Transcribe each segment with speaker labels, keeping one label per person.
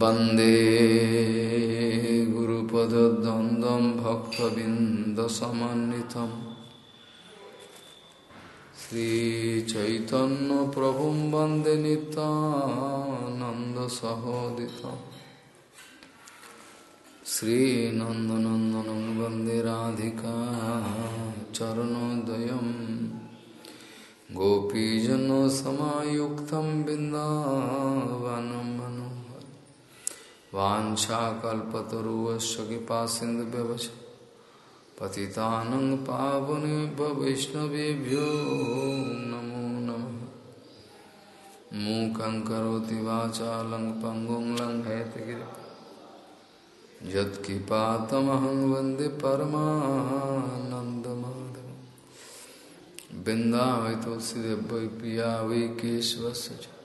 Speaker 1: वंदे गुरुपदद्वन्द्वं भक्तबिन्दसमन्वितम्। श्रीचैतन्यप्रभुं वंदे नितानन्दसहोदितम् श्रीनन्दनन्दनं वंदे राधिका चरणोदयम्। गोपीजनसमायुक्तं बिन्दावनं मनोहर वाञ्छाकल्पतरुवश्च कृपा सिन्धुव्यवच पतितानं पावनेभ्य वैष्णवेभ्यो नमो नमः। मूकं करोति लङ्घयतगिरि यत्किपातमहं वंदे परमानन्दमाधव बिन्दावै तुलसीदेव वै पिया वै केशवस्य च।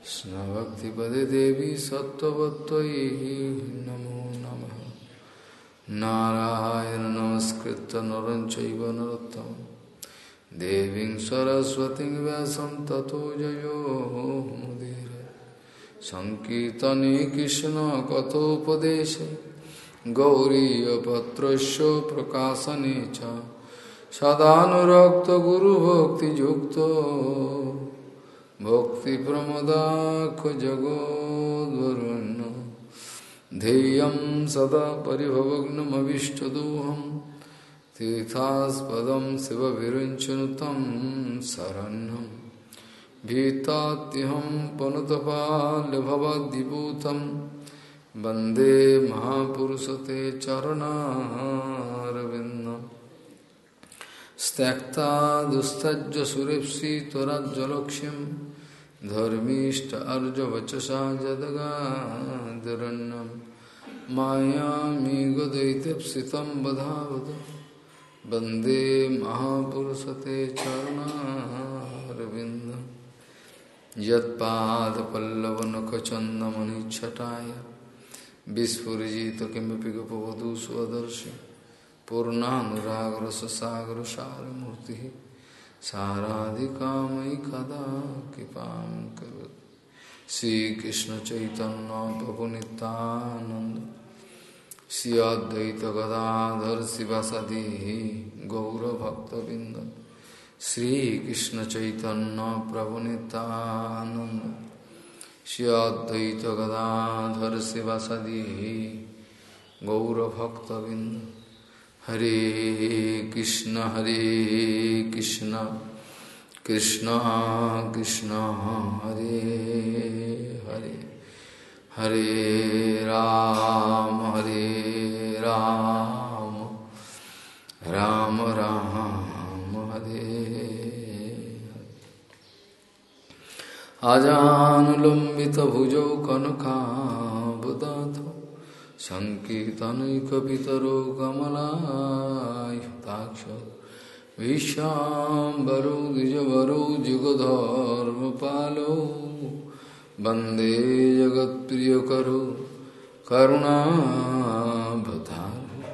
Speaker 1: कृष्णभक्तिपदे देवी सत्त्ववत्त्वयि नमो नमः। नारायण नमस्कृत्य नरं चैव नरोत्तमं। देवीं सरस्वतीं व्यासं जयो मुदीर। सङ्कीर्तने कृष्णकथोपदेशे गौरीयपत्रस्य प्रकाशने च। सदानुरक्तगुरुभक्तियुक्तो। भक्तिप्रमदाखजगोद्वरुण्य ध्येयं सदा परिभवग्नमभीष्टदोहं तीर्थास्पदं शिवविरुञ्चनु तं शरण्यम् भीतात्यहं पनुतपाल्यभवद्दिपूतं वंदे महापुरुषते चरणारविन्दं त्यक्ता दुस्तज्ज सुरेप्सित्वराज्जलक्ष्यं धर्मीष्ट अर्जवचसा जदगादरण्यं मायामीगदयितप्सितं वधावद वंदे महापुरुषते चरणारविन्दम् यत्पादपल्लवनखचन्दमनिच्छटाय। विस्फुरिजित किमपि गपवधू स्वदर्शि पूर्णानुरागरससागरसारमूर्तिः साराधिकामयि कदा कृपां करोति। श्रीकृष्णचैतन्यप्रभुनितानन्द श्री अद्वैतगदाधर शिवसदि गौरभक्तबिन्द श्रीकृष्ण चैतन्य प्रभु नित्यानंद श्री अद्वैत गदाधर शिवासदि गौरभक्तबिंद हरे कृष्ण हरे कृष्ण कृष्ण कृष्ण, हरे हरे। हरे राम हरे राम राम राम, हरे अजानुलम्बितभुजौ कनकाबुदाथ सङ्कीर्तनैकपितरो कमलायुताक्ष विश्वाम्बरो, द्विजवरो, जुगधर्मपालो। वंदे जगत्प्रियकरो करुणाभतारो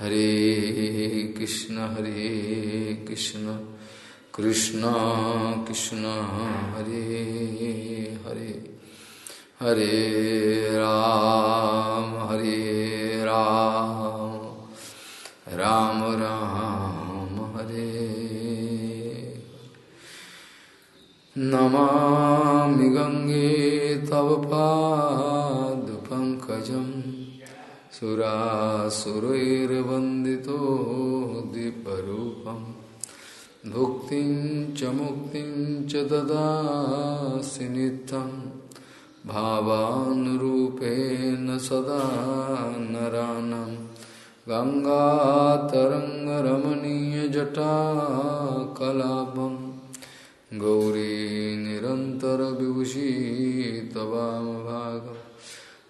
Speaker 1: हरे कृष्ण हरे कृष्ण। कृष्ण कृष्ण, हरे हरे। हरे राम हरे राम। राम राम, हरे। नमामि गङ्गे तव पादपङ्कजं सुरासुरैर्वन्दितो दिव्यरूपम् भुक्तिं च मुक्तिं च ददासि भावानुरूपेण सदा नरानं गङ्गातरङ्गरमणीयजटाकलापं। गौरी निरन्तरविभूषितवामभागं।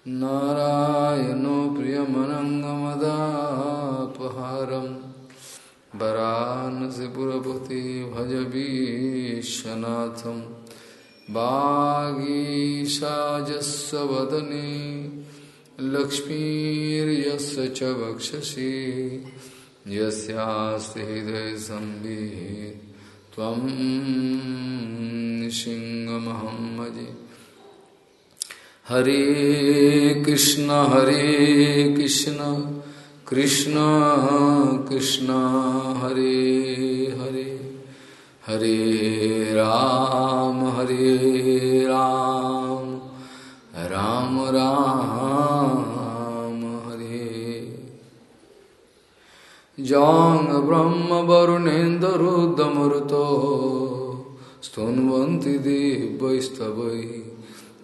Speaker 1: नारायणो प्रियमनङ्गमदापहारम् वरानसिपुरपति भज विश्वनाथं वागीशाजस्य वदने लक्ष्मीर्यस्य च वक्षसि। यस्यास्ति हृदयसंवित् त्वं सिंहमहं हरे कृष्ण हरे कृष्ण कृष्ण कृष्ण, हरे हरे। हरे राम हरे राम राम राम, हरे। जांग ब्रह्म वरुणेन्द्रुदमरुतो स्तुन्वन्ति दिव्यैस्तवै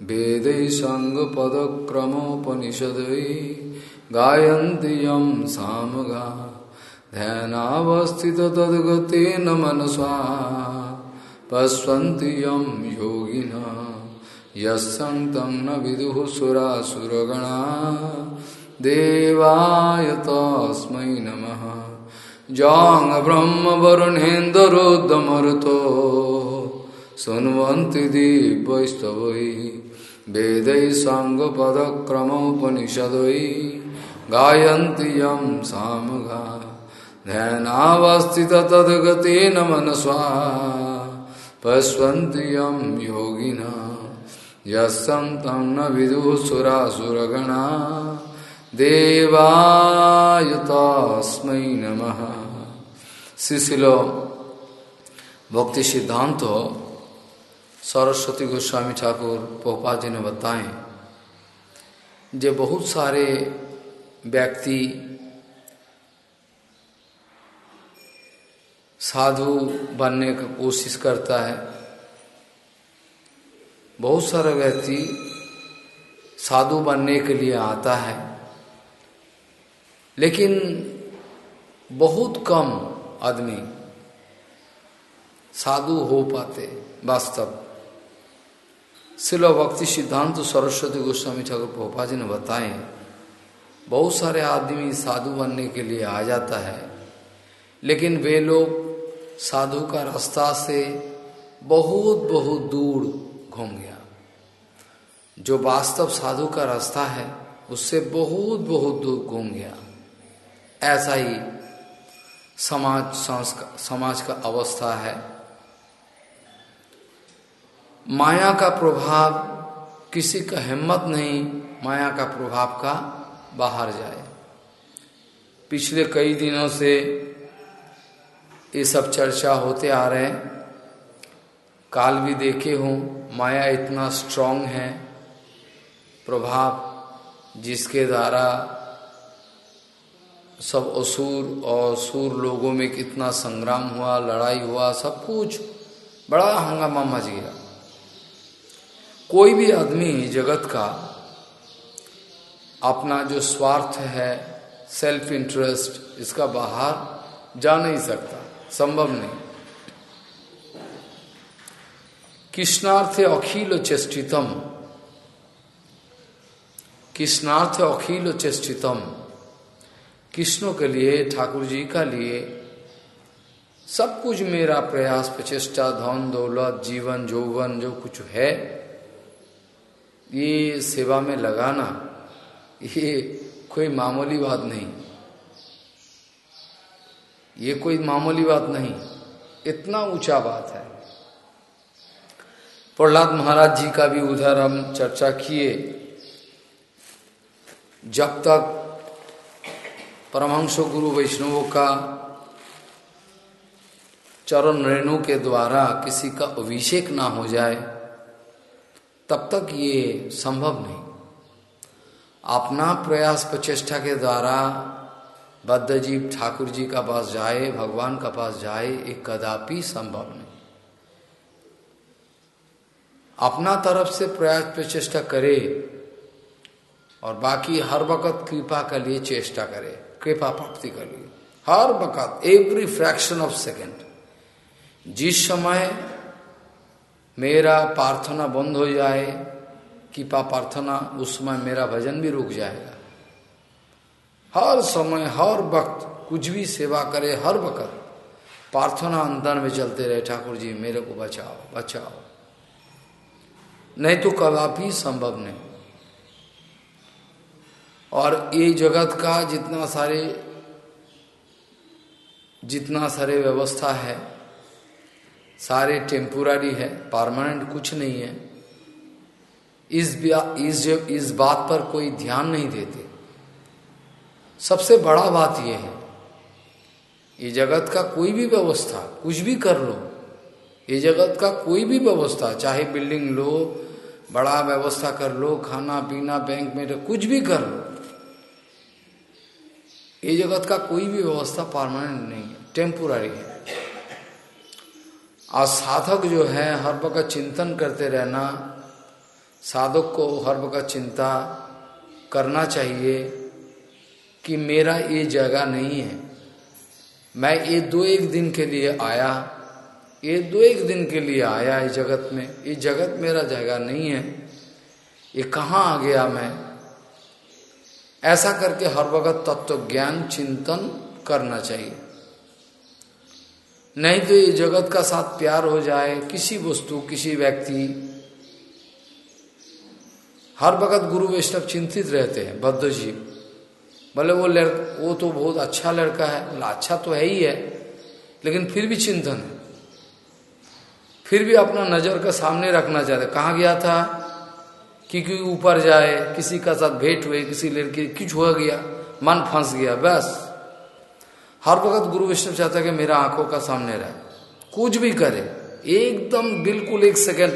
Speaker 1: वेदै साङ्गपदक्रमोपनिषदै गायन्ति यं सामगा। ध्यानावस्थिततद्गतेन मनसा। पश्यन्ति यं योगिना। यस्सन्तं न विदुः सुरासुरगणा। देवाय तस्मै नमः। जाङ् ब्रह्मवरुणेन्दरोद्दमरुतो शृण्वन्ति दिव्यैस्तवै वेदै साङ्गपदक्रमोपनिषदै। गायन्ति यं सामगा। ध्यानावस्थिततद्गतेन मनस्वा पश्यन्ति यं योगिना यस्सन्तं न विदुसुरासुरगणा देवाय तस्मै नमः। शिशिलो भक्ति सिद्धांत सरस्वती गोस्वामी ठाकुर पोपा जी ने बताएँ, जो बहुत सारे व्यक्ति साधु बनने का कोशिश करता है। बहुत सारे व्यक्ति साधु बनने के लिए आता है। लेकिन बहुत कम आदमी साधु हो पाते वास्तव। शिलो भक्ति सिद्धांत सरस्वती गोस्वामी ठाकुर पोपा जी ने बताए, बहुत सारे आदमी साधु बनने के लिए आ जाता है, लेकिन वे लोग साधु का रास्ता से बहुत बहुत दूर घूम गया। जो वास्तव साधु का रास्ता है, उससे बहुत बहुत दूर घूम गया। ऐसा ही समाज समाज का अवस्था है। माया का प्रभाव, किसी का हिम्मत नहीं, माया का प्रभाव का बाहर जाए। पिछले कई दिनों से ये सब चर्चा होते आ रहे हैं। काल भी देखे हूँ, माया इतना स्ट्रांग है, प्रभाव जिसके द्वारा सब असुर और सुर लोगों में कितना संग्राम हुआ, लड़ाई हुआ, सब कुछ बड़ा हंगामा मच गया। कोई भी आदमी जगत का अपना जो स्वार्थ है सेल्फ इंटरेस्ट इसका बाहर जा नहीं सकता। संभव नहीं। कृष्णार्थ अखिल चेष्टितम। कृष्णार्थ अखिल चेष्टितम। कृष्णों के लिए, ठाकुर जी का लिए सब कुछ मेरा प्रयास, प्रचेष्टा, धन, दौलत, जीवन जौवन जो कुछ है, ये सेवा में लगाना, ये कोई मामूली बात नहीं। ये कोई मामूली बात नहीं। इतना ऊँचा बात है। प्रहलाद महाराज जी का भी उधर हम चर्चा किए। जब तक परमहंसो गुरु वैष्णवों का चरण रेणु के द्वारा किसी का अभिषेक ना हो जाए, तब तक ये संभव नहीं। अपना प्रयास प्रचेष्टा के द्वारा बद्धजीव ठाकुर जी का पास जाए, भगवान का पास जाए, ये कदापि संभव नहीं। अपना तरफ़ से प्रयास प्रचेष्टा करे और बाकी हर वक्त कृपा के लिए चेष्टा करे, कृपा प्राप्ति के लिए। हर वक्त एवरी फ्रैक्शन ऑफ़ सेकेंड जिस समय मेरा प्रार्थना बंद हो जाए, कृपा प्रार्थना, उस समय मेरा भजन भी रुक जाएगा। हर समय हर वक्त कुछ भी सेवा करे हर वक्त। प्रार्थना अंदर में चलते रहे ठाकुर जी मेरे को बचाओ बचाओ। नहीं तो कदापि संभव नहीं। और ये जगत का जितना सारे जितना सारे व्यवस्था है सारे टेम्पोरारी है परमानेंट कुछ नहीं है इस, इस, इस बात पर कोई ध्यान नहीं देते। सबसे बड़ा बात यह है, ये जगत का कोई भी व्यवस्था, कुछ भी कर लो, ये जगत का कोई भी व्यवस्था, चाहे बिल्डिंग लो, बड़ा व्यवस्था कर लो, खाना पीना बैंक में कुछ भी कर लो, ये जगत का कोई भी व्यवस्था परमानेंट नहीं है टेम्पोररी है। और साधक जो है, हर वक्त चिंतन करते रहना, साधक को हर वक्त चिंता करना चाहिए। कि मेरा ये जगह नहीं है। मैं ये दो एक दिन के लिए आया, ये दो एक दिन के लिए आया इस जगत में। ये जगत मेरा जगह नहीं है। ये कहाँ आ गया मैं? ऐसा करके हर वक्त तत्व ज्ञान चिंतन करना चाहिए। नहीं तो ये जगत का साथ प्यार हो जाए, किसी वस्तु, किसी व्यक्ति। हर वक्त गुरु वैष्णव चिंतित रहते हैं बद्ध जीव बोले वो लड़का वो तो बहुत अच्छा लड़का है अच्छा तो है ही है, लेकिन फिर भी चिंतन है। फिर भी अपना नज़र का सामने रखना चाहते कहाँ गया था? कि ऊपर जाए? किसी का साथ भेंट हुए, किसी लड़की कुछ हो गया? मन फंस गया, बस। हर वक्त गुरु विष्णु चाहता कि मेरा आँखों का सामने रहे। कुछ भी करे, एकदम बिल्कुल एक सेकंड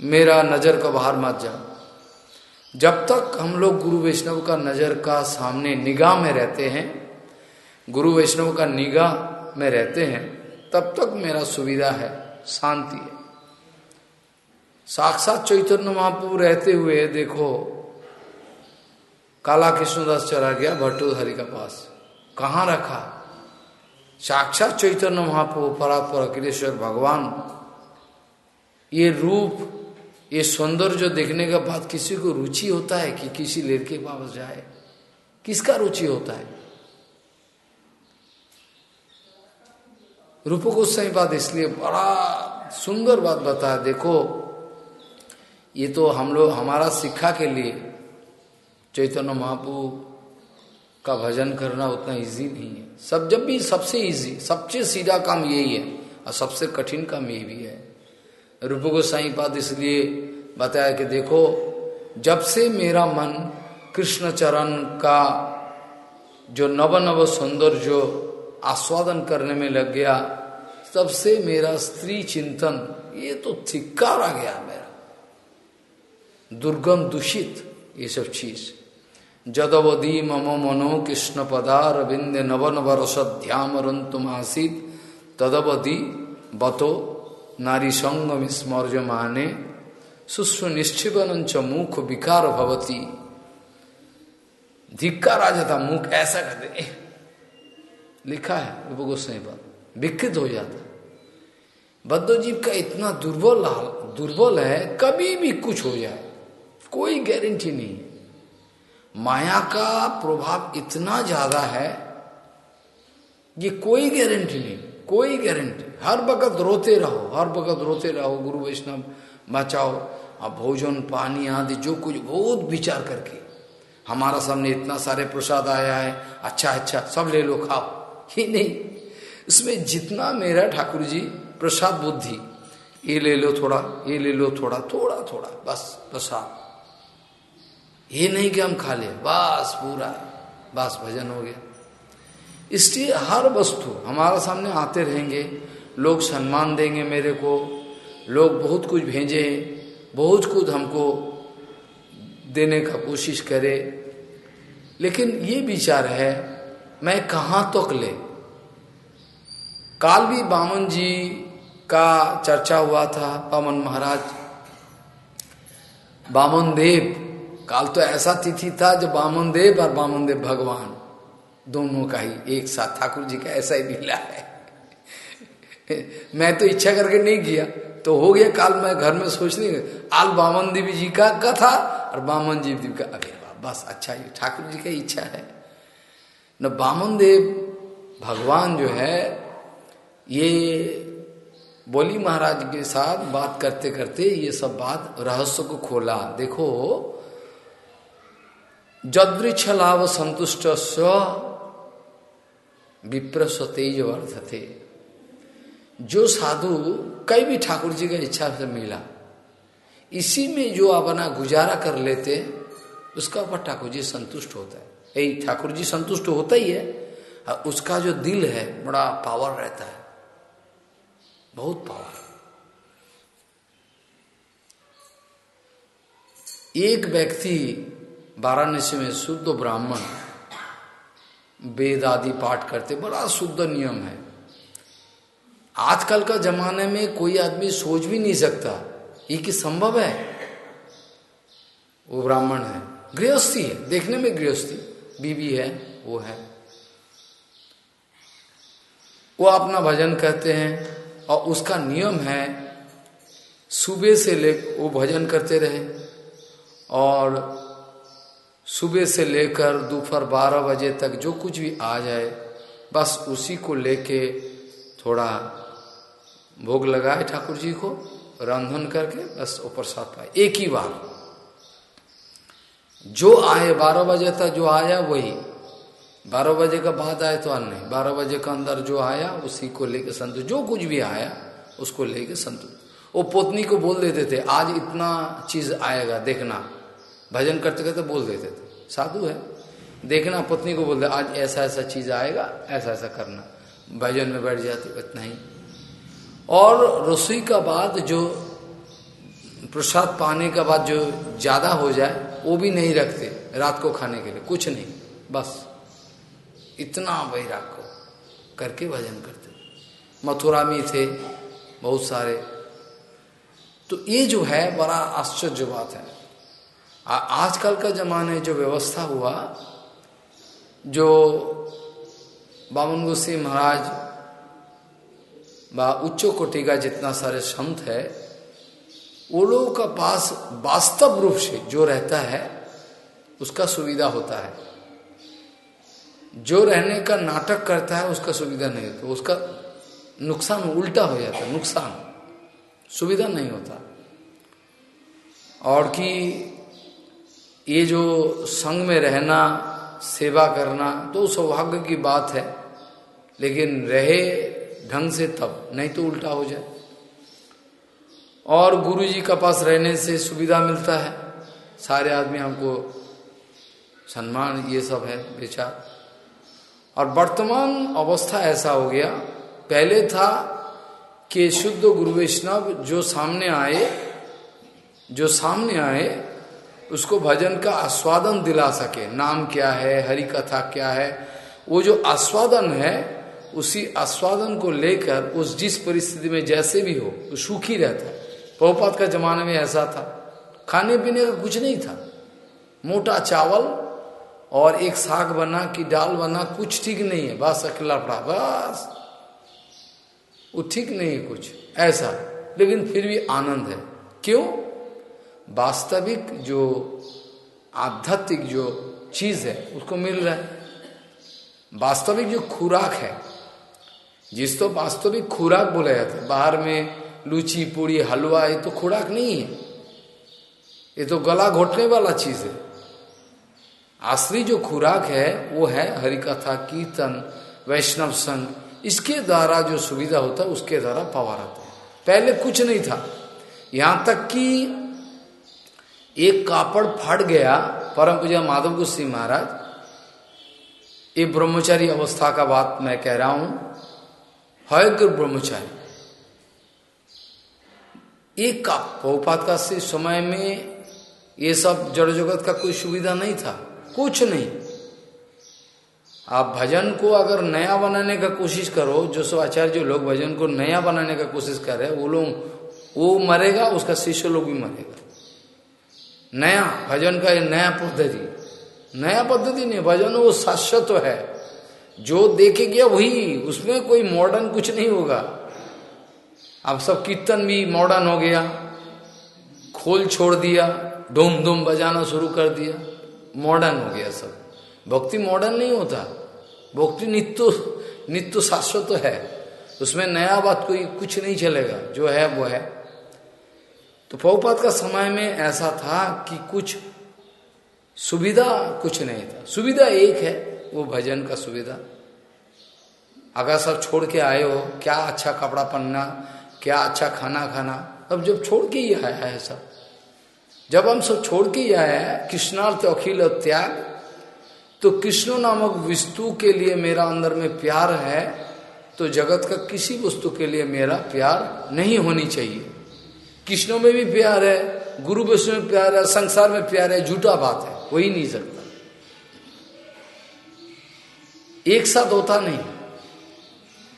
Speaker 1: मेरा नज़र का बाहर मत जाओ। जब तक हम लोग गुरु वैष्णव का नज़र का सामने निगाह में रहते हैं, गुरु वैष्णव का निगाह में रहते हैं, तब तक मेरा सुविधा है, शांति है। साक्षात चैतन्य महाप्रभु रहते हुए देखो काला कृष्णदास चला गया भट्टोधरी का पास। कहाँ रखा? साक्षात चैतन्य महाप्रभु, परात्पर अखिलेश्वर भगवान। ये रूप ये सौंदर्य देखने के बाद किसी को रुचि होता है कि किसी लड़के के पास जाए। किसका रुचि होता है? रूप सही बात इसलिए बड़ा सुंदर बात बताया। देखो, ये तो हम लोग, हमारा शिक्षा के लिए चैतन्य महापू का भजन करना उतना इजी नहीं है। सब जब भी सबसे इजी सबसे सीधा काम यही है और सबसे कठिन काम ये भी है। रूप गोसाई पाद इसलिए बताया कि देखो, जब से मेरा मन कृष्ण चरण का जो नव नव सौंदर्य आस्वादन करने में लग गया, तब से मेरा स्त्री चिंतन, ये तो थिक्कार आ गया मेरा। दुर्गम दूषित, ये सब चीज़। जदवदी मम मनो कृष्ण पदार बिंद नवन वरसध्याम रंतुम आसित तदवदी बतो नारी संगम स्मर्ज माने सुस्व निश्चिवन मुख विकार भवती। धिक्कार आ जाता मुख ऐसा कर लिखा है गोस्वाई पर। विकृत हो जाता। बद्धजीव का इतना दुर्बल दुर्बल है, कभी भी कुछ हो जाए, कोई गारंटी नहीं। माया का प्रभाव इतना ज़्यादा है, ये कोई गारंटी नहीं। कोई गारंटी हर वक्त रोते रहो, हर वक्त रोते रहो, गुरु वैष्णव, बचाओ। अब भोजन, पानी आदि, जो कुछ, बहुत विचार करके। हमारा सामने इतना सारे प्रसाद आया है अच्छा अच्छा सब ले लो, खाओ। ही नहीं। इसमें जितना मेरा ठाकुर जी, प्रसाद बुद्धि, ये ले लो थोड़ा, ये ले लो थोड़ा थोड़ा थोड़ा, बस प्रसाद ये नहीं कि हम खा ले, बस पूरा, बस भजन हो गया। इसलिए हर वस्तु हमारा सामने आते रहेंगे। लोग सम्मान देंगे मेरे को। लोग बहुत कुछ भेजे, बहुत कुछ हमको देने का कोशिश करे। लेकिन ये विचार है, मैं कहाँ तक तो ले? काल भी बामन जी का चर्चा हुआ था, बामन महाराज। बामन देव, काल तो ऐसा तिथि था जो बामन देव और बामन देव भगवान। दोनों का ही, एक साथ ठाकुर जी का ऐसा ही लीला है। मैं तो इच्छा करके नहीं किया। तो हो गया काल, मैं घर में सोच नहीं आल बामन देवी जी का कथा और बामन जी देवी का। अरे बस अच्छा ये ठाकुर जी का इच्छा है। न बामन देव भगवान जो है, ये बोली महाराज के साथ बात करते करते ये सब बात रहस्य को खोला। देखो जदृक्ष लाभ संतुष्ट स्व विप्र स्वतेज वर्धते। जो साधु, कई भी ठाकुर जी का इच्छा से मिला, इसी में जो अपना गुजारा कर लेते, उसका ऊपर ठाकुर जी संतुष्ट होता है। यही ठाकुर जी संतुष्ट होता ही है, और उसका जो दिल है, बड़ा पावर रहता है। बहुत पावर एक व्यक्ति वाराणसी में शुद्ध ब्राह्मण वेद आदि पाठ करते, बड़ा शुद्ध नियम है। आजकल का जमाने में कोई आदमी सोच भी नहीं सकता, ये कि संभव है। वो ब्राह्मण है, गृहस्थी है, देखने में गृहस्थी, बीवी है, वो है। वो अपना भजन करते हैं और उसका नियम है, सुबह से ले वो भजन करते रहे और सुबह से लेकर दोपहर बारह बजे तक जो कुछ भी आ जाए, बस उसी को लेके थोड़ा भोग लगाए ठाकुर जी को, रंधन करके बस ऊपर साथ पाए। एक ही बार जो आए बारह बजे तक जो आया वही। बारह बजे का बाद आए तो नहीं। बारह बजे का अंदर जो आया, उसी को लेके संतोष जो कुछ भी आया, उसको लेके संतोष वो पोतनी को बोल देते थे, आज इतना चीज़ आएगा, देखना। भजन करते करते बोल देते थे। साधु है। देखना, पत्नी को बोलते, आज ऐसा ऐसा चीज़ आएगा, ऐसा ऐसा करना। भजन में बैठ जाते इतना ही। और रसोई का बाद जो, प्रसाद पाने का बाद जो ज़्यादा हो जाए, वो भी नहीं रखते रात को खाने के लिए। कुछ नहीं, बस। इतना वैराग को करके भजन करते मथुरा में थे, बहुत सारे। तो ये जो है, बड़ा आश्चर्य बात है। आजकल का जमाने जो व्यवस्था हुआ, जो बामन गोसी महाराज व उच्च कोटि का जितना सारे संत है, वो लोगों का पास वास्तव रूप से जो रहता है, उसका सुविधा होता है। जो रहने का नाटक करता है, उसका सुविधा नहीं होता। उसका नुकसान उल्टा हो जाता है, नुकसान। सुविधा नहीं होता। और कि ये जो संग में रहना, सेवा करना तो सौभाग्य की बात है। लेकिन रहे ढंग से तब, नहीं तो उल्टा हो जाए। और गुरु जी का पास रहने से सुविधा मिलता है। सारे आदमी हमको सम्मान, ये सब है विचार और वर्तमान अवस्था ऐसा हो गया, पहले था कि शुद्ध गुरु वैष्णव जो सामने आए, जो सामने आए उसको भजन का आस्वादन दिला सके। नाम क्या है हरि कथा क्या है, वो जो आस्वादन है, उसी आस्वादन को लेकर उस जिस परिस्थिति में जैसे भी हो, वो सुखी रहता पहुपात का जमाने में ऐसा था। खाने पीने का कुछ नहीं था। मोटा चावल और एक साग बना कि दाल बना, कुछ ठीक नहीं है। बस अकेला पड़ा, बस। वो ठीक नहीं है कुछ। ऐसा। लेकिन फिर भी आनंद है। क्यों? वास्तविक जो आध्यात्मिक जो चीज़ है, उसको मिल रहा है। वास्तविक जो खुराक है, जिस तो वास्तविक खुराक बोला जाता है। बाहर में लूची, पूड़ी, हलवा, ये तो खुराक नहीं है। ये तो गला घोटने वाला चीज़ है। असली जो खुराक है, वो है हरिकथा, कीर्तन, वैष्णव संघ इसके द्वारा जो सुविधा होता है, उसके द्वारा पावर आता है। पहले कुछ नहीं था। यहाँ तक कि एक कापड़ फट गया परम पूजा माधव गुस्सी महाराज। ये ब्रह्मचारी अवस्था का बात मैं कह रहा हूँ। हयग्र ब्रह्मचारी? एक का बहुपात का से समय में ये सब जड़ जगत का कोई सुविधा नहीं था। कुछ नहीं। आप भजन को अगर नया बनाने का कोशिश करो, जो सब आचार्य जो लोग भजन को नया बनाने का कोशिश कर रहे हैं, वो लोग, वो मरेगा, उसका शिष्य लोग भी मरेगा। नया भजन का ये नया पद्धति। नया पद्धति नहीं, भजन वो शाश्वत तो है। जो देखे गया वही, उसमें कोई मॉडर्न कुछ नहीं होगा। अब सब कीर्तन भी मॉडर्न हो गया। खोल छोड़ दिया धूम धूम बजाना शुरू कर दिया। मॉडर्न हो गया सब। भक्ति मॉडर्न नहीं होता। भक्ति नित्य नित्य शाश्वत तो है। उसमें नया बात कोई कुछ नहीं चलेगा। जो है, वो है। तो पौपात का समय में ऐसा था कि कुछ सुविधा कुछ नहीं था। सुविधा एक है, वो भजन का सुविधा। अगर सब छोड़ के आए हो, क्या अच्छा कपड़ा पहनना, क्या अच्छा खाना खाना, अब जब छोड़ के ही आया है सब। जब हम सब छोड़ के ही आए कृष्णार्थ, अखिल त्याग तो कृष्ण नामक वस्तु के लिए मेरा अंदर में प्यार है तो जगत का किसी वस्तु के लिए मेरा प्यार नहीं होनी चाहिए। कृष्णों में भी प्यार है, गुरु वैष्णव में प्यार है, संसार में प्यार है, झूठा बात है हो ही नहीं सकता एक साथ होता नहीं।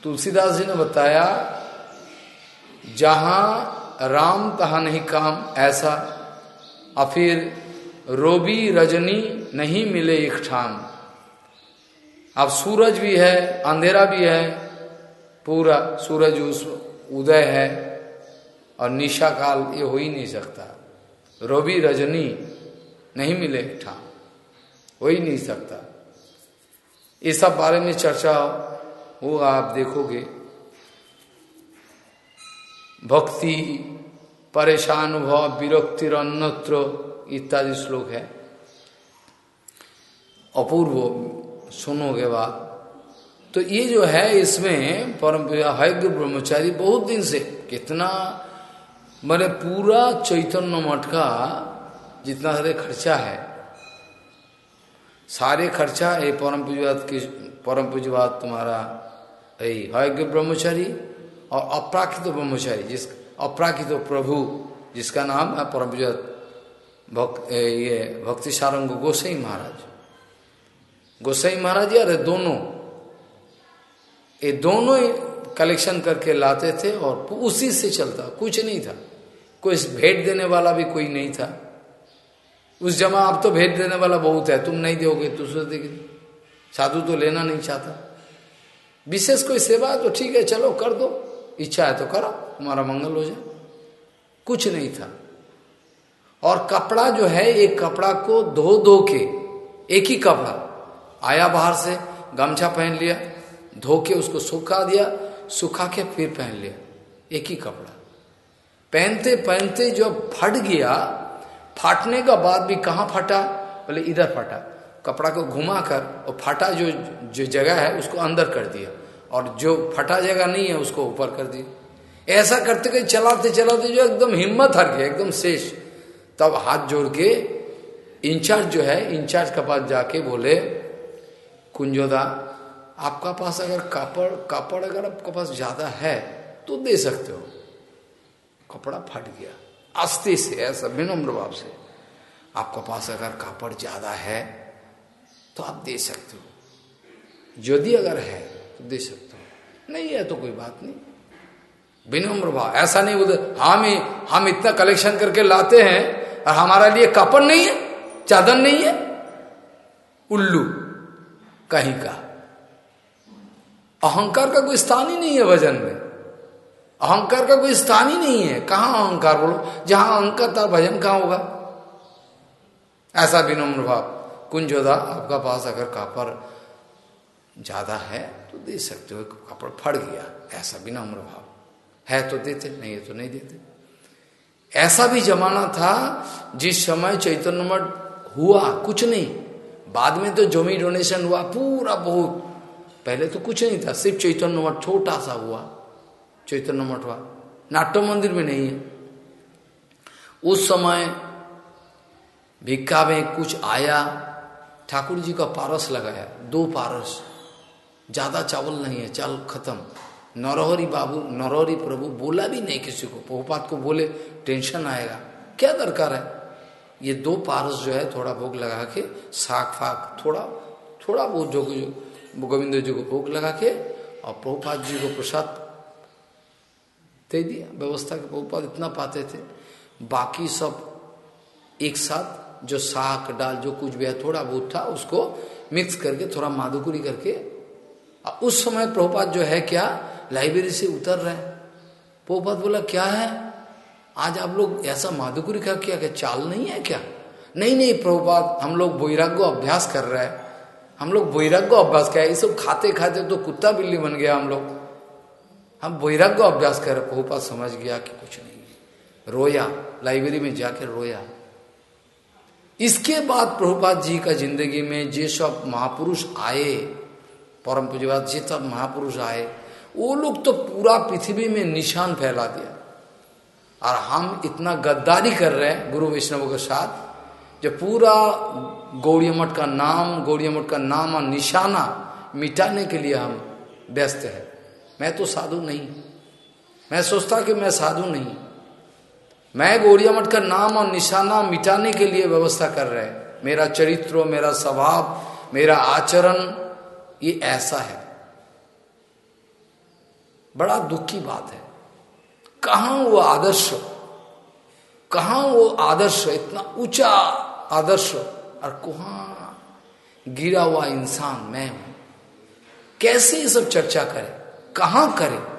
Speaker 1: तुलसीदास जी ने बताया, जहाँ राम तहा नहीं काम, ऐसा। और फिर रोबी, रजनी नहीं मिले एक ठाम अब सूरज भी है, अंधेरा भी है, पूरा सूरज उस उदय है। और निशा काल ये हो ही नहीं सकता। रोबी रजनी नहीं मिले ठाम हो ही नहीं सकता। इस सब बारे में चर्चा वो आप देखोगे। भक्ति, परेशान भाव विरक्तिर अन्नत्र इत्यादि श्लोक है। अपूर्व सुनोगे बात तो ये जो है इसमें परम हयज्ञ ब्रह्मचारी बहुत दिन से कितना मैंने पूरा चैतन्य मठ का जितना सारे खर्चा है, सारे खर्चा ये परम पूजवाद की, परम पूजवाद तुम्हारा यही हयज्ञ ब्रह्मचारी और अपराकित ब्रह्मचारी, जिस, अपराकित प्रभु, जिसका नाम है परम भक्त, ये भक्ति सारंग गोसाई महाराज। गोसाई महाराज यार दोनों, ये दोनों कलेक्शन करके लाते थे और उसी से चलता, कुछ नहीं था। कोई भेंट देने वाला भी कोई नहीं था। उस जमा आप तो भेंट देने वाला बहुत है, तुम नहीं दोगे, दूसरे देगे साधु तो लेना नहीं चाहता। विशेष कोई सेवा तो ठीक है, चलो कर दो। इच्छा है तो करो, तुम्हारा मंगल हो जाए। कुछ नहीं था। और कपड़ा जो है, एक कपड़ा को धो धो के, एक ही कपड़ा, आया बाहर से, गमछा पहन लिया, धो के उसको सुखा दिया, सुखा के फिर पहन लिया, एक ही कपड़ा। पहनते पहनते जो फट गया, फाटने का बाद भी कहाँ फटा? बोले, इधर फटा। कपड़ा को घुमा कर और फटा जो जो जगह है, उसको अंदर कर दिया। और जो फटा जगह नहीं है, उसको ऊपर कर दिया। ऐसा करते करते चलाते चलाते जो एकदम हिम्मत हर गया, एकदम शेष। तब हाथ जोड़ के इंचार्ज जो है, इंचार्ज के पास जाके बोले, कुंजोदा, आपका पास अगर कापड़ कापड़ अगर आपके पास ज़्यादा है तो दे सकते हो। कपड़ा फट गया। आस्ते से, ऐसा विनम्र भाव से। आपके पास अगर कापड़ ज़्यादा है तो आप दे सकते हो। यदि अगर है तो दे सकते हो। नहीं है तो कोई बात नहीं। विनम्र भाव, ऐसा नहीं बोलते हम हम इतना कलेक्शन करके लाते हैं, और हमारा लिए कापड़ नहीं है, चादर नहीं है। उल्लू, कहीं का। अहंकार का कोई स्थान ही नहीं है वज़न में। अहंकार का कोई स्थान ही नहीं है। कहाँ अहंकार बोलो? जहाँ अहंकार था, भजन कहाँ होगा? ऐसा विनम्र भाव कुंजोदा, आपका पास अगर कापर ज़्यादा है तो दे सकते हो कपड़ फट गया। ऐसा विनम्र भाव है तो देते, नहीं है तो नहीं देते। ऐसा भी जमाना था, जिस समय चैतन्य मठ हुआ, कुछ नहीं। बाद में तो जमी डोनेशन हुआ, पूरा बहुत। पहले तो कुछ नहीं था, सिर्फ़ चैतन्य मठ छोटा सा हुआ। चैतन्य मठ हुआ नाट्य मंदिर में नहीं है। उस समय भिक्का में कुछ आया, ठाकुर जी का पारस लगाया, दो पारस। ज़्यादा चावल नहीं है, चावल खत्म। नरहरी बाबू, नरहरी प्रभु बोला भी नहीं किसी को। पोपात को बोले, टेंशन आएगा। क्या दरकार है? ये दो पारस जो है, थोड़ा भोग लगा के साग फाग, थोड़ा थोड़ा बहुत जो गोविंद जी को भोग लगा के और प्रभुपाद जी को प्रसाद दे दिया व्यवस्था के प्रभुपाद इतना पाते थे। बाकी सब एक साथ जो साग डाल जो कुछ भी है, थोड़ा बहुत था, उसको मिक्स करके, थोड़ा माधुकुरी करके। उस समय प्रभुपाद जो है क्या लाइब्रेरी से उतर रहे प्रभुपाद बोला, क्या है? आज आप लोग ऐसा माधुकुरी का, क्या क्या चाल नहीं है क्या? नहीं नहीं प्रभुपाद हम लोग वैराग्य अभ्यास कर रहे हैं। हम लोग वैराग्य अभ्यास क्या ये सब खाते खाते तो कुत्ता बिल्ली बन गया हम लोग। हम वैराग्य अभ्यास कर प्रभुपाद समझ गया कि कुछ नहीं। रोया, लाइब्रेरी में जाकर रोया। इसके बाद प्रभुपाद जी का ज़िंदगी में जे सब महापुरुष आए, परम पूजवाद सब महापुरुष आए, वो लोग तो पूरा पृथ्वी में निशान फैला दिया। और हम इतना गद्दारी कर रहे हैं गुरु वैष्णव के साथ, जो पूरा गौड़ी मठ का नाम गौड़ी मठ का नाम और निशाना मिटाने के लिए हम व्यस्त है। मैं तो साधु नहीं मैं सोचता कि मैं साधु नहीं मैं गौड़िया मठ का नाम और निशाना मिटाने के लिए व्यवस्था कर रहे मेरा चरित्र, मेरा स्वभाव, मेरा आचरण, ये ऐसा है। बड़ा दुख की बात है। कहा वो आदर्श कहा वो आदर्श इतना ऊँचा आदर्श और कहा गिरा हुआ इंसान मैं हूँ? कैसे ये सब चर्चा करे? कहा करे?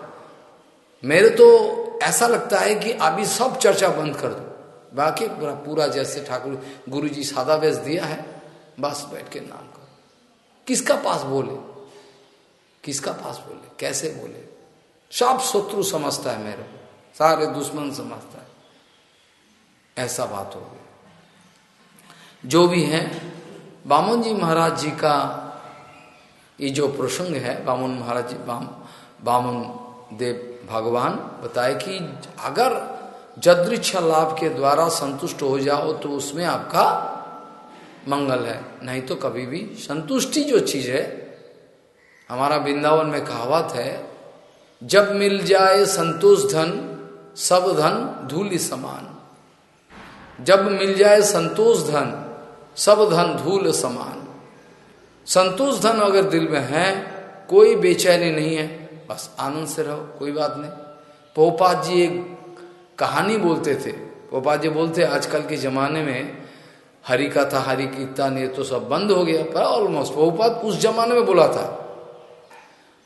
Speaker 1: मेरे तो ऐसा लगता है कि अभी सब चर्चा बंद कर दो। बाकी पूरा पूरा जैसे ठाकुर गुरु जी सादा वेश दिया है, बस बैठ के नाम करो। किसका पास बोले? किसका पास बोले? कैसे बोले? सब शत्रु समझता है मेरे को। सारे दुश्मन समझता है। ऐसा बात हो गई। जो भी है, बामन जी महाराज जी का ये जो प्रसंग है, बामन महाराज जी, बाम बामन देव भगवान बताए कि अगर जदृक्ष लाभ के द्वारा संतुष्ट हो जाओ तो उसमें आपका मंगल है। नहीं तो कभी भी। संतुष्टि जो चीज़ है, हमारा वृंदावन में कहावत है, जब मिल जाए संतोष धन, सब धन धूल समान। जब मिल जाए संतोष धन, सब धन धूल समान। संतोष धन अगर दिल में है, कोई बेचैनी नहीं है। बस आनंद से रहो, कोई बात नहीं। पोपात जी एक कहानी बोलते थे। पोपात जी बोलते, आजकल के जमाने में हरि कथा, हरि कीर्तन, ये तो सब बंद हो गया, पर ऑलमोस्ट पोपात उस जमाने में बोला था।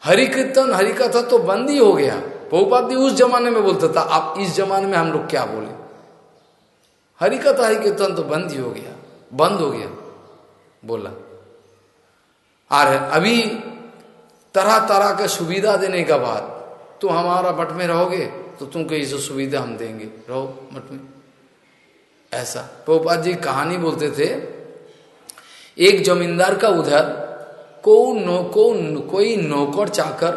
Speaker 1: हरि कीर्तन, हरि कथा तो बंद ही हो गया। बहुपात उस जमाने में बोलता था, आप इस जमाने में हम लोग क्या बोले? हरि कथा, हरि कीर्तन तो बंद ही हो गया, बंद हो गया, बोला। और अभी तरह तरह के सुविधा देने का बाद, तुम हमारा मठ में रहोगे तो तुमको ये सुविधा हम देंगे। रहो मठ में। ऐसा। पोपात जी कहानी बोलते थे, एक जमींदार का उधर को नो को कोई नौकर चाकर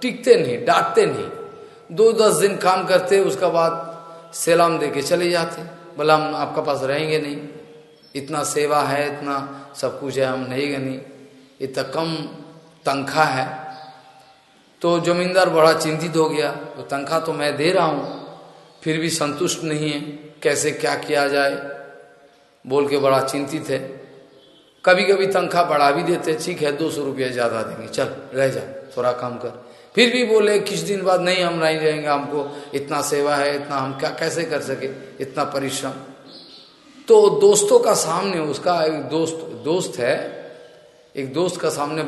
Speaker 1: टिकते नहीं, डांटते नहीं। दो दस दिन काम करते, उसका बाद सलाम दे के चले जाते। बोला हम आपका पास रहेंगे नहीं। इतना सेवा है, इतना सब कुछ है, हम नहीं नहीं। इतना कम तनख्वाह है। तो जमींदार बड़ा चिंतित हो गया तो तनख्वाह तो मैं दे रहा हूँ, फिर भी संतुष्ट नहीं है, कैसे क्या किया जाए? बोल के बड़ा चिंतित है। कभी कभी तनख्वाह बढ़ा भी देते ठीक है, दो सौ रुपया ज़्यादा देंगे, चल, रह जा, थोड़ा कम कर। फिर भी बोले, कुछ दिन बाद नहीं, हम नहीं रहेंगे हमको, इतना सेवा है, इतना हम क्या, कैसे कर सके, इतना परिश्रम? तो दोस्तों का सामने उसका एक दोस्त दोस्त है एक दोस्त का सामने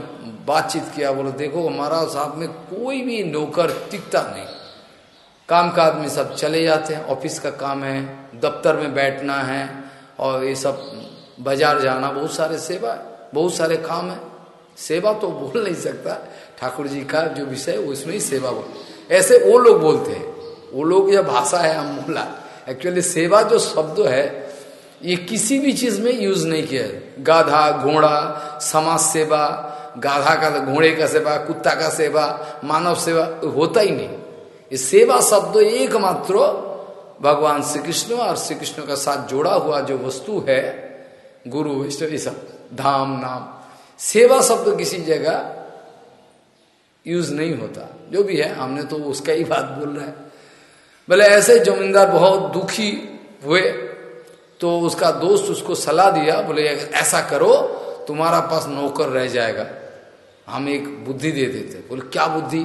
Speaker 1: बातचीत किया, बोले, देखो हमारा साथ में कोई भी नौकर टिकता नहीं। काम का आदमी सब चले जाते हैं, ऑफ़िस का काम है, दफ्तर में बैठना है और ये सब बाज़ार जाना, बहुत सारे सेवा है, बहुत सारे काम है। सेवा तो बोल नहीं सकता। ठाकुर जी का जो विषय उसमें ही सेवा बोल ऐसे वो लोग बोलते हैं। वो लोग, यह भाषा है हम बोला एक्चुअली सेवा जो शब्द है ये किसी भी चीज़ में यूज़ नहीं किया गाधा, घोड़ा, समाज सेवा, गाधा का, घोड़े का सेवा, कुत्ता का सेवा, मानव सेवा, होता ही नहीं। ये सेवा शब्द एकमात्र भगवान श्री कृष्ण और श्री कृष्ण का साथ जोड़ा हुआ जो वस्तु है, गुरु वैष्णव सब, धाम, नाम, सेवा शब्द किसी जगह यूज़ नहीं होता। जो भी है, हमने तो उसका ही बात बोल रहे हैं। बोले ऐसे जमींदार बहुत दुखी हुए तो उसका दोस्त उसको सलाह दिया, बोले, ऐसा करो, तुम्हारा पास नौकर रह जाएगा। हम एक बुद्धि दे देते, बोले, क्या बुद्धि?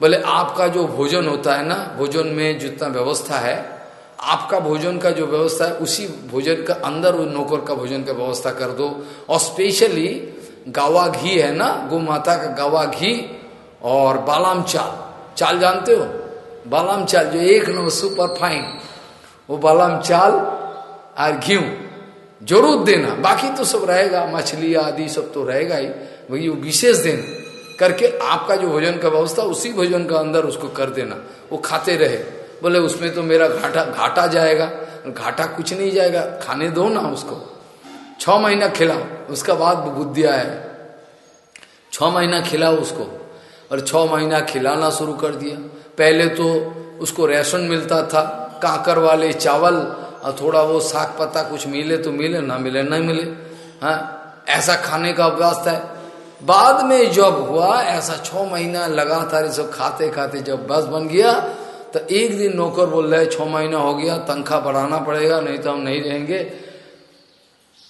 Speaker 1: बोले, आपका जो भोजन होता है ना, भोजन में जितना व्यवस्था है, आपका भोजन का जो व्यवस्था है, उसी भोजन का अंदर वो नौकर का भोजन का व्यवस्था कर दो। और स्पेशली गावा घी है ना गो माता का गावा घी और बालाम चाल। चाल जानते हो? बालाम चाल जो एक नंबर सुपर फाइन, वो बालाम चाल और घी ज़रूर देना। बाकी तो सब रहेगा, मछली आदि सब तो रहेगा ही। वही वो विशेष दिन करके आपका जो भोजन का व्यवस्था, उसी भोजन का अंदर उसको कर देना। वो खाते रहे। बोले, उसमें तो मेरा घाटा घाटा जाएगा। घाटा कुछ नहीं जाएगा। खाने दो ना उसको। छ महीना खिलाओ। उसका बाद बुद्धि आया छ महीना खिलाओ उसको। और छ महीना खिलाना शुरू कर दिया। पहले तो उसको रेशन मिलता था। काकर वाले चावल और थोड़ा वो साग पत्ता कुछ मिले तो मिले, ना मिले नहीं मिले। हाँ ऐसा खाने का अभ्यास था। बाद में जब हुआ, ऐसा छह महीना लगातार सब खाते खाते जब बस बन गया तो एक दिन नौकर बोल रहे, छह महीना हो गया, तनख्वाह बढ़ाना पड़ेगा, नहीं तो हम नहीं रहेंगे।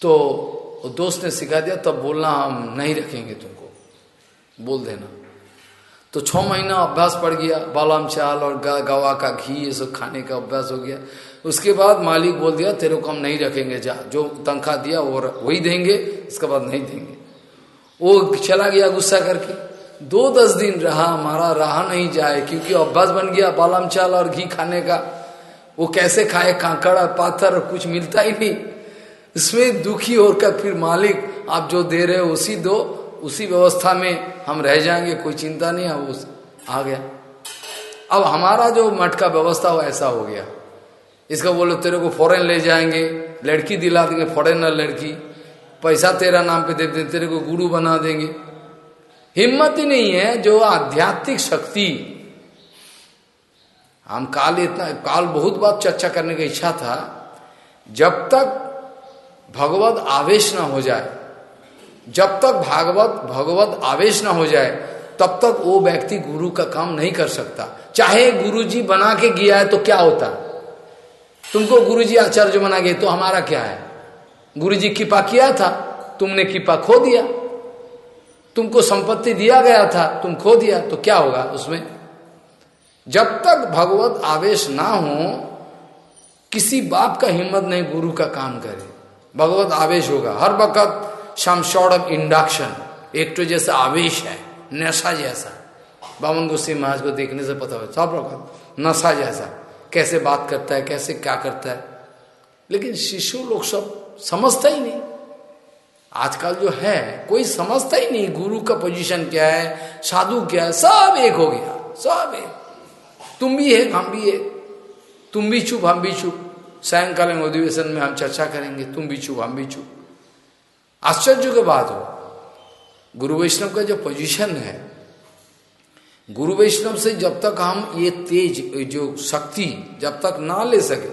Speaker 1: तो दोस्त ने सिखा दिया, तब बोलना, हम नहीं रखेंगे तुमको। बोल देना। तो छह महीना अभ्यास पड़ गया, बालाम चाल और गवा का घी, ये सब खाने का अभ्यास हो गया। उसके बाद मालिक बोल दिया, तेरे को हम नहीं रखेंगे, जा, जो तनख्वाह दिया वो वही देंगे, इसके बाद नहीं देंगे. वो चला गया गुस्सा करके। दो दस दिन रहा हमारा रहा नहीं जाए, क्योंकि अभ्यास बन गया, बालम चाल और घी खाने का। वो कैसे खाए, कांकड़ा, पाथर, कुछ मिलता ही नहीं। इसमें दुखी होकर फिर मालिक, आप जो दे रहे हो, उसी दो, उसी व्यवस्था में हम रह जाएँगे, कोई चिंता नहीं वो आ गया। अब हमारा जो मठ का व्यवस्था हो ऐसा हो गया। इसका बोलो, तेरे को फॉरेन ले जाएँगे। लड़की दिला देंगे फॉरेनर लड़की। पैसा तेरा नाम पे दे देंगे, तेरे को गुरु बना देंगे। हिम्मत ही नहीं है, जो आध्यात्मिक शक्ति। हम काल इतना, काल बहुत बात चर्चा करने की इच्छा था, जब तक भगवत आवेश ना हो जाए, जब तक भागवत, भगवत आवेश ना हो जाए, तब तक वो व्यक्ति गुरु का काम नहीं कर सकता। चाहे गुरु जी बना के गया है तो क्या होता? तुमको गुरु जी आचार्य बना गए तो हमारा क्या है? गुरु जी कृपा किया था, तुमने कृपा खो दिया। तुमको संपत्ति दिया गया था, तुम खो दिया तो क्या होगा उसमें? जब तक भगवत आवेश ना हो, किसी बाप का हिम्मत नहीं, गुरु का काम करे। भगवत आवेश होगा। हर वक्त शॉर्ट ऑफ़ इंडक्शन एक तो जैसा आवेश है, नशा जैसा। बावन गुस्सी महाराज को देखने से पता हो सब वक्त नशा जैसा। कैसे बात करता है, कैसे क्या करता है। लेकिन शिशु लोग सब समझता ही नहीं। आजकल जो है, कोई समझता ही नहीं, गुरु का पोजीशन क्या है, साधु क्या है, सब एक हो गया, सब एक। तुम भी है हम भी है तुम भी चुप, हम भी चुप। सायंकालीन अधिवेशन में हम चर्चा करेंगे, तुम भी चुप, हम भी चुप। आश्चर्य के बात हो, गुरु वैष्णव का जो पोजीशन है गुरु वैष्णव से जब तक हम ये तेज जो शक्ति जब तक ना ले सके,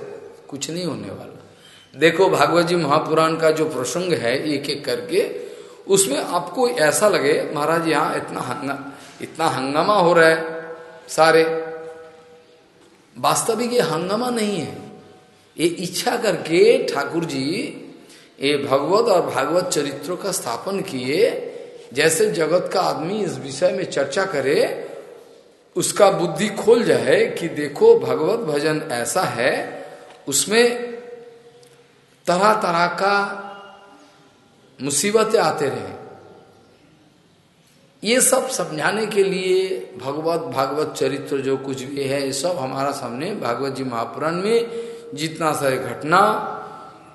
Speaker 1: कुछ नहीं होने वाला। देखो, भागवत जी महापुराण का जो प्रसंग है, एक एक करके, उसमें आपको ऐसा लगे, महाराज यहाँ इतना हंगा, इतना हंगामा हो रहा है, सारे। वास्तविक ये हंगामा नहीं है। ये इच्छा करके ठाकुर जी, ये भगवत और भागवत चरित्रों का स्थापन किए, जैसे जगत का आदमी इस विषय में चर्चा करे उसका बुद्धि खोल जाए कि देखो भगवत भजन ऐसा है, उसमें तरह तरह का मुसीबतें आते रहे। ये सब समझाने के लिए भगवत, भागवत चरित्र जो कुछ भी है, ये सब हमारा सामने भागवत जी महापुराण में जितना सारे घटना,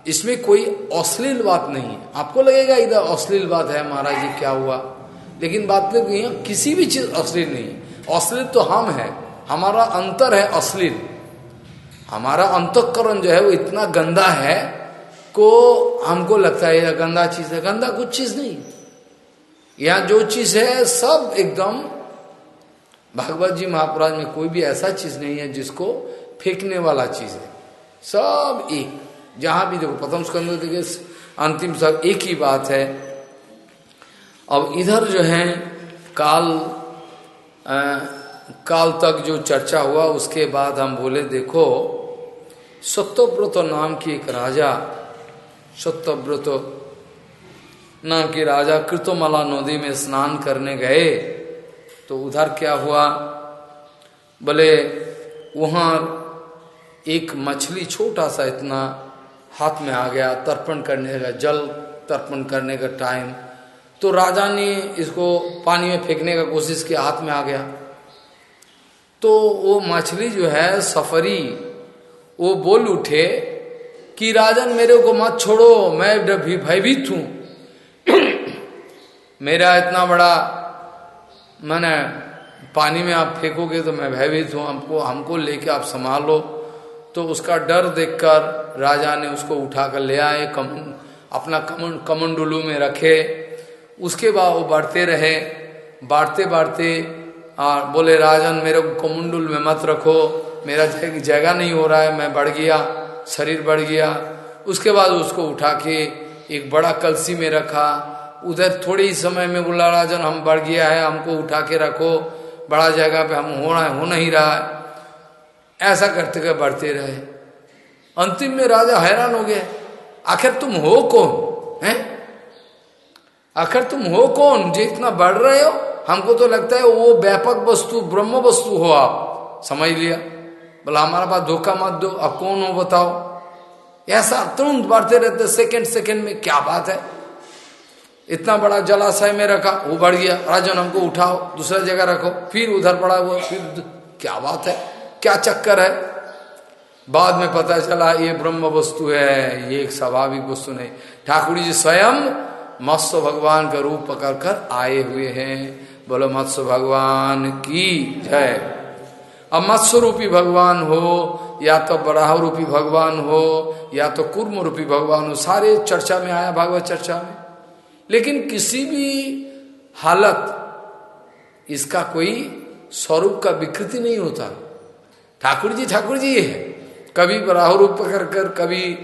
Speaker 1: इसमें कोई अश्लील बात नहीं है। आपको लगेगा इधर अश्लील बात है, महाराज जी, क्या हुआ? लेकिन बात तो किसी भी चीज़ अश्लील नहीं है। अश्लील तो हम है, हमारा अंतर है अश्लील। हमारा अंतकरण जो है वो इतना गंदा है को हमको लगता है, यह गंदा चीज़ है, गंदा कुछ चीज़ नहीं। यहाँ जो चीज़ है सब एकदम, भागवत जी महापुराज में कोई भी ऐसा चीज़ नहीं है जिसको फेंकने वाला चीज़ है। सब एक, जहाँ भी देखो, प्रथम स्कंद अंतिम सब एक ही बात है। अब इधर जो है, काल काल तक जो चर्चा हुआ, उसके बाद हम बोले, देखो सत्यव्रत नाम की एक राजा सत्यव्रत नाम की राजा कृतमला नदी में स्नान करने गए तो उधर क्या हुआ? बोले, वहाँ एक मछली छोटा सा इतना हाथ में आ गया, तर्पण करने का जल, तर्पण करने का टाइम तो राजा ने इसको पानी में फेंकने का कोशिश किया, हाथ में आ गया। तो वो मछली जो है, सफरी, वो बोल उठे कि, राजन, मेरे को मत छोड़ो, मैं भी भयभीत हूँ। मेरा इतना बड़ा, मैंने पानी में आप फेंकोगे तो मैं भयभीत हूँ, हमको हमको लेके आप संभालो। तो उसका डर देखकर राजा ने उसको उठाकर ले आए, कम, अपना कमन कमंडुलू में रखे। उसके बाद वो बढ़ते रहे। बाढ़ते बाढ़ते और बोले, राजन, मेरे को मुंडुल में मत रखो। मेरा जगह नहीं हो रहा है, मैं बढ़ गया, शरीर बढ़ गया। उसके बाद उसको उठा के एक बड़ा कलसी में रखा। उधर थोड़े ही समय में बोला, राजन, हम बढ़ गया है, हमको उठा के रखो। बड़ा जगह पे हम हो रहा है हो नहीं रहा है। ऐसा करते कर बढ़ते रहे। अंतिम में राजा हैरान हो गए। आखिर तुम हो कौन, है? आखिर तुम हो कौन? जो इतना बढ़ रहे हो? हमको तो लगता है वो व्यापक वस्तु, ब्रह्म वस्तु हो आप। समझ लिया? बोला, हमारा पास धोखा मत दो। अब कौन हो बताओ? ऐसा तुरंत बढ़ते रहते सेकंड सेकंड में क्या बात है? इतना बड़ा जलाशय में रखा, वो बढ़ गया। राजन, हमको उठाओ, दूसरा जगह रखो। फिर उधर पड़ा हुआ, फिर क्या बात है? क्या चक्कर है? बाद में पता चला, ये ब्रह्म वस्तु है, ये एक स्वाभाविक वस्तु नहीं। ठाकुर जी स्वयं मत्स्य भगवान का रूप पकड़ कर आए हुए हैं। बोलो, मत्स्य भगवान की जय। अब मत्स्य रूपी भगवान हो, या तो बराह रूपी भगवान हो, या तो कुर्म रूपी भगवान हो, सारे चर्चा में आया भागवत चर्चा में। लेकिन किसी भी हालत, इसका कोई स्वरूप का विकृति नहीं होता। ठाकुर जी ठाकुर जी है। कभी बराह रूप पकड़ कर, कभी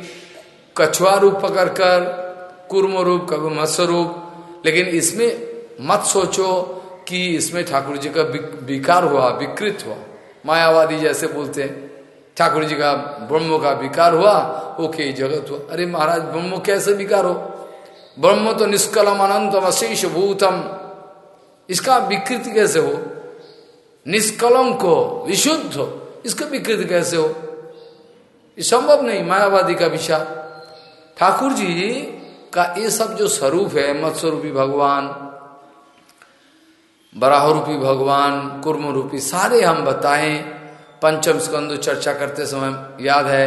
Speaker 1: कछुआ रूप पकड़ कर कुर्म रूप कभी मत्स्य रूप लेकिन इसमें मत सोचो कि इसमें ठाकुर जी का विकार हुआ, विकृत हुआ। मायावादी जैसे बोलते हैं। ठाकुर जी का, ब्रह्म का विकार हुआ, ओके, जगत हुआ। अरे महाराज, ब्रह्म कैसे विकार हो? ब्रह्म तो निष्कलम अनंतम अशेष भूतम। इसका विकृति कैसे हो? निष्कलम को विशुद्ध हो। इसका विकृति कैसे हो? ये संभव नहीं, मायावादी का विचार। ठाकुर जी का ये सब जो स्वरूप है मत्स्वरूपी भगवान बराह रूपी भगवान कुर्म रूपी सारे हम बताएँ। पंचम स्कंद चर्चा करते समय याद है,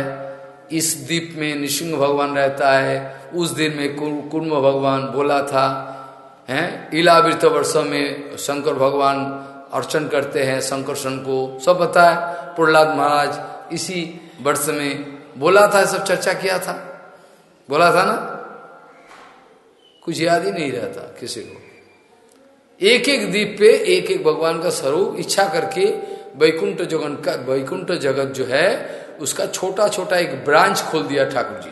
Speaker 1: इस द्वीप में निशिंग भगवान रहता है। उस दिन में कुर्म भगवान बोला था, हैं? इलावृत वर्ष में शंकर भगवान अर्चन करते हैं शंकरशन को। सब है प्रहलाद महाराज इसी वर्ष में बोला था सब चर्चा किया था? बोला था ना? कुछ याद ही नहीं रहता किसी को। एक एक द्वीप पे एक एक भगवान का स्वरूप, इच्छा करके वैकुंठ जगन का, वैकुंठ जगत जो है, उसका छोटा छोटा एक ब्रांच खोल दिया ठाकुर जी।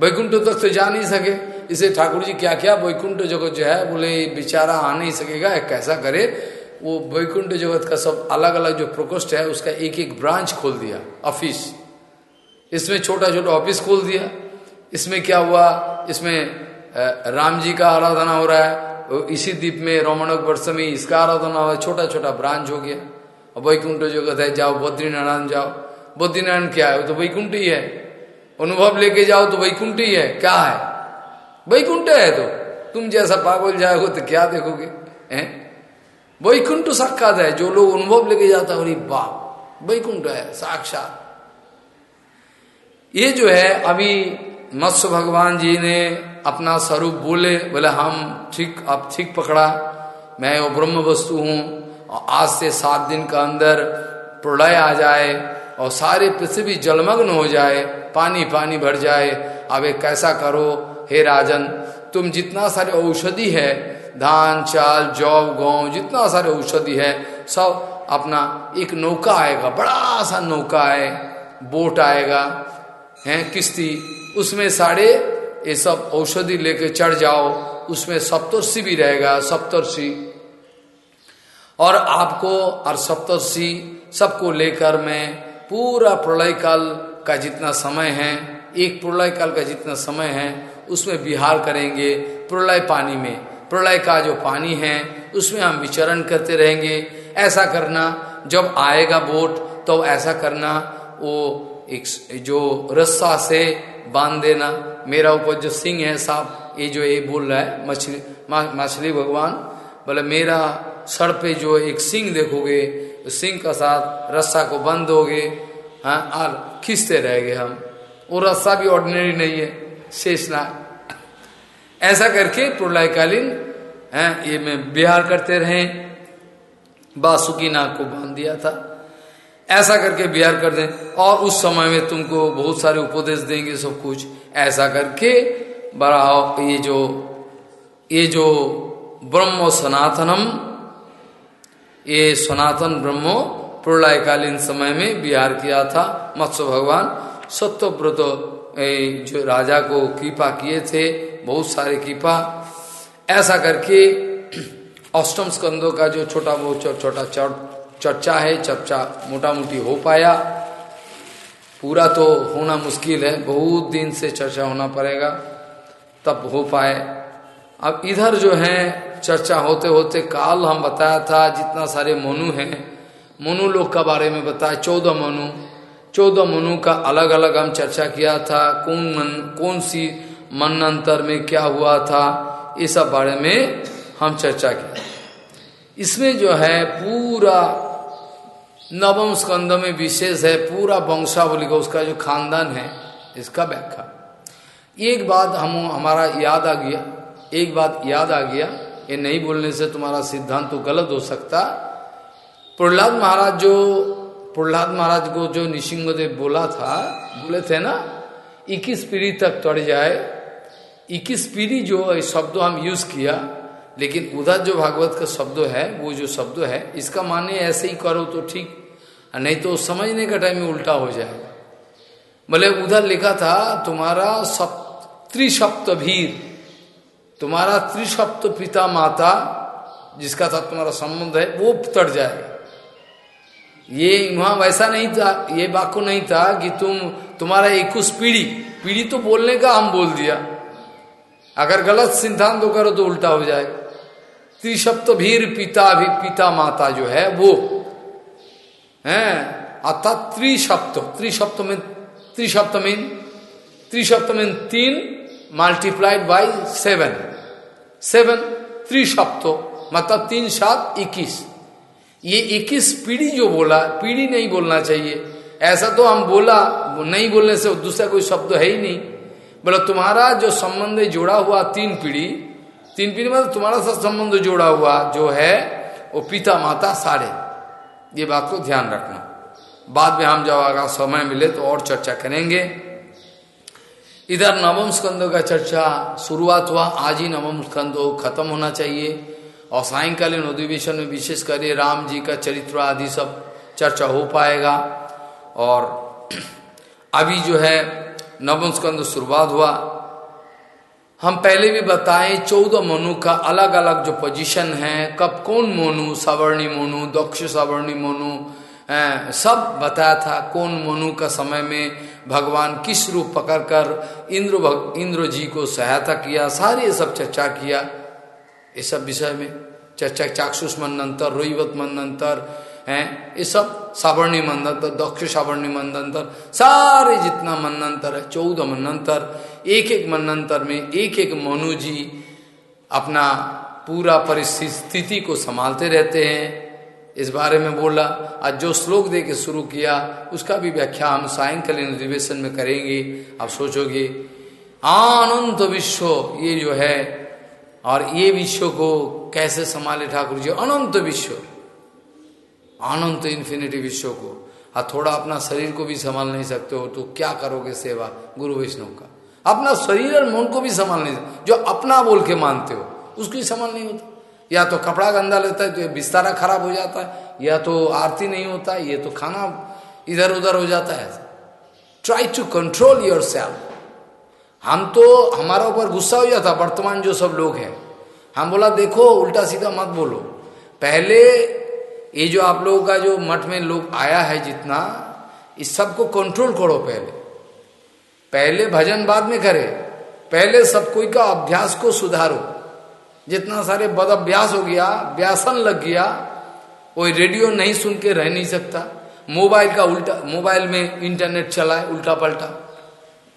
Speaker 1: वैकुंठ तक तो जा नहीं सके। इसे ठाकुर जी क्या क्या वैकुंठ जगत जो है, बोले, बेचारा आ नहीं सकेगा, कैसा करे? वो वैकुंठ जगत का सब अलग अलग जो प्रकोष्ठ है, उसका एक एक ब्रांच खोल दिया, ऑफ़िस। इसमें छोटा छोटा ऑफ़िस खोल दिया। इसमें क्या हुआ? इसमें राम जी का आराधना हो रहा है इसी द्वीप में रोमणक वर्ष में इसका आराधना हो छोटा छोटा ब्रांच हो गया। और वैकुंठ जगत है, जाओ, बद्रीनारायण जाओ। बद्रीनारायण क्या है? वो तो वैकुंठ ही। है अनुभव लेके जाओ तो वैकुंठ ही। है क्या है? वैकुंठ है तो। तुम जैसा पागल जाओगे तो क्या देखोगे? हैं? वैकुंठ साक्षात है। जो लोग अनुभव लेके जाता है बाप। वैकुंठ है, साक्षात। ये जो है, अभी मत्स्य भगवान जी ने अपना स्वरूप बोले बोले, हम ठीक अब ठीक पकड़ा। मैं वो ब्रह्म वस्तु हूँ। और आज से सात दिन का अंदर प्रलय आ जाए और सारे पृथ्वी जलमग्न हो जाए, पानी पानी भर जाए। अब एक कैसा करो, हे राजन? तुम जितना सारे औषधि है, धान, चाल, जौ गाँव जितना सारे औषधि है, सब अपना एक नौका आएगा, बड़ा सा नौका है बोट आएगा, है, किश्ती, उसमें सारे ये सब औषधि लेके चढ़ जाओ, उसमें सप्तर्षि भी रहेगा, सप्तर्षि। और आपको और सप्तर्षि सबको लेकर मैं पूरा प्रलय काल का जितना समय है, एक प्रलय काल का जितना समय है, उसमें विहार करेंगे प्रलय पानी में। प्रलय का जो पानी है, उसमें हम विचरण करते रहेंगे। ऐसा करना, जब आएगा बोट तो ऐसा करना, वो एक जो रस्सा से बाँध देना, मेरा ऊपर जो सिंह है साहब, ये जो ये बोल रहा है, मछली मछली भगवान, बोले, मेरा सर पे जो एक सिंह देखोगे तो सिंह का साथ रस्सा को बंद दोगे हाँ और खींचते रहेंगे हम। वो रस्सा भी ऑर्डिनरी नहीं है शेषनाग ऐसा करके प्रलयकालीन, है, ये में बिहार करते रहे बासुकी नाग को बाँध दिया था। ऐसा करके बिहार कर दें। और उस समय में तुमको बहुत सारे उपदेश देंगे सब कुछ। ऐसा करके बड़ा ये जो ये जो ब्रह्म सनातनम, ये सनातन ब्रह्मो प्रलयकालीन समय में बिहार किया था। मत्स्य भगवान सत्यव्रत जो राजा को कृपा किए थे, बहुत सारे कृपा। ऐसा करके अष्टम स्कंदों का जो छोटा बहुत छोटा चर्चा है, चर्चा मोटा मोटी हो पाया। पूरा तो होना मुश्किल है, बहुत दिन से चर्चा होना पड़ेगा, तब हो पाए। अब इधर जो है, चर्चा होते होते काल हम बताया था, जितना सारे मनु हैं, मनु लोग का बारे में बताया, चौदह मनु। चौदह मनु का अलग अलग हम चर्चा किया था, कौन मन, कौन सी मनंतर में क्या हुआ था, ये सब बारे में हम चर्चा किया। इसमें जो है, पूरा नवम स्कंद में विशेष है, पूरा वंशावली का उसका जो खानदान है, इसका व्याख्या। एक बात हम, हमारा याद आ गया, एक बात याद आ गया, ये नहीं बोलने से तुम्हारा सिद्धांत तो गलत हो सकता। प्रहलाद महाराज जो, प्रहलाद महाराज को जो निशिंगदेव बोला था, बोले थे ना, इक्कीस पीढ़ी तक तड़ जाए, इक्कीस पीढ़ी जो शब्द हम यूज़ किया लेकिन उधर जो भागवत का शब्द है, वो जो शब्द है, इसका माने ऐसे ही करो तो ठीक। नहीं तो समझने का टाइम में उल्टा हो जाएगा। बोले उधर लिखा था, तुम्हारा सप त्रिसप्तभीर तुम्हारा त्रिसप्त पिता माता, जिसका साथ तुम्हारा संबंध है, वो तट जाएगा। ये वहाँ वैसा नहीं था, ये वाक्य नहीं था कि तुम, तुम्हारा इक्कीस पीढ़ी पीढ़ी तो बोलने का हम बोल दिया। अगर गलत सिद्धांत करो तो उल्टा हो जाएगा। त्रिशप्त भीर पिता भी पिता माता जो है, वो, है? अर्थात त्रिशप्त त्रिशप्त में में तीन मल्टीप्लाइड बाई सेवन सेवन त्रिशप्तो मतलब तीन सात इक्कीस। ये इक्कीस पीढ़ी जो बोला, पीढ़ी नहीं बोलना चाहिए। ऐसा तो हम बोला, नहीं बोलने से दूसरा कोई शब्द है ही नहीं। बोला, तुम्हारा जो संबंध जोड़ा हुआ तीन पीढ़ी तीन पीढ़ी मतलब तुम्हारा साथ संबंध जोड़ा हुआ जो है, वो पिता, माता, सारे। ये बात को ध्यान रखना। बाद में हम जब अगर समय मिले तो और चर्चा करेंगे। इधर नवम स्कंदों का चर्चा शुरुआत हुआ। आज ही नवम स्कंदो खत्म होना चाहिए। और सायकालीन अधिवेशन में विशेष करे राम जी का चरित्र आदि सब चर्चा हो पाएगा। और अभी जो है, नवम स्कंद शुरुआत हुआ। हम पहले भी बताएँ, चौदह मोनु का अलग अलग जो पोजीशन है, कब कौन मोनु, सवर्णी मोनु, दक्ष सवर्णी मोनू सब बताया था कौन मोनु का समय में भगवान किस रूप पकड़कर इंद्र इंद्र जी को सहायता किया, सारे सब चर्चा किया। ये सब विषय में चर्चा, चाक्षुष मनंतर रोईवत मनंतर है, ये सब सावर्णी मनंतर दक्ष सावर्णी मनंतर सारे जितना मनंतर है, चौदह मनंतर एक एक मनंतर में एक एक मनु जी अपना पूरा परिस्थिति को संभालते रहते हैं। इस बारे में बोला, आज जो श्लोक दे के शुरू किया, उसका भी व्याख्या हम सायंकालीन अधिवेशन में करेंगे। आप सोचोगे अनंत विश्व ये जो है, और ये विश्व को कैसे संभाले ठाकुर जी? अनंत विश्व, अनंत इन्फिनिटी विश्व को। और थोड़ा अपना शरीर को भी संभाल नहीं सकते हो तो क्या करोगे सेवा? गुरु वैष्णव का। अपना शरीर और मन को भी संभाल नहीं जो अपना बोल के मानते हो, उसको ही संभाल नहीं होता। या तो कपड़ा गंदा लेता है तो बिस्तारा खराब हो जाता है, या तो आरती नहीं होता, ये तो खाना इधर उधर हो जाता है। ट्राई टू कंट्रोल योर हम तो हमारा ऊपर गुस्सा हो जाता, वर्तमान जो सब लोग हैं। हम बोला, देखो, उल्टा सीधा मत बोलो। पहले ये जो आप लोगों का जो मठ में लोग आया है जितना, इस सबको कंट्रोल करो पहले। पहले भजन बाद में करे, पहले सब कोई का अभ्यास को सुधारो। जितना सारे बद अभ्यास हो गया व्यासन लग गया वो रेडियो नहीं सुन के रह नहीं सकता। मोबाइल का उल्टा, मोबाइल में इंटरनेट चलाए, उल्टा पलटा।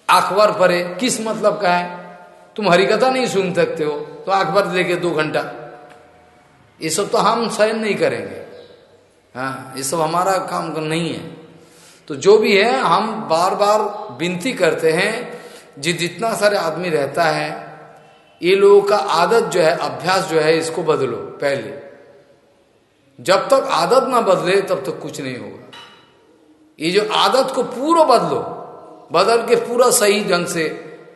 Speaker 1: अखबार पढ़े, किस मतलब का है? तुम हरिकथा नहीं सुन सकते हो तो अखबार देखे दो घंटा। ये सब तो हम सहन नहीं करेंगे। हाँ ये सब हमारा काम नहीं है। तो जो भी है, हम बार बार विनती करते हैं, जी जितना सारे आदमी रहता है, ये लोगों का आदत जो है, अभ्यास जो है, इसको बदलो, पहले। जब तक आदत ना बदले, तब तक कुछ नहीं होगा। ये जो आदत को पूरा बदलो, बदल के पूरा सही ढंग से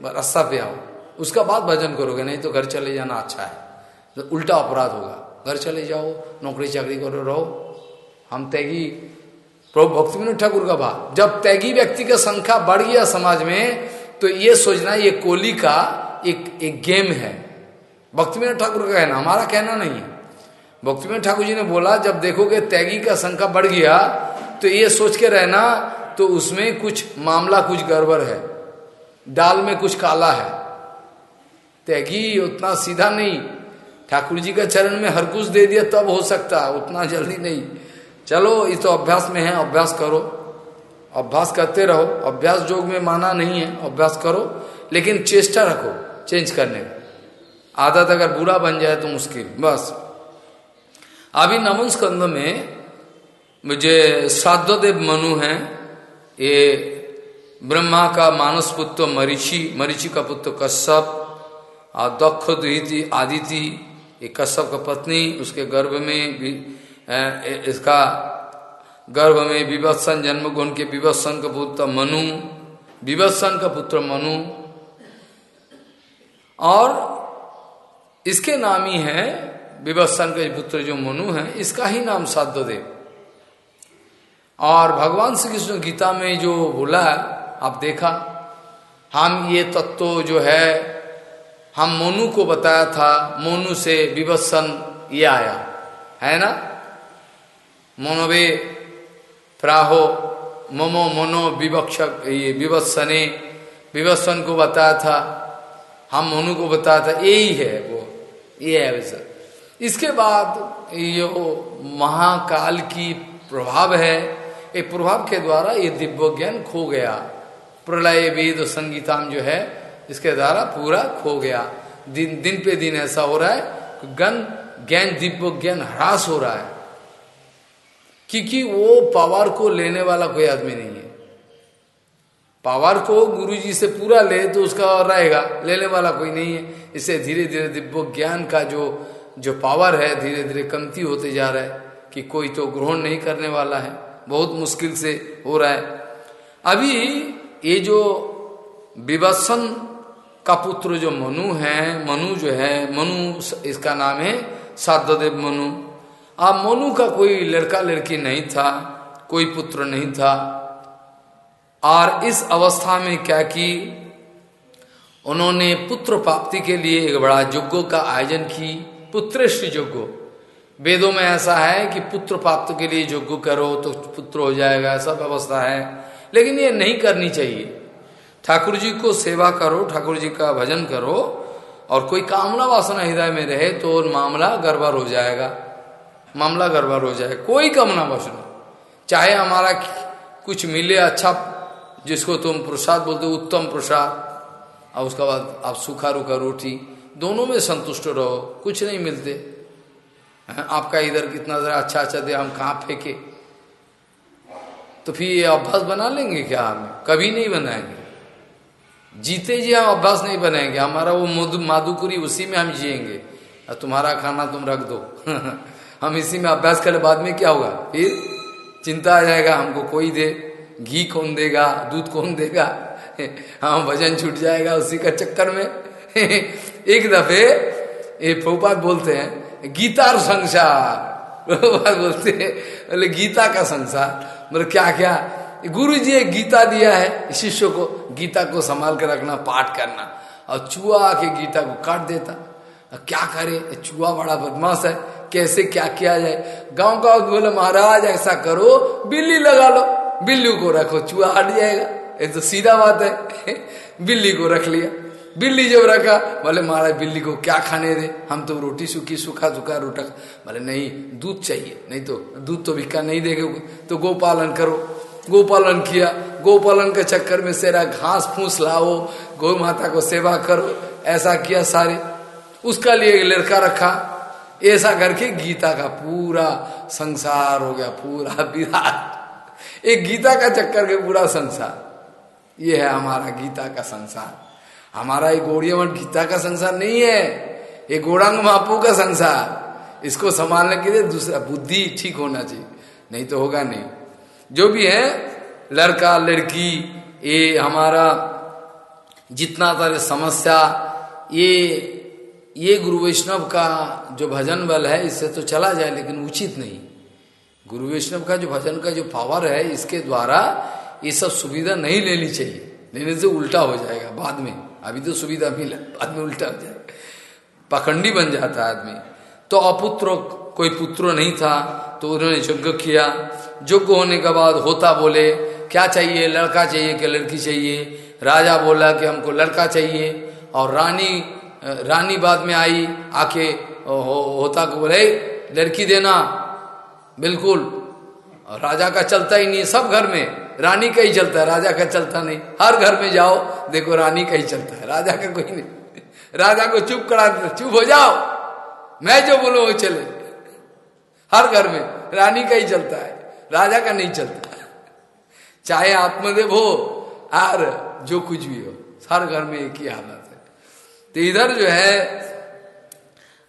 Speaker 1: रास्ता पे आओ। उसका बाद भजन करोगे, नहीं तो घर चले जाना अच्छा है। तो उल्टा अपराध होगा। घर चले जाओ नौकरी चाकरी करो, रहो। हम तैगी प्रभु भक्ति ठाकुर का भाव जब त्यागी व्यक्ति का संख्या बढ़ गया समाज में तो ये सोचना, ये कोली का एक एक गेम है। भक्ति विनोद ठाकुर का कहना, हमारा कहना नहीं है। भक्ति विनोद ठाकुर जी ने बोला, जब देखोगे त्यागी का संख्या बढ़ गया तो ये सोच के रहना तो उसमें कुछ मामला, कुछ गड़बड़ है। दाल में कुछ काला है। त्यागी उतना सीधा नहीं। ठाकुर जी का चरण में हर कुछ दे दिया, तब हो सकता, उतना जल्दी नहीं। चलो, ये तो अभ्यास में है, अभ्यास करो। अभ्यास करते रहो। अभ्यास योग में माना नहीं है, अभ्यास करो, लेकिन चेष्टा रखो, चेंज करने का आदत अगर बुरा बन जाए तो मुश्किल, बस। अभी नमन स्कंद में मुझे साधदेव मनु है। ये ब्रह्मा का मानस पुत्र मरीचि मरीचि का पुत्र कश्यप और दक्ष दुहिति आदिति ये कश्यप का पत्नी, उसके गर्भ में भी इसका गर्भ में विवत्सन जन्म गुण के विवत्सन का पुत्र मनु, विवत्सन का पुत्र मनु। और इसके नाम ही है विवत्सन का पुत्र जो मनु है, इसका ही नाम साधदेव और भगवान श्री कृष्ण गीता में जो बोला आप देखा, हम ये तत्व जो है, हम मोनू को बताया था, मोनू से विवत्सन ये आया, है ना? मोनोवे प्राहो मोमो मोनो विवक्षक ये विवत्सने विवत्सन को बताया था हम मोनू को बताया था यही है वो, ये है वैसा। इसके बाद ये महाकाल की प्रभाव है, ये प्रभाव के द्वारा ये दिव्य ज्ञान खो गया। प्रलय वेद संगीताम जो है, इसके द्वारा पूरा खो गया। दिन दिन पे दिन ऐसा हो रहा है गन ज्ञान दिव्य ज्ञान ह्रास हो रहा है। क्योंकि वो पावर को लेने वाला कोई आदमी नहीं है। पावर को गुरु जी से पूरा ले तो उसका रहेगा, लेने वाला कोई नहीं है। इससे धीरे धीरे दिव्य ज्ञान का जो जो पावर है धीरे धीरे कमती होते जा रहा है कि कोई तो ग्रहण नहीं करने वाला है। बहुत मुश्किल से हो रहा है। अभी ये जो विवत्सन का पुत्र जो मनु है, मनु जो है, मनु इसका नाम है साधदेव मनु। अब मनु का कोई लड़का लड़की नहीं था, कोई पुत्र नहीं था। और इस अवस्था में क्या की? उन्होंने पुत्र प्राप्ति के लिए एक बड़ा यज्ञों का आयोजन की पुत्रश्री यज्ञ। वेदों में ऐसा है कि पुत्र प्राप्त के लिए यज्ञ करो तो पुत्र हो जाएगा ऐसा व्यवस्था है। लेकिन ये नहीं करनी चाहिए। ठाकुर जी को सेवा करो, ठाकुर जी का भजन करो और कोई कामना वासना हृदय में रहे तो मामला गड़बड़ हो जाएगा। मामला गड़बड़ हो जाए, कोई कामना वासना चाहे हमारा कुछ मिले अच्छा जिसको तुम प्रसाद बोलते उत्तम प्रसाद, और उसके बाद आप सूखा रूखा रोटी, दोनों में संतुष्ट रहो, कुछ नहीं मिलते। आपका इधर कितना जरा अच्छा अच्छा दे, हम कहाँ फेंके? तो फिर ये अभ्यास बना लेंगे क्या हमें कभी नहीं बनाएँगे। जीते जी हम अभ्यास नहीं बनाएँगे, हमारा वो मधु, माधुकुरी उसी में हम जिएँगे। और तुम्हारा खाना तुम रख दो। हम इसी में अभ्यास करे बाद में क्या होगा? फिर चिंता आ जाएगा, हमको कोई दे, घी कौन देगा, दूध कौन देगा? हाँ वज़न छूट जाएगा उसी का चक्कर में। एक दफे ये प्रभुपात बोलते हैं, गीतार संसार। प्रभुपात बोलते हैं, बोले, गीता का संसार। मतलब क्या क्या? गुरु जी एक गीता दिया है, शिष्य को, गीता को संभाल कर रखना, पाठ करना। और चूहा आके गीता को काट देता। क्या करे? चूहा बड़ा बदमाश है। कैसे क्या किया जाए? गाँव का बोले, महाराज, ऐसा करो, बिल्ली लगा लो। बिल्ली को रखो, चूहा हट जाएगा। ये तो सीधा बात है। बिल्ली को रख लिया। बिल्ली जब रखा, बोले, महाराज, बिल्ली को क्या खाने दे? हम तो रोटी सूखी, सूखा सूखा रोटा बोले, नहीं, दूध चाहिए। नहीं तो दूध तो भिक्का नहीं देगे। तो गोपालन करो। गोपालन किया। गोपालन के चक्कर में सेरा घास फूस लाओ। गौ माता को सेवा करो। ऐसा किया सारे। उसका लिए एक लड़का रखा। ऐसा करके गीता का पूरा संसार हो गया, पूरा विराट। एक गीता का चक्कर के पूरा संसार। ये है हमारा गीता का संसार। हमारा ये गौड़िया मठ गीता का संसार नहीं है, ये गौड़ांग महापू का संसार। इसको संभालने के लिए दूसरा बुद्धि ठीक होना चाहिए, नहीं तो होगा नहीं। जो भी है, लड़का, लड़की, ये हमारा जितना तरह समस्या, ये ये गुरु वैष्णव का जो भजन बल है, इससे तो चला जाए, लेकिन उचित नहीं। गुरु वैष्णव का जो भजन का जो पावर है, इसके द्वारा ये सब सुविधा नहीं लेनी चाहिए। लेने से उल्टा हो जाएगा बाद में। अभी तो सुविधा मिला बाद में उल्टा हो जाएगा। पखंडी बन जाता है आदमी। तो अपुत्र, कोई पुत्र नहीं था तो उन्होंने यज्ञ किया। यज्ञ होने के बाद होता बोले, क्या चाहिए? लड़का चाहिए कि लड़की चाहिए? राजा बोला कि हमको लड़का चाहिए। और रानी रानी बाद में आई आके हो, होता को बोले लड़की देना। बिल्कुल। राजा का चलता ही नहीं सब घर में। रानी का ही चलता है राजा का चलता नहीं। हर घर में जाओ देखो रानी का ही चलता है राजा का कोई नहीं। राजा को चुप करा चुप हो जाओ। मैं जो बोलो वो चले। हर घर में रानी का ही चलता है राजा का नहीं चलता। चाहे आत्मदेव हो और जो कुछ भी हो हर घर में एक ही हालत। तो इधर जो है,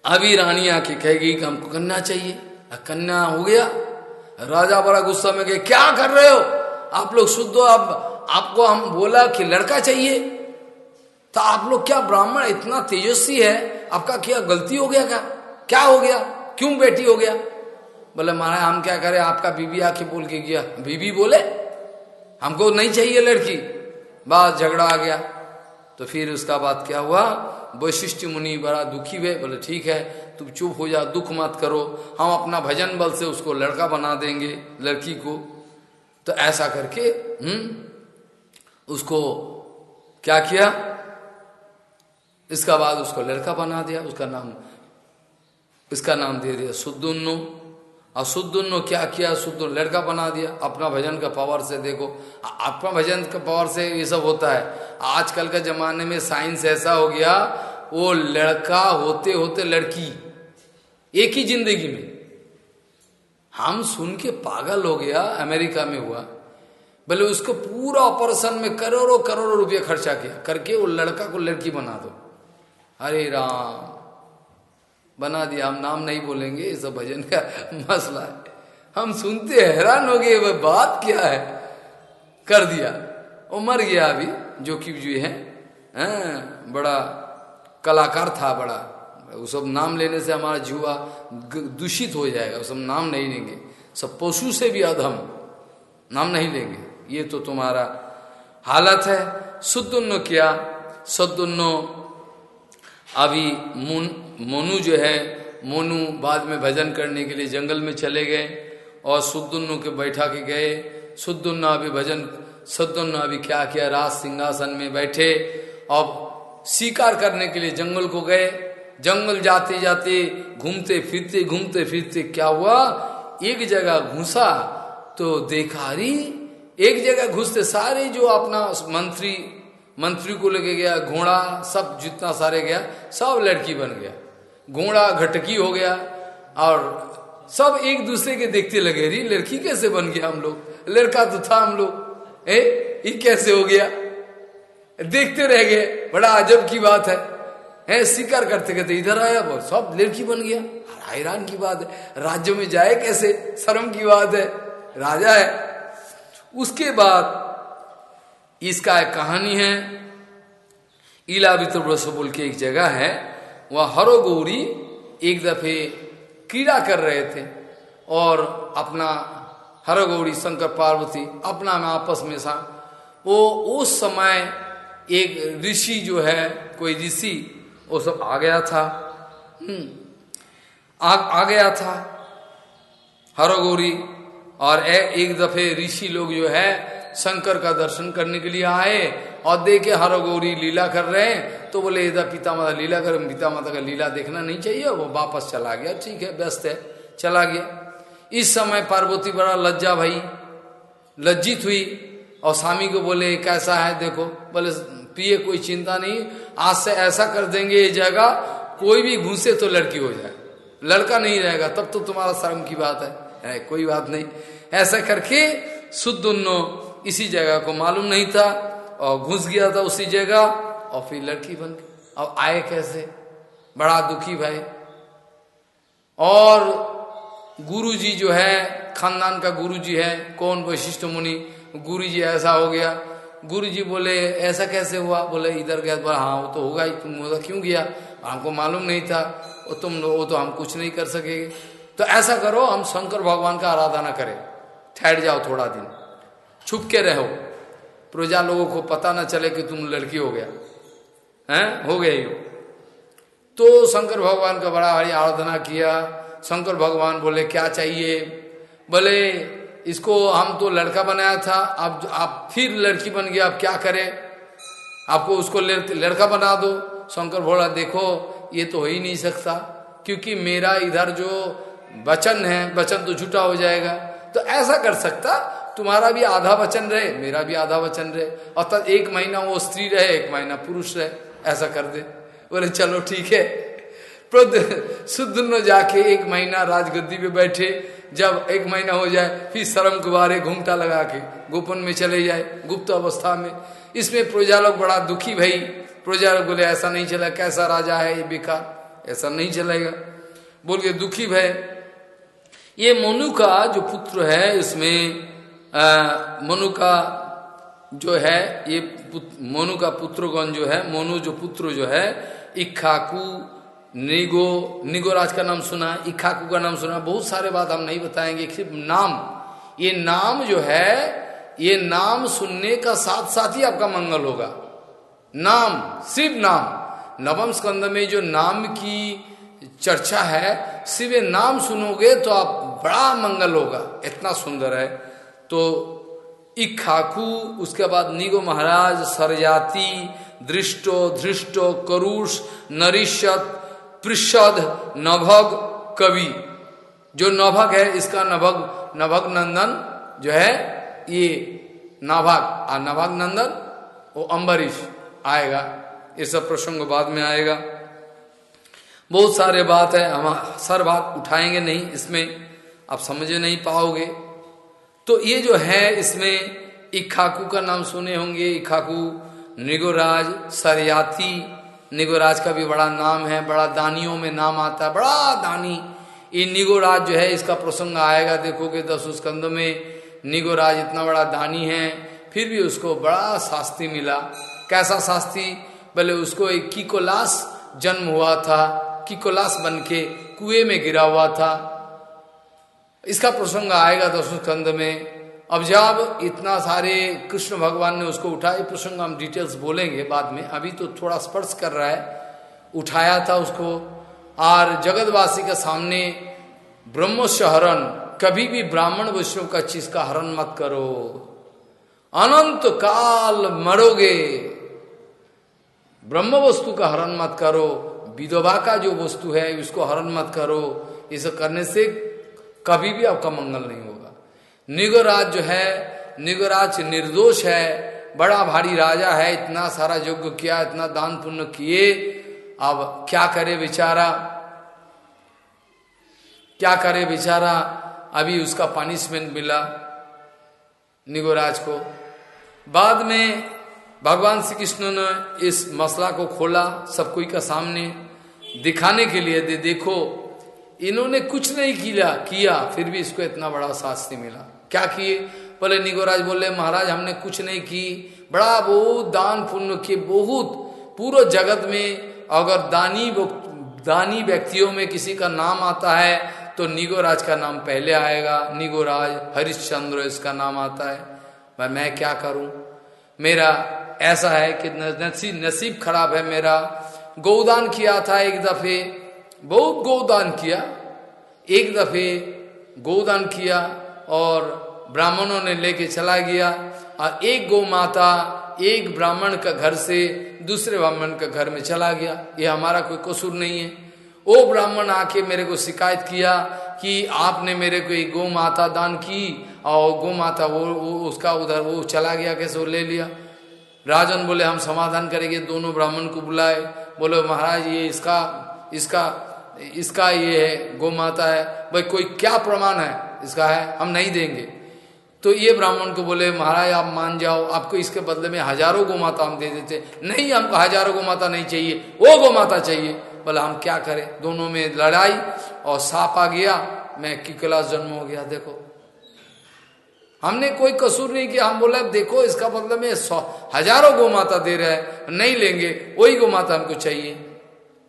Speaker 1: अभी रानी आके कहेगी कि हमको कन्या चाहिए। कन्या हो गया। राजा बड़ा गुस्सा में गए क्या कर रहे हो? आप लोग शुद्ध अब आपको हम बोला कि लड़का चाहिए। तो आप लोग क्या ब्राह्मण इतना तेजस्वी है? आपका क्या गलती हो गया क्या? क्या हो गया? क्यों बेटी हो गया? बोले, महाराज, हम क्या करें? आपका बीबी आके बोल के गया। बीबी बोले, हमको नहीं चाहिए लड़की। बात झगड़ा आ गया। तो फिर उसका बात क्या हुआ? वैशिष्ट मुनि बड़ा दुखी हुए, बोले, ठीक है, तुम चुप हो जा दुख मत करो। हम अपना भजन बल से उसको लड़का बना देंगे, लड़की को। तो ऐसा करके हम्म उसको क्या किया? इसका बाद उसको लड़का बना दिया, उसका नाम, इसका नाम दे दिया सुदुन्नो और शुद्ध क्या किया? शुद्ध लड़का बना दिया। अपना भजन का पावर से देखो। अपना भजन का पावर से ये सब होता है। आजकल के जमाने में साइंस ऐसा हो गया, वो लड़का होते होते लड़की, एक ही ज़िंदगी में। हम सुन के पागल हो गया, अमेरिका में हुआ। बोले उसको पूरा ऑपरेशन में करोड़ों करोड़ों रुपया खर्चा किया। करके वो लड़का को लड़की बना दो। अरे राम। बना दिया हम नाम नहीं बोलेंगे ये सब भजन का मसला है। हम सुनते हैरान हो गए वह बात क्या है? कर दिया। वो मर गया अभी जो कि जो है। हाँ, बड़ा कलाकार था बड़ा। वो सब नाम लेने से हमारा जुआ दूषित हो जाएगा वो सब नाम नहीं लेंगे। सब पशु से भी अधम नाम नहीं लेंगे। ये तो तुम्हारा हालत है। शुद्ध किया? सदुन्नो अभी मुन, मोनू जो है, मोनू बाद में भजन करने के लिए जंगल में चले गए और सुदुन्नु के बैठा के गए। सुदुन्ना अभी भजन, सदुन्ना अभी क्या किया, राज सिंहासन में बैठे। अब शिकार करने के लिए जंगल को गए। जंगल जाते जाते घूमते फिरते घूमते फिरते क्या हुआ? एक जगह घुसा तो देखा रही एक जगह घुसते सारे जो अपना मंत्री मंत्री को लेके गया, घोड़ा, सब जितना सारे गया, सब लड़की बन गया। घोड़ा घटकी हो गया और सब एक दूसरे के देखते लगे रही लड़की कैसे बन गया हम लोग? लड़का तो था हम लोग। ए, ये कैसे हो गया? देखते रह गए, बड़ा अजब की बात है। है शिकार करते करते इधर आया वो सब लड़की बन गया। हैरान की बात है। राज्य में जाए कैसे? शर्म की बात है। राजा है। उसके बाद इसका एक कहानी है। इला वित्र बोल के एक जगह है वह हरो गौरी एक दफे क्रीड़ा कर रहे थे और अपना हर गौरी शंकर पार्वती अपना में आपस में सा। वो उस समय एक ऋषि जो है कोई ऋषि वो सब आ गया था। हम्म आ, आ गया था। हर गौरी और ए, एक दफे ऋषि लोग जो है शंकर का दर्शन करने के लिए आए और देखे हर गौरी लीला कर रहे हैं तो बोले इधर पिता माता लीला कर पिता माता का लीला देखना नहीं चाहिए वो वापस चला गया ठीक है व्यस्त है चला गया। इस समय पार्वती बड़ा लज्जा भाई लज्जित हुई और स्वामी को बोले कैसा है देखो। बोले पिए कोई चिंता नहीं आज से ऐसा कर देंगे ये जगह कोई भी घुसे तो लड़की हो जाए। लड़का नहीं रहेगा तब तो तुम्हारा शर्म की बात है, कोई बात नहीं। ऐसा करके शुद्ध इसी जगह को मालूम नहीं था और घुस गया था उसी जगह और फिर लड़की बन गई। अब आए कैसे? बड़ा दुखी भाई और गुरुजी जो है, खानदान का गुरुजी है, कौन वैशिष्ट मुनि? गुरुजी ऐसा हो गया। गुरुजी बोले, ऐसा कैसे हुआ? बोले, इधर गया बोला हाँ वो तो होगा ही। तुम उधर क्यों गया? हमको मालूम नहीं था। वो तुम वो तो हम कुछ नहीं कर सकेंगे। तो ऐसा करो, हम शंकर भगवान का आराधना करें। ठहर जाओ थोड़ा दिन। छुप के रहो। प्रजा लोगों को पता ना चले कि तुम लड़की हो गया। हैं? हो गया ही तो शंकर भगवान का बड़ा भारी आराधना किया। शंकर भगवान बोले, क्या चाहिए? बोले, इसको हम तो लड़का बनाया था। अब आप फिर लड़की बन गया अब क्या करें? आपको उसको लड़का बना दो। शंकर बोला, देखो, ये तो हो ही नहीं सकता, क्योंकि मेरा इधर जो वचन है, वचन तो झूठा हो जाएगा। तो ऐसा कर सकता तुम्हारा भी आधा वचन रहे, मेरा भी आधा वचन रहे। अर्थात एक महीना वो स्त्री रहे, एक महीना पुरुष रहे। ऐसा कर दे। बोले, चलो, ठीक है। न जाके एक महीना राजगद्दी पे बैठे। जब एक महीना हो जाए, फिर शर्म कुबारे घूमता लगा के गोपन में चले जाए, गुप्त अवस्था में। इसमें प्रजा लोग बड़ा दुखी भाई। प्रजा लोग बोले, ऐसा नहीं चला, कैसा राजा है ये बेकार? ऐसा नहीं चलेगा। बोल के दुखी भाई ये मोनू का जो पुत्र है इसमें मनु का जो है, ये मोनु का पुत्रगण जो है, मोनु जो पुत्र जो है इखाकू निगो, निगोराज का नाम सुना इखाकू का नाम सुना, बहुत सारे बात हम नहीं बताएँगे, सिर्फ़ नाम। ये नाम जो है, ये नाम सुनने का साथ साथ ही आपका मंगल होगा। नाम, सिर्फ़ नाम। नवम स्कंद में जो नाम की चर्चा है, सिर्फ़ नाम सुनोगे तो आप बड़ा मंगल होगा। इतना सुंदर है। तो इखाकू उसके बाद निगो महाराज, सरजाति, दृष्टो, धृष्टो, करुष नरिशत पृषद नभग, कवि। जो नभग है, इसका नभग नभग नंदन जो है, ये नाभाग, आ नभग नंदन, वो अम्बरीश आएगा। ये सब प्रसंग बाद में आएगा। बहुत सारे बात है, हम सर बात उठाएँगे नहीं, इसमें आप समझे नहीं पाओगे। तो ये जो है इसमें इखाकू का नाम सुने होंगे। इखाकू निगोराज सरयाती। निगोराज का भी बड़ा नाम है, बड़ा दानियों में नाम आता है, बड़ा दानी। ये निगोराज जो है इसका प्रसंग आएगा, देखोगे दस स्कंद में। निगोराज इतना बड़ा दानी है, फिर भी उसको बड़ा शास्ति मिला। कैसा शास्ति? बोले उसको एक किकोलास जन्म हुआ था, किकोलास बन के कुएँ में गिरा हुआ था। इसका प्रसंग आएगा दसवें स्कंद में। अब जब इतना सारे कृष्ण भगवान ने उसको उठाया प्रसंग हम डिटेल्स बोलेंगे बाद में। अभी तो थोड़ा स्पर्श कर रहा है। उठाया था उसको। और जगतवासी के सामने ब्रह्मस्य हरण कभी भी ब्राह्मण वैष्णव का चीज़ का हरण मत करो। अनंत काल मरोगे। ब्रह्म वस्तु का हरण मत करो। विधवा का जो वस्तु है, उसको हरण मत करो। इसे करने से कभी भी आपका मंगल नहीं होगा। निगराज जो है, निगराज निर्दोष है, बड़ा भारी राजा है, इतना सारा यज्ञ किया, इतना दान पुण्य किए, अब क्या करे बेचारा? क्या करे बेचारा? अभी उसका पनिशमेंट मिला निगोराज को। बाद में भगवान श्री कृष्ण ने इस मसला को खोला सब कोई का सामने, दिखाने के लिए दे, देखो इन्होंने कुछ नहीं किया किया, फिर भी इसको इतना बड़ा शास्त्री मिला। क्या किए? बोले, निगोराज बोले, महाराज, हमने कुछ नहीं की। बड़ा बहुत दान पुण्य किए, बहुत। पूरे जगत में अगर दानी दानी व्यक्तियों में किसी का नाम आता है तो निगोराज का नाम पहले आएगा। निगोराज हरिश्चंद्र इसका नाम आता है। मैं मैं क्या करूँ? मेरा, ऐसा है कि नसीब खराब है मेरा। गौदान किया था एक दफे बहुत गोदान किया। एक दफे गोदान किया और ब्राह्मणों ने लेके चला गया और एक गौ माता एक ब्राह्मण का घर से दूसरे ब्राह्मण का घर में चला गया। ये हमारा कोई कसूर नहीं है। वो ब्राह्मण आके मेरे को शिकायत किया कि आपने मेरे को एक गौ माता दान की और गौ माता वो, वो उसका उधर वो चला गया कैसे वो ले लिया? राजन बोले हम समाधान करेंगे। दोनों ब्राह्मण को बुलाए। बोले महाराज ये इसका इसका इसका ये है गौ माता है। भाई, कोई क्या प्रमाण है? इसका है, हम नहीं देंगे। तो ये ब्राह्मण को बोले, महाराज, आप मान जाओ, आपको इसके बदले में हज़ारों गौ माता हम दे देते। नहीं, हमको हज़ारों गौ माता नहीं चाहिए, वो गौ माता चाहिए। बोला, हम क्या करें? दोनों में लड़ाई और सांप आ गया, मैं की क्लास जन्म हो गया, देखो। हमने कोई कसूर नहीं किया। हम बोला, देखो, इसका बदले में सौ, हज़ारों गौ माता दे रहे हैं, नहीं लेंगे, वही गौ माता हमको चाहिए।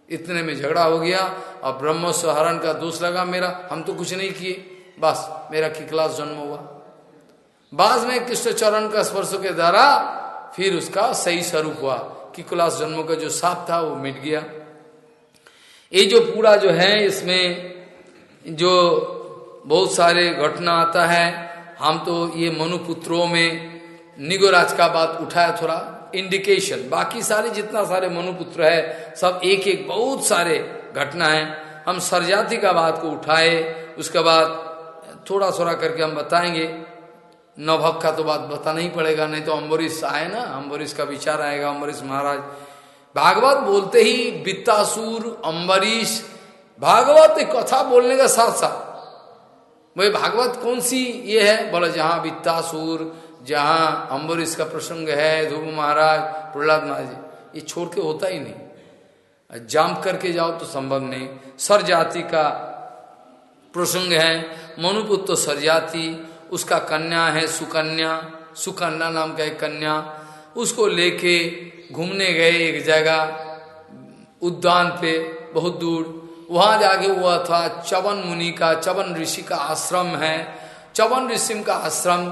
Speaker 1: इतने में झगड़ा हो गया। और ब्रह्म हरण का दोष लगा मेरा। हम तो कुछ नहीं किए। बस, मेरा की क्लास जन्म हुआ। बाद में कृष्ण चरण का स्पर्श के द्वारा फिर उसका सही स्वरूप हुआ कि क्लास जन्म का जो साप था, वो मिट गया। ये जो पूरा जो है, इसमें जो बहुत सारे घटना आता है, हम तो ये मनुपुत्रों में निगोराज का बात उठाया थोड़ा। इंडिकेशन बाकी सारे जितना सारे मनुपुत्र है, सब एक एक बहुत सारे घटना है, हम सरजाति का बात को उठाए, उसके बाद थोड़ा थोड़ा करके हम बताएँगे। नवभव का तो बात बताना ही पड़ेगा, नहीं तो अम्बरीश आए ना, अम्बरीश का विचार आएगा, अम्बरीश महाराज। भागवत बोलते ही वित्तासुर अम्बरीश, भागवत कथा बोलने का साथ साथ। वही भागवत कौन सी ये है? बोले, जहाँ वित्तासुर जहाँ अम्बरीश का प्रसंग है, ध्रुव महाराज, प्रहलाद महाराज ये छोड़ के होता ही नहीं। जाम करके जाओ तो संभव नहीं। सर जाति का प्रसंग है। मनुपुत्र सर जाति उसका कन्या है सुकन्या सुकन्या नाम का एक कन्या। उसको लेके घूमने गए एक जगह, उद्यान पे, बहुत दूर। वहाँ जाके हुआ था चवन मुनि का, चवन ऋषि का आश्रम है। चवन ऋषि का आश्रम,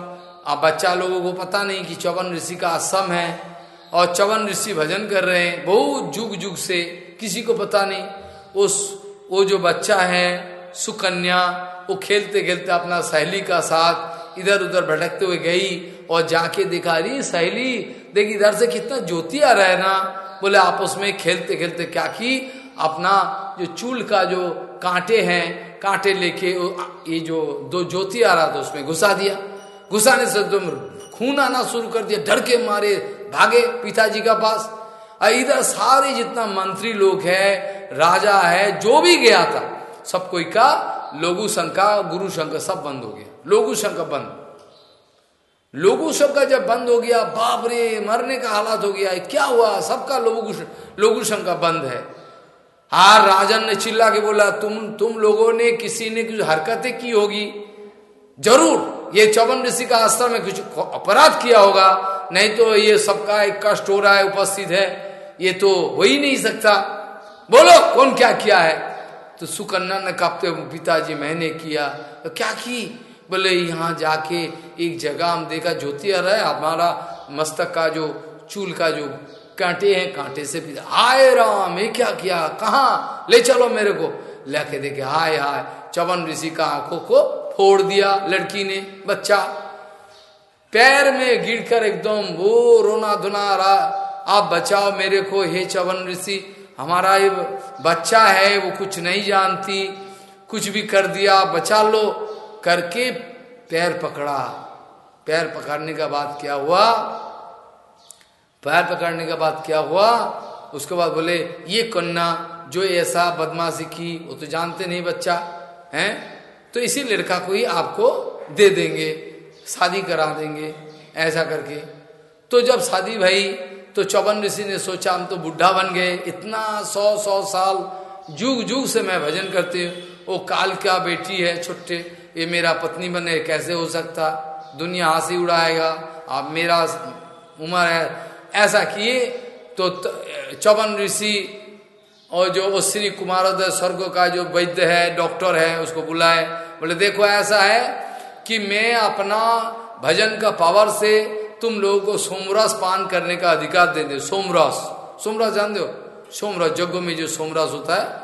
Speaker 1: अब बच्चा लोगों को पता नहीं कि चवन ऋषि का आश्रम है। और चवन ऋषि भजन कर रहे हैं, बहुत जुग जुग से। किसी को पता नहीं। उस, वो जो बच्चा है, सुकन्या, वो खेलते खेलते अपना सहेली का साथ इधर उधर भटकते हुए गई और जाके दिखा रही सहेली, देख इधर से कितना ज्योति आ रहा है ना। बोले आपस में खेलते खेलते क्या की? अपना जो चूल का जो कांटे हैं, कांटे लेके ये जो दो ज्योति आ रहा था उसमें घुसा दिया। घुसाने से तुम खून आना शुरू कर दिया, डर के मारे भागे पिताजी का पास। इधर सारे जितना मंत्री लोग है, राजा है, जो भी गया था, सब कोई का लोगु शंका गुरु शंका सब बंद हो गया। लोगु शंका बंद। लोगु शंका जब बंद हो गया, बाप रे, मरने का हालात हो गया, क्या हुआ? सबका लोगु लोगु शंका बंद है। हार राजन ने चिल्ला के बोला, तुम तुम लोगों ने किसी ने कुछ हरकतें की होगी? ज़रूर, ये चौवन ऋषि का आश्रम में कुछ अपराध किया होगा, नहीं तो ये सबका एक कष्ट हो रहा है, उपस्थित है। ये तो हो ही नहीं सकता। बोलो, कौन क्या किया है? तो सुकन्या ने कापते पिताजी, मैंने किया। तो क्या की? बोले, यहाँ जाके एक जगह हम देखा ज्योति आ रहा है, हमारा मस्तक का जो, चूल का जो कांटे हैं, कांटे से पिता। हाय राम, ये क्या किया? कहा? ले चलो मेरे को। लेके देखे हाय हाय चवन ऋषि का आँखों को फोड़ दिया लड़की ने, बच्चा। पैर में गिरकर एकदम वो रोना धुना रहा। आप बचाओ मेरे को, हे चवन ऋषि। हमारा ये बच्चा है, वो कुछ नहीं जानती। कुछ भी कर दिया, बचा लो। करके पैर पकड़ा। पैर पकड़ने का बाद क्या हुआ? पैर पकड़ने का बाद क्या हुआ? उसके बाद बोले, ये कन्या जो ऐसा बदमाशी की, वो तो जानते नहीं बच्चा, है? तो इसी लड़का को ही आपको दे देंगे, शादी करा देंगे, ऐसा करके। तो जब शादी भाई तो चौबन ऋषि ने सोचा, हम तो बुढ़ा बन गए। इतना सौ सौ साल जुग जुग से मैं भजन करते वो काल क्या बेटी है छोटे? ये मेरा पत्नी बने कैसे हो सकता? दुनिया हँसी उड़ाएगा। आप मेरा उम्र है। ऐसा किए तो चौबन ऋषि और जो श्री कुमारोदय स्वर्ग का जो वैद्य है, डॉक्टर है, उसको बुलाए। बोले, देखो, ऐसा है कि मैं अपना भजन का पावर से तुम लोगों को सोमरस पान करने का अधिकार दे दे। सोमरस। सोमरस जान दो सोमरस यज्ञ में जो सोमरस होता है।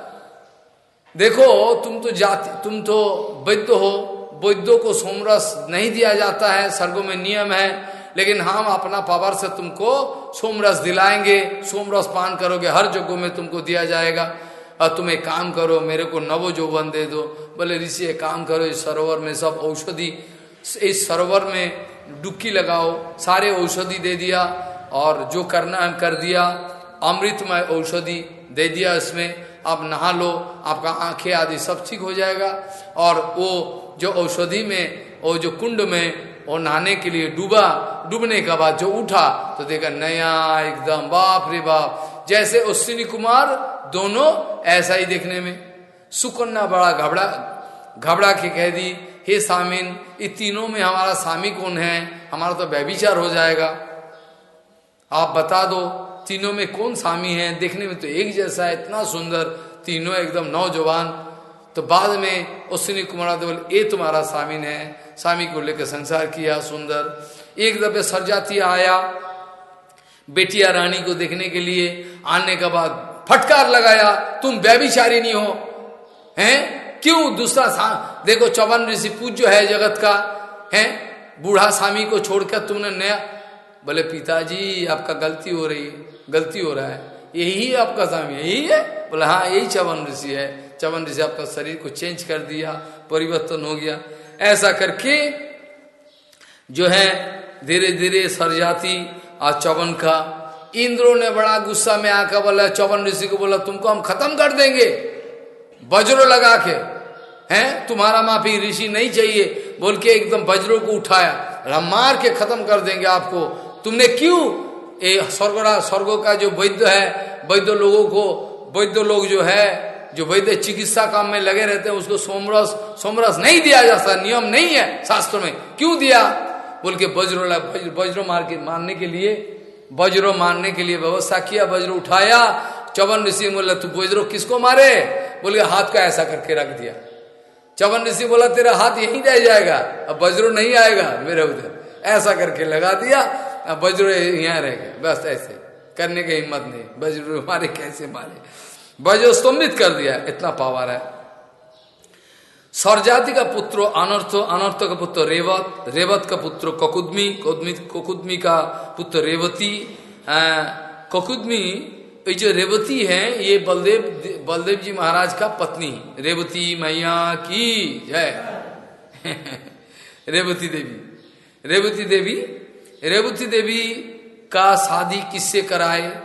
Speaker 1: देखो, तुम तो जाति, तुम तो वैद्य हो। वैद्यों को सोमरस नहीं दिया जाता है सर्गों में नियम है। लेकिन हम अपना पावर से तुमको सोमरस दिलाएँगे। सोमरस पान करोगे, हर जगह में तुमको दिया जाएगा। और तुम एक काम करो, मेरे को नवो जोबन दे दो। बोले, ऋषि, एक काम करो, इस सरोवर में सब औषधि इस सरोवर में डुबकी लगाओ, सारे औषधि दे दिया और जो करना है कर दिया। अमृतमय औषधि दे दिया इसमें। आप नहा लो, आपका आँखें आदि सब ठीक हो जाएगा। और वो जो औषधि में, वो जो कुंड में, वो नहाने के लिए डूबा, डूबने के बाद जो उठा तो देखा नया एकदम, बाप रे बाप, जैसे अश्विनी कुमार दोनों ऐसा ही देखने में। सुकन्या बड़ा घबरा घबरा के कह दी हे सामिन ये तीनों में हमारा स्वामी कौन है? हमारा तो व्यभिचार हो जाएगा। आप बता दो, तीनों में कौन स्वामी है? देखने में तो एक जैसा है, इतना सुंदर, तीनों एकदम नौजवान। तो बाद में अश्विनी कुमार बोले ये तुम्हारा स्वामी है। स्वामी को लेकर संसार किया, सुंदर। एक दफे सरजाती आया, बेटिया रानी को देखने के लिए। आने के बाद फटकार लगाया, तुम व्यभिचारी नहीं हो, हैं? क्यों दूसरा देखो चौवन ऋषि पूज्य है जगत का, है? बूढ़ा स्वामी को छोड़कर तुमने नया, बोले पिताजी, आपका गलती हो रही है गलती हो रहा है। यही आपका स्वामी, यही है? बोले हाँ यही चवन ऋषि है। चवन ऋषि आपका शरीर को चेंज कर दिया, परिवर्तन हो गया। ऐसा करके जो है धीरे धीरे सर जाती और चवन का, इंद्रों ने बड़ा गुस्सा में आकर बोला, चौवन ऋषि को बोला, तुमको हम खत्म कर देंगे। वज्रो लगा के, हैं? तुम्हारा माफ़ी ऋषि नहीं चाहिए। बोल के एकदम वज्रों को उठाया। मार के खत्म कर देंगे आपको। तुमने क्यों ये स्वर्गरा स्वर्गो का जो वैद्य है, वैद्य लोगों को, वैद्य लोग जो है, जो वैद्य चिकित्सा काम में लगे रहते हैं, उसको सोमरस सोमरस नहीं दिया जाता नियम नहीं है शास्त्र में। क्यों दिया? बोल के वज्र वज्र मार के मारने के लिए वज्रो मारने के लिए व्यवस्था किया वज्र उठाया। चवन ऋषि बोला, तू वज्रो किसको मारे? बोले हाथ का ऐसा करके रख दिया। चवन ऋषि बोला, तेरा हाथ यहीं रह जाएगा, अब वज्रो नहीं आएगा मेरे उधर। ऐसा करके लगा दिया, अब वज्र यहाँ रह गया। बस ऐसे, करने की हिम्मत नहीं। वज्र मारे, कैसे मारे? वज्र स्तंभित कर दिया, इतना पावर है। सरजाति का पुत्र अनर्थ अनर्थ का पुत्र रेवत रेवत का पुत्र ककुदमी ककुदमी का पुत्र रेवती ककुदमी ये जो रेवती है, ये बलदेव बलदेव जी महाराज का पत्नी। रेवती मैया की, जय। रेवती देवी। रेवती देवी रेवती देवी का शादी किससे कराए?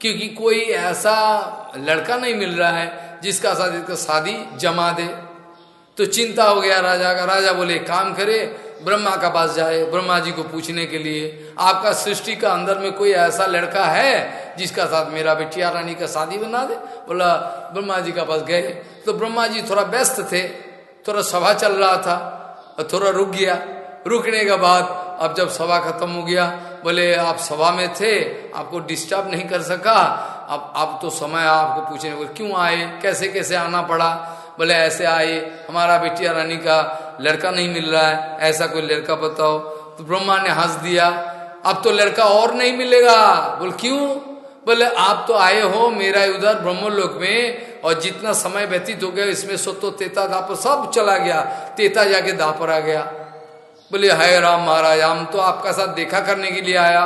Speaker 1: क्योंकि कोई ऐसा लड़का नहीं मिल रहा है जिसका शादी का शादी जमा दे। तो चिंता हो गया राजा का। राजा बोले, काम करे ब्रह्मा का पास जाए, ब्रह्मा जी को पूछने के लिए, आपका सृष्टि का अंदर में कोई ऐसा लड़का है जिसका साथ मेरा बेटिया रानी का शादी बना दे? बोला, ब्रह्मा जी का पास गए। तो ब्रह्मा जी थोड़ा व्यस्त थे, थोड़ा सभा चल रहा था, और थोड़ा रुक गया। रुकने के बाद अब जब सभा खत्म हो गया, बोले, आप सभा में थे, आपको डिस्टर्ब नहीं कर सका। अब अब तो समय आपको पूछने क्यों आए? कैसे कैसे आना पड़ा? बोले, ऐसे आए, हमारा बेटिया रानी का लड़का नहीं मिल रहा है, ऐसा कोई लड़का बताओ। तो ब्रह्मा ने हंस दिया, अब तो लड़का और नहीं मिलेगा। बोल, क्यों? बोले, आप तो आए हो मेरा उधर ब्रह्मलोक में और जितना समय व्यतीत हो गया, इसमें सो तो तेता दापर सब चला गया, तेता जाके दापर आ गया। बोले, हाय राम महाराज, हम तो आपका साथ देखा करने के लिए आया।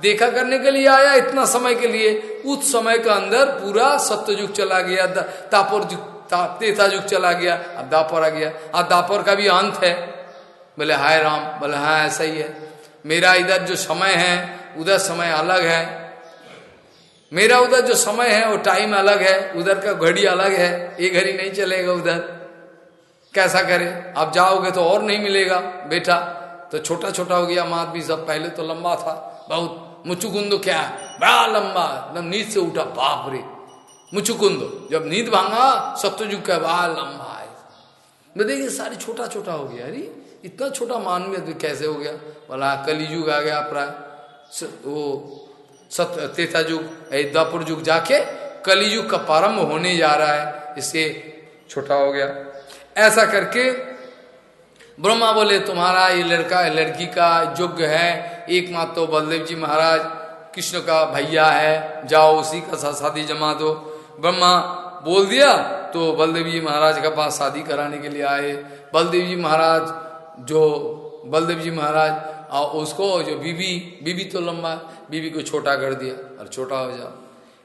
Speaker 1: देखा करने के लिए आया इतना समय के लिए। उस समय के अंदर पूरा सत्य चला गया तापर युग तेता युग चला गया, अब दापर आ गया। अब दापर का भी अंत है। बोले, हाय राम। बोले हाँ ऐसा ही है। मेरा इधर जो समय है, उधर समय अलग है। मेरा उधर जो समय है, वो टाइम अलग है। उधर का घड़ी अलग है। ये घड़ी नहीं चलेगा उधर। कैसा करे? आप जाओगे तो और नहीं मिलेगा। बेटा तो छोटा छोटा हो गया भी सब। पहले तो लंबा था। बहुत मुचुकुंदो क्या? बड़ा लंबा। एकदम नींद से उठा। बाप रे। मुचुकुंदो। जब नींद भांगा सत्यजुग का बड़ा लंबा है। मैं देखिए, सारी छोटा छोटा हो गया। अरे, इतना छोटा मानवीय कैसे हो गया? बोला कलिजुग आ गया प्राय वो सत्य तेता युग द्वापुर युग जाके कलियुग का प्रारंभ होने जा रहा है। इससे छोटा हो गया। ऐसा करके ब्रह्मा बोले, तुम्हारा ये लड़का, लड़की का योग्य है। एकमात्र तो बलदेव जी महाराज, कृष्ण का भैया है। जाओ, उसी का शादी जमा दो। ब्रह्मा बोल दिया तो बलदेव जी महाराज के पास शादी कराने के लिए आए। बलदेव जी महाराज जो, बलदेव जी महाराज और उसको जो बीबी बीबी तो लंबा बीबी को छोटा कर दिया, और छोटा हो जाओ।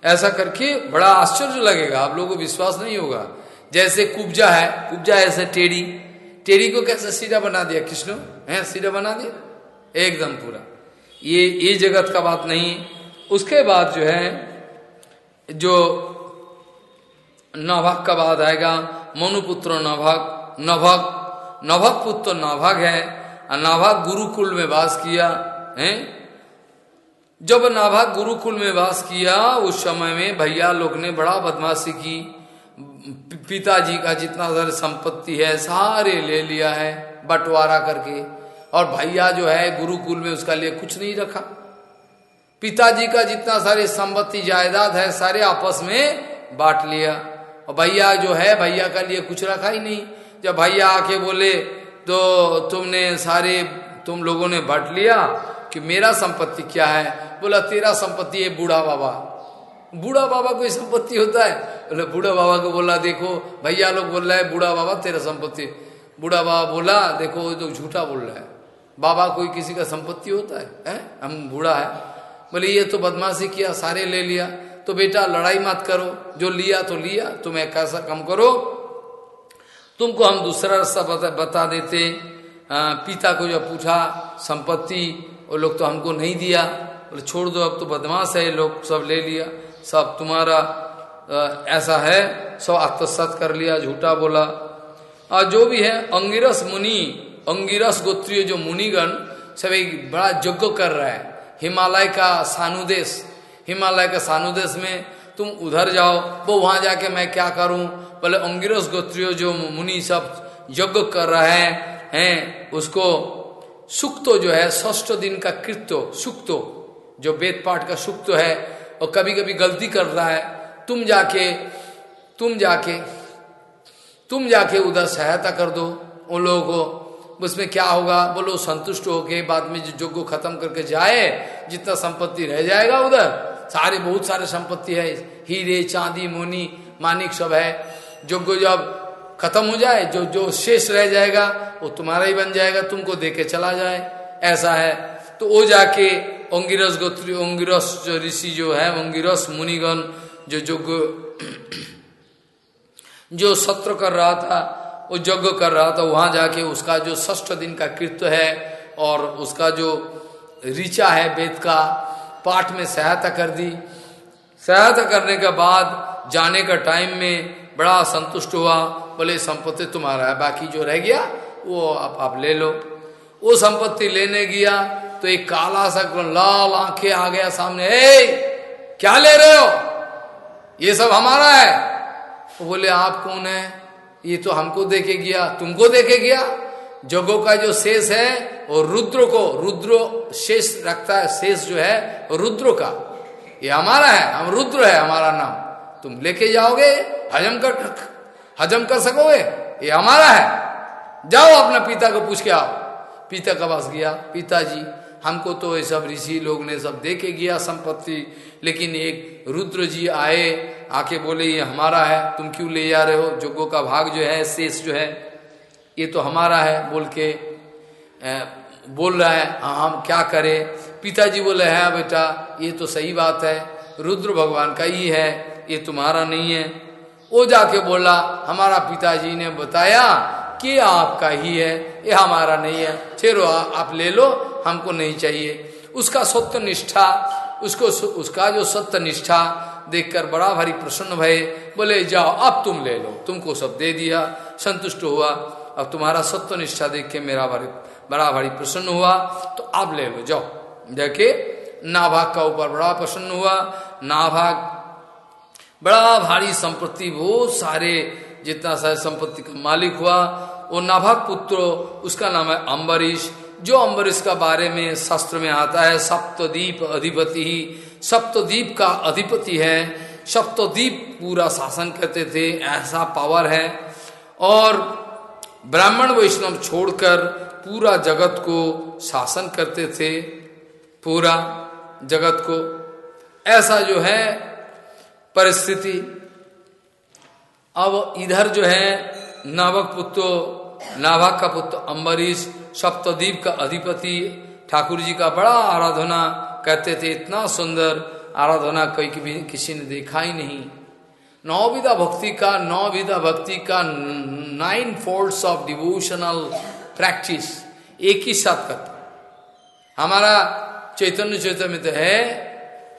Speaker 1: ऐसा करके बड़ा आश्चर्य लगेगा, आप लोगों को विश्वास नहीं होगा। जैसे कुब्जा है, कुब्जा ऐसे टेढ़ी। टेढ़ी को कैसे सीधा बना दिया? कृष्ण, है, सीधा बना दिया? एकदम पूरा। ये ये जगत का बात नहीं उसके बाद जो है, जो नभक का बाद आएगा। मनुपुत्र नभक नभक नभक पुत्र नभक है। नाभक गुरुकुल में वास किया, है? जब नाभक गुरुकुल में वास किया, उस समय में भैया लोग ने बड़ा बदमाशी की। पिताजी का जितना सारे संपत्ति है, सारे ले लिया है, बंटवारा करके। और भैया जो है, गुरुकुल में उसका लिए कुछ नहीं रखा। पिताजी का जितना सारे संपत्ति, जायदाद है, सारे आपस में बांट लिया। और भैया जो है भैया का लिए कुछ रखा ही नहीं। जब भैया आके बोले तो तुमने सारे तुम लोगों ने बांट लिया कि मेरा संपत्ति क्या है? बोला तेरा संपत्ति है बूढ़ा बाबा। बूढ़ा बाबा कोई संपत्ति होता है? बोले बूढ़ा बाबा को बोला देखो भैया लोग बोल रहे है बूढ़ा बाबा तेरा संपत्ति। बूढ़ा बाबा बोला देखो वो तो झूठा बोल रहा है। बाबा कोई किसी का संपत्ति होता है, है? हम बूढ़ा है। बोले ये तो बदमाशी किया सारे ले लिया। तो बेटा लड़ाई मत करो। जो लिया तो लिया तुम एक ऐसा कम करो। तुमको हम दूसरा रास्ता बता, बता देते। आ, पिता को जो पूछा संपत्ति वो लोग तो हमको नहीं दिया। बोले छोड़ दो अब तो बदमाश है लोग सब ले लिया। सब तुम्हारा आ, ऐसा है। सब आत्मसात कर लिया झूठा बोला। और जो भी है अंगिरस मुनि अंगिरस गोत्रीय जो मुनिगण सब एक बड़ा यज्ञ कर रहा है। हिमालय का सानुदेश। हिमालय के सानुदेश में, तुम उधर जाओ, वो वहाँ जाके मैं क्या करूँ? बोले अंगिरस गोत्रीय जो मुनि सब यज्ञ कर रहे हैं हैं, उसको सुक्तो जो है ष्ठ दिन का कृत्यो, सुक्तो, जो वेद पाठ का सुक्तो है, और कभी कभी गलती कर रहा है, तुम जाके तुम जाके तुम जाके उधर सहायता कर दो उन लोगों को। उसमें क्या होगा? बोलो, संतुष्ट होके बाद में जो को खत्म करके जाए, जितना संपत्ति रह जाएगा उधर सारे, बहुत सारे संपत्ति है। हीरे, चांदी, मोनी, मानिक सब है। जोग जब खत्म हो जाए, जो जो शेष रह जाएगा, वो तुम्हारा ही बन जाएगा, तुमको देके चला जाए। ऐसा है। तो वो जाके ओंगिरस गोत्री ओंगिरस जो ऋषि जो है ओंगिरस मुनिगण, जो जोग, जो सत्र कर रहा था, वो यज्ञ कर रहा था, वहाँ जाके उसका जो ष्ठ दिन का कृत्य है, और उसका जो ऋचा है, वेद का पाठ में सहायता कर दी। सहायता करने के बाद जाने का टाइम में बड़ा संतुष्ट हुआ। बोले, संपत्ति तुम्हारा है, बाकी जो रह गया, वो आप आप ले लो। वो संपत्ति लेने गया तो एक काला सा लाल आँखें आ गया सामने। ए, क्या ले रहे हो? ये सब हमारा है। बोले, आप कौन है? ये तो हमको देखे गया, तुमको देखे गया। जगो का जो शेष है वो रुद्र को, रुद्र शेष रखता है, शेष जो है, रुद्र का। ये हमारा है, हम रुद्र है, हमारा नाम। तुम लेके जाओगे, हजम कर हजम कर सकोगे, ये हमारा है। जाओ अपना पिता को पूछ के आओ। पिता का पास गया, पिताजी, हमको तो ये सब ऋषि लोग ने सब दे के गया संपत्ति, लेकिन एक रुद्र जी आए, आके बोले, ये हमारा है, तुम क्यों ले जा रहे हो? जोगो का भाग जो है, शेष जो है ये तो हमारा है, बोल के बोल रहा है हाँ हम क्या करें? पिताजी बोले, है हाँ बेटा, ये तो सही बात है, रुद्र भगवान का ही है, ये तुम्हारा नहीं है। वो जाके बोला, हमारा पिताजी ने बताया कि आपका ही है, ये हमारा नहीं है, चलो आप ले लो, हमको नहीं चाहिए। उसका सत्य निष्ठा उसको उसका जो सत्य निष्ठा देखकर बड़ा भारी प्रसन्न भय, बोले, जाओ, अब तुम ले लो, तुमको सब दे दिया, संतुष्ट हुआ। अब तुम्हारा सत्य निष्ठा देख के मेरा भारी, बड़ा भारी प्रसन्न हुआ तो आप ले लो, जाओ। देखे नाभाग का ऊपर बड़ा प्रसन्न हुआ। नाभाग बड़ा भारी संपत्ति, बहुत सारे जितना सारे संपत्ति का मालिक हुआ। वो नाभक पुत्र, उसका नाम है अम्बरीश जो अम्बरीश का बारे में शास्त्र में आता है, सप्तदीप अधिपति ही, सप्तदीप का अधिपति है। सप्तदीप पूरा शासन करते थे, ऐसा पावर है। और ब्राह्मण वैष्णव छोड़कर पूरा जगत को शासन करते थे, पूरा जगत को। ऐसा जो है परिस्थिति। अब इधर जो है नावक पुत्र नाभक का पुत्र अम्बरीश, सप्तद्वीप का अधिपति ठाकुर जी का बड़ा आराधना कहते थे। इतना सुंदर आराधना कोई किसी ने देखा ही नहीं। नौविदा भक्ति का नौ विधा भक्ति का nine forts of devotional practice एक ही साथ करता हमारा चैतन्य चैतन्य तो है,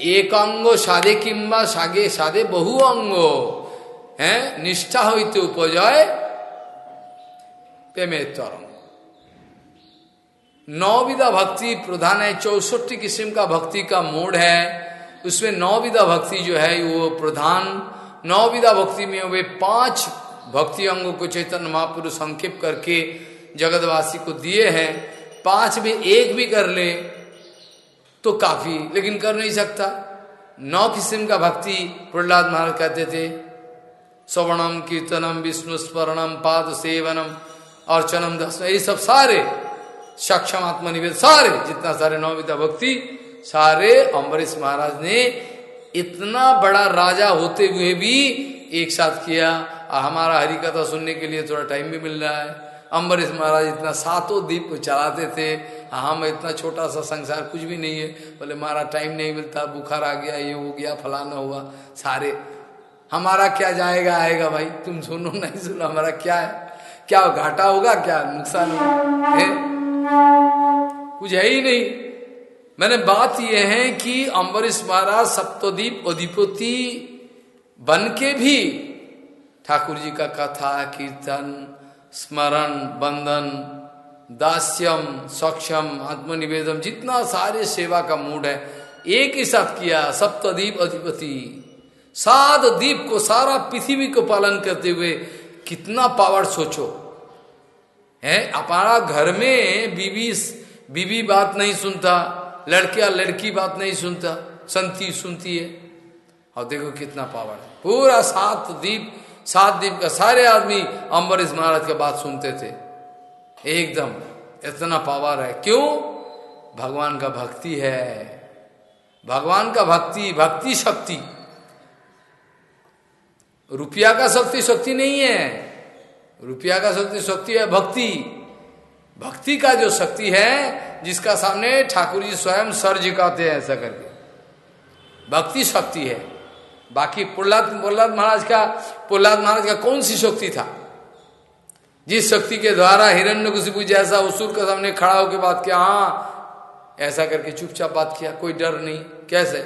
Speaker 1: एक अंग साधे किंबा, सागे, साधे बहु अंग, है? निष्ठा हईते उपजय, प्रेमे तरंग नौविधा भक्ति प्रधान है, चौसठी किस्म का भक्ति का मोड है, उसमें नौ विधा भक्ति जो है, वो प्रधान नौ विधा भक्ति में वे पाँच भक्ति अंगों को चैतन्य महापुरुष संक्षेप करके जगतवासी को दिए हैं। पाँच में एक भी कर ले तो काफ़ी, लेकिन कर नहीं सकता। नौ किस्म का भक्ति प्रहलाद महाराज कहते थे। श्रवणम कीर्तनम, विष्णु स्मरणम, पाद सेवनम, अर्चनम, दस, ये सब सारे सक्षम आत्मनिवेद सारे, जितना सारे नौविदा भक्ति, सारे अम्बरीश महाराज ने इतना बड़ा राजा होते हुए भी एक साथ किया। और हमारा हरि कथा सुनने के लिए थोड़ा टाइम भी मिल रहा है। अम्बरीश महाराज इतना सातों दीप को चलाते थे। हम इतना छोटा सा संसार कुछ भी नहीं है। बोले हमारा टाइम नहीं मिलता, बुखार आ गया, ये हो गया, फलाना हुआ। सारे, हमारा क्या जाएगा, आएगा भाई? तुम सुनो, नहीं सुनो, हमारा क्या है? क्या घाटा होगा, क्या नुकसान होगा? कुछ है ही नहीं। मैंने बात यह है कि अम्बरीश महाराज सप्तोदीप अधिपति बन के भी ठाकुर जी का कथा, कीर्तन, स्मरण, बंधन, दास्यम सक्षम आत्मनिवेदन जितना सारे सेवा का मूड है, एक ही साथ किया सप्तदीप अधिपति सात दीप को, सारा पृथ्वी को पालन करते हुए कितना पावर सोचो। है? हमारा घर में बीबी बीबी बात नहीं सुनता। लड़किया लड़की बात नहीं सुनता, संती सुनती है। और देखो कितना पावर है। पूरा सात दीप सात दीप का सारे आदमी अम्बरीश महाराज की बात सुनते थे। एकदम इतना पावर है। क्यों? भगवान का भक्ति है। भगवान का भक्ति भक्ति शक्ति। रुपया का शक्ति शक्ति नहीं है। रुपया का शक्ति शक्ति है भक्ति। भक्ति का जो शक्ति है, जिसका सामने ठाकुर जी स्वयं सर झिकाते हैं ऐसा करके। भक्ति शक्ति है। बाकी प्रहलाद प्रहलाद महाराज का, प्रहलाद महाराज का कौन सी शक्ति था? जिस शक्ति के द्वारा हिरण्य कुशिपु जैसा उसुर का सामने खड़ा होकर बात किया हाँ ऐसा करके चुपचाप बात किया, कोई डर नहीं। कैसे?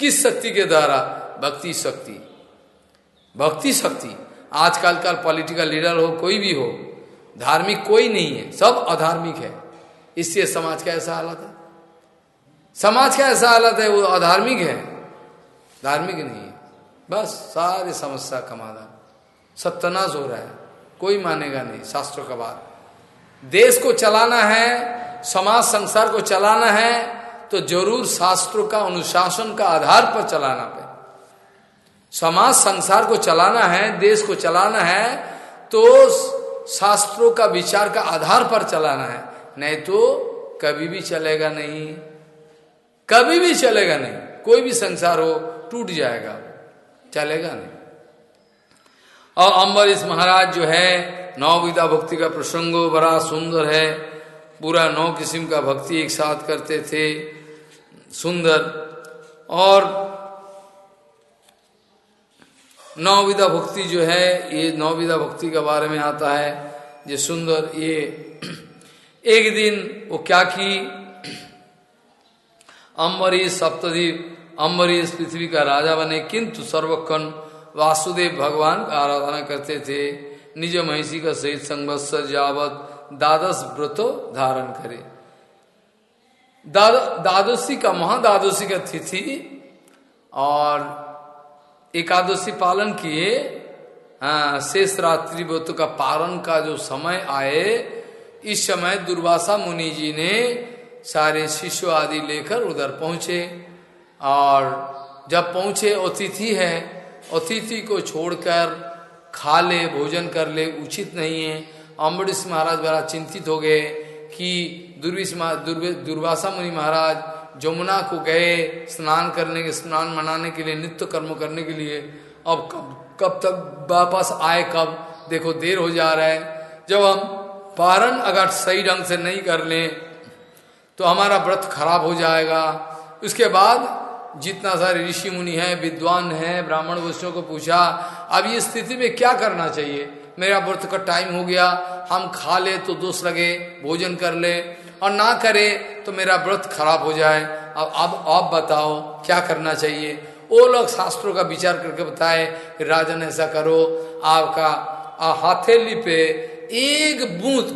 Speaker 1: किस शक्ति के द्वारा? भक्ति शक्ति। भक्ति शक्ति। आजकल का पॉलिटिकल लीडर हो, कोई भी हो धार्मिक कोई नहीं है, सब अधार्मिक है। इससे समाज का ऐसा हालत है। समाज का ऐसा हालत है, वो अधार्मिक है। धार्मिक नहीं है। बस सारी समस्या कमादा सत्यानाश हो रहा है। कोई मानेगा नहीं, शास्त्रों का बात। देश को चलाना है, समाज संसार को चलाना है तो ज़रूर शास्त्रों का, अनुशासन का आधार पर चलाना पे समाज संसार को चलाना है, देश को चलाना है तो शास्त्रों का विचार का आधार पर चलाना है। नहीं तो कभी भी चलेगा नहीं। कभी भी चलेगा नहीं। कोई भी संसार हो, टूट जाएगा। चलेगा नहीं। और अम्बरीश महाराज जो है नौ विदा भक्ति का प्रसंग बड़ा सुंदर है। पूरा नौ किस्म का भक्ति एक साथ करते थे। सुंदर। और नौ विदा भक्ति जो है, ये नौ विदा भक्ति के बारे में आता है, ये सुंदर, ये एक दिन वो क्या की? अम्बरीश सप्तदीप, अम्बरीश पृथ्वी का राजा बने, किंतु सर्वकन वासुदेव भगवान का आराधना करते थे। निज महिषी का सहित संवत्सर जावत द्वादश व्रतो धारण करे। द्वादशी का, महाद्वादशी का तिथि और एकादशी पालन किए शेष रात्रि व्रत का पालन का जो समय आए, इस समय दुर्वासा मुनि जी ने सारे शिष्य आदि लेकर उधर पहुँचे। और जब पहुँचे, अतिथि है, अतिथि को छोड़कर खा ले, भोजन कर ले, उचित नहीं है। अम्बरीश महाराज बड़ा चिंतित हो गए कि दुर्विश दुर्वासा मुनि महाराज जमुना को गए स्नान करने के, स्नान मनाने के लिए, नित्य कर्म करने के लिए। अब कब कब तक वापस आए, कब? देखो, देर हो जा रहा है। जब हम पारण अगर सही ढंग से नहीं कर ले तो हमारा व्रत खराब हो जाएगा। उसके बाद जितना सारे ऋषि मुनि हैं, विद्वान हैं, ब्राह्मण वैष्णव को पूछा, अब ये स्थिति में क्या करना चाहिए? मेरा व्रत का टाइम हो गया। हम खा ले तो दोष लगे, भोजन कर ले। और ना करे तो मेरा व्रत खराब हो जाए। अब अब, आप बताओ, क्या करना चाहिए? वो लोग शास्त्रों का विचार करके बताए कि राजन ऐसा करो, आपका हाथेली पे एक बूंद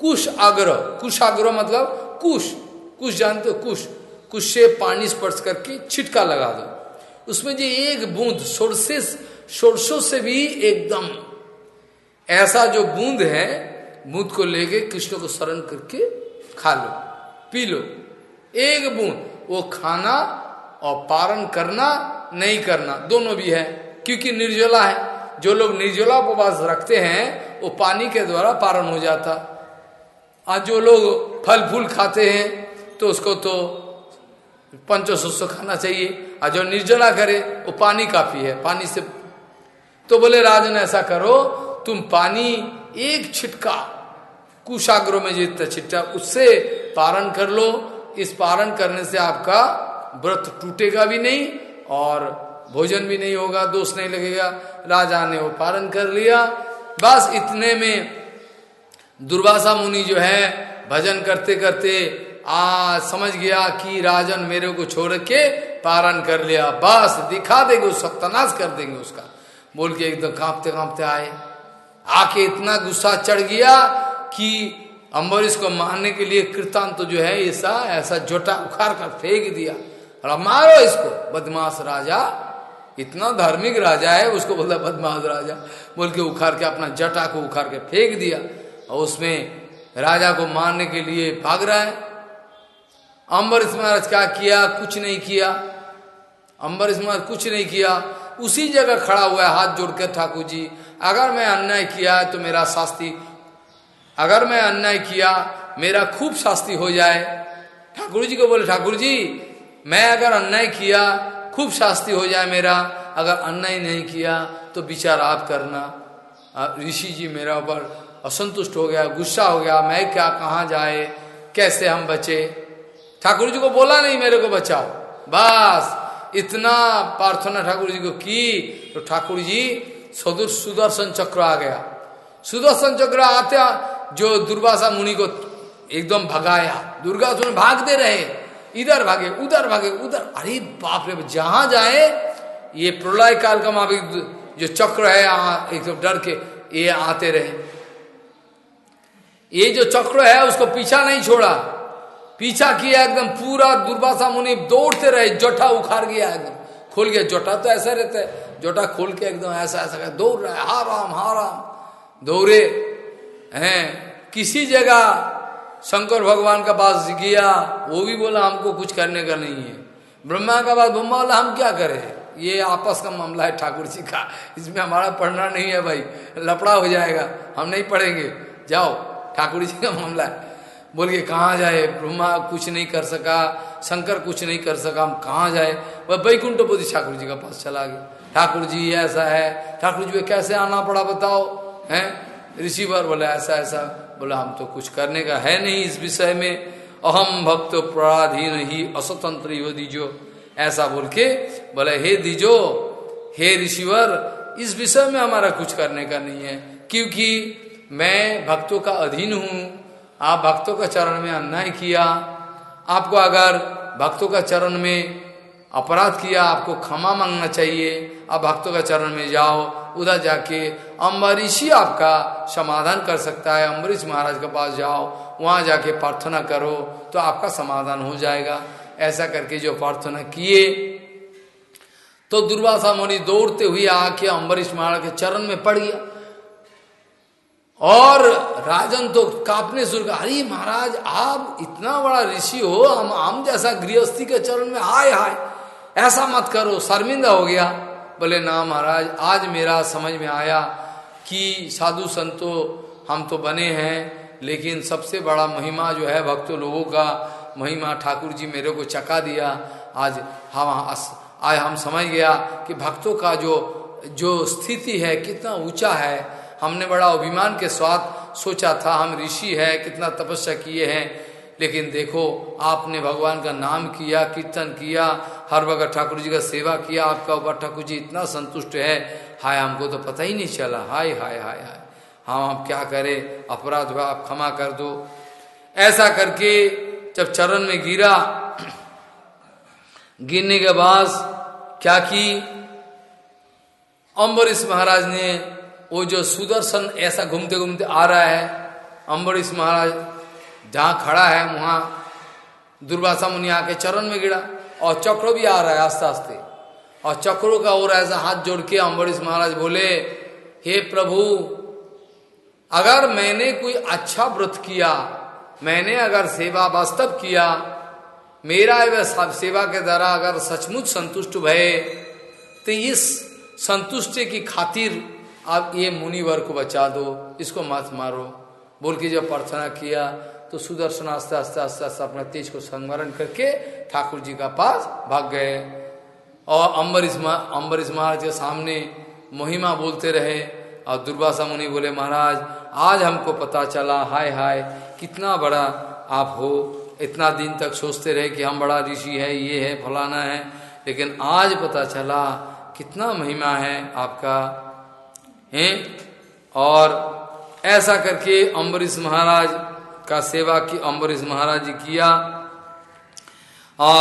Speaker 1: कुश आग्रह कुश आग्रह मतलब कुश कुश जानते हो, कुश कुछ से पानी स्पर्श करके छिटका लगा दो। उसमें जो एक बूंद सोरसे, सोरसों से भी एकदम, ऐसा जो बूंद है, बूंद को लेके कृष्ण को शरण करके खा लो, पी लो। एक बूंद, वो खाना और पारण करना, नहीं करना, दोनों भी है, क्योंकि निर्जला है। जो लोग निर्जला उपवास रखते हैं, वो पानी के द्वारा पारण हो जाता। आज जो लोग फल फूल खाते हैं तो उसको तो पंचशस्व खाना चाहिए। और जो निर्जला करे, वो पानी काफ़ी है, पानी से तो बोले, राजन, ऐसा करो, तुम पानी एक छिटका कुशाग्रो में जितना छिटका उससे पारण कर लो। इस पारण करने से आपका व्रत टूटेगा भी नहीं और भोजन भी नहीं होगा, दोष नहीं लगेगा। राजा ने वो पारण कर लिया। बस इतने में दुर्वासा मुनि जो है, भजन करते करते, आ, समझ गया कि राजन मेरे को छोड़ के पारण कर लिया। बस दिखा देंगे सत्यानाश कर देंगे उसका। बोल के एकदम कांपते कांपते आए। आके इतना गुस्सा चढ़ गया कि अम्बरीश को मारने के लिए कृतांत तो जो है ऐसा ऐसा जोटा उखाड़ कर फेंक दिया। और मारो इसको, बदमाश राजा। इतना धार्मिक राजा है, उसको बोला, बदमाश राजा। बोल के उखाड़ के अपना जटा को उखाड़ के फेंक दिया। और उसमें राजा को मारने के लिए भाग रहा है। अम्बरीश महाराज क्या किया? कुछ नहीं किया। अम्बरीश महाराज कुछ नहीं किया। उसी जगह खड़ा हुआ है, हाथ जोड़ के ठाकुर जी। अगर मैं अन्याय किया है तो मेरा शास्ति अगर मैं अन्याय किया, मेरा खूब शास्ति हो जाए। ठाकुर जी को बोले ठाकुर जी मैं अगर अन्याय किया, खूब शास्ति हो जाए मेरा। अगर अन्याय नहीं किया तो विचार आप करना। ऋषि जी मेरा ऊपर असंतुष्ट हो गया, गुस्सा हो गया, मैं क्या, कहाँ जाए? कैसे हम बचे? ठाकुर जी को बोला नहीं, मेरे को बचाओ। बस, इतना प्रार्थना ठाकुर जी को की तो ठाकुर जी सदुर सुदर्शन चक्र आ गया। सुदर्शन चक्र आते जो दुर्वासा मुनि को एकदम भगाया। दुर्गा भागते रहे। इधर भागे, उधर भागे, उधर। अरे बाप रे, जहाँ जाए, ये प्रलय काल का माफिक जो चक्र है एक एकदम डर के ये आते रहे। ये जो चक्र है, उसको पीछा नहीं छोड़ा। पीछा किया एकदम, पूरा दुर्वासा मुनि दौड़ते रहे, जोटा उखाड़ गया एकदम। खोल गया, जोटा तो ऐसा रहता है, जोटा खोल के एकदम ऐसा ऐसा दौड़ रहा है, हा राम हा राम। दौड़े हैं। किसी जगह शंकर भगवान का पास गया, वो भी बोला, हमको कुछ करने का नहीं है। ब्रह्मा का पास, ब्रह्मा, बोला, हम क्या करें? ये आपस का मामला है ठाकुर जी का। इसमें हमारा पढ़ना नहीं है भाई। लपड़ा हो जाएगा। हम नहीं पढ़ेंगे। जाओ, ठाकुर जी का मामला है। बोल के कहाँ जाए? ब्रह्मा कुछ नहीं कर सका, शंकर कुछ नहीं कर सका। हम कहाँ जाए? वह बैकुंठ बोधि ठाकुर जी का पास चला गया। ठाकुर जी ऐसा है। ठाकुर जी को कैसे आना पड़ा, बताओ? है? ऋषिवर बोले, ऐसा ऐसा। बोला, हम तो कुछ करने का है नहीं इस विषय में। अहम भक्त पराधीन ही अस्वतंत्र यो दीजो। ऐसा बोल के बोले, हे दीजो, हे ऋषिवर इस विषय में हमारा कुछ करने का नहीं है। क्योंकि मैं भक्तों का अधीन हूँ। आप भक्तों का चरण में अन्याय किया। आपको अगर भक्तों का चरण में अपराध किया, आपको क्षमा मांगना चाहिए। आप भक्तों का चरण में जाओ उधर जाके अम्बरीशी आपका समाधान कर सकता है, अम्बरीश महाराज के पास जाओ, वहाँ जाके प्रार्थना करो तो आपका समाधान हो जाएगा। ऐसा करके जो प्रार्थना किए तो दुर्वासा मुनि दौड़ते हुए आके अम्बरीश महाराज के चरण में पड़ गया। और राजन तो कापने शुरू कर, अरे महाराज, आप इतना बड़ा ऋषि हो, हम हम जैसा गृहस्थी के चरण में हाय हाय ऐसा मत करो, शर्मिंदा हो गया। बोले, ना महाराज, आज मेरा समझ में आया कि साधु संतो हम तो बने हैं, लेकिन सबसे बड़ा महिमा जो है भक्तों लोगों का, महिमा ठाकुर जी मेरे को चका दिया। आज हम आज हम समझ गया कि भक्तों का जो जो स्थिति है कितना ऊँचा है। हमने बड़ा अभिमान के साथ सोचा था, हम ऋषि है, कितना तपस्या किए हैं, लेकिन देखो, आपने भगवान का नाम किया, कीर्तन किया हर वक्त ठाकुर जी का सेवा किया, आपका ऊपर ठाकुर जी इतना संतुष्ट है। हाय, हमको तो पता ही नहीं चला। हाय हाय हाय हाय। हम आप क्या करें? अपराध हुआ, आप क्षमा कर दो। ऐसा करके जब चरण में गिरा, गिरने के बाद क्या की? अम्बरीश महाराज ने वो जो सुदर्शन ऐसा घूमते घूमते आ रहा है, अम्बरीश महाराज जहाँ खड़ा है, वहाँ दुर्वासा मुनि आके चरण में गिरा। और चक्र भी आ रहा है आस्ते आस्ते। और चक्रों का ओर ऐसा हाथ जोड़ के अम्बरीश महाराज बोले, हे प्रभु, अगर मैंने कोई अच्छा व्रत किया, मैंने अगर सेवा वास्तव किया, मेरा वह सेवा के द्वारा अगर सचमुच संतुष्ट भय तो इस संतुष्टि की खातिर आप ये मुनिवर को बचा दो, इसको मत मारो। बोल के जब प्रार्थना किया तो सुदर्शन आस्ते आस्ते आस्ते आस्ते अपना तेज को संवरण करके ठाकुर जी का पास भाग गए। और अम्बरीश अम्बरीश महाराज के सामने महिमा बोलते रहे। और दुर्वासा मुनि बोले, महाराज, आज हमको पता चला, हाय हाय, कितना बड़ा आप हो। इतना दिन तक सोचते रहे कि हम बड़ा ऋषि है, ये है, फलाना है। लेकिन आज पता चला, कितना महिमा है आपका। है? और ऐसा करके अम्बरीश महाराज का सेवा की अम्बरीश महाराज जी किया।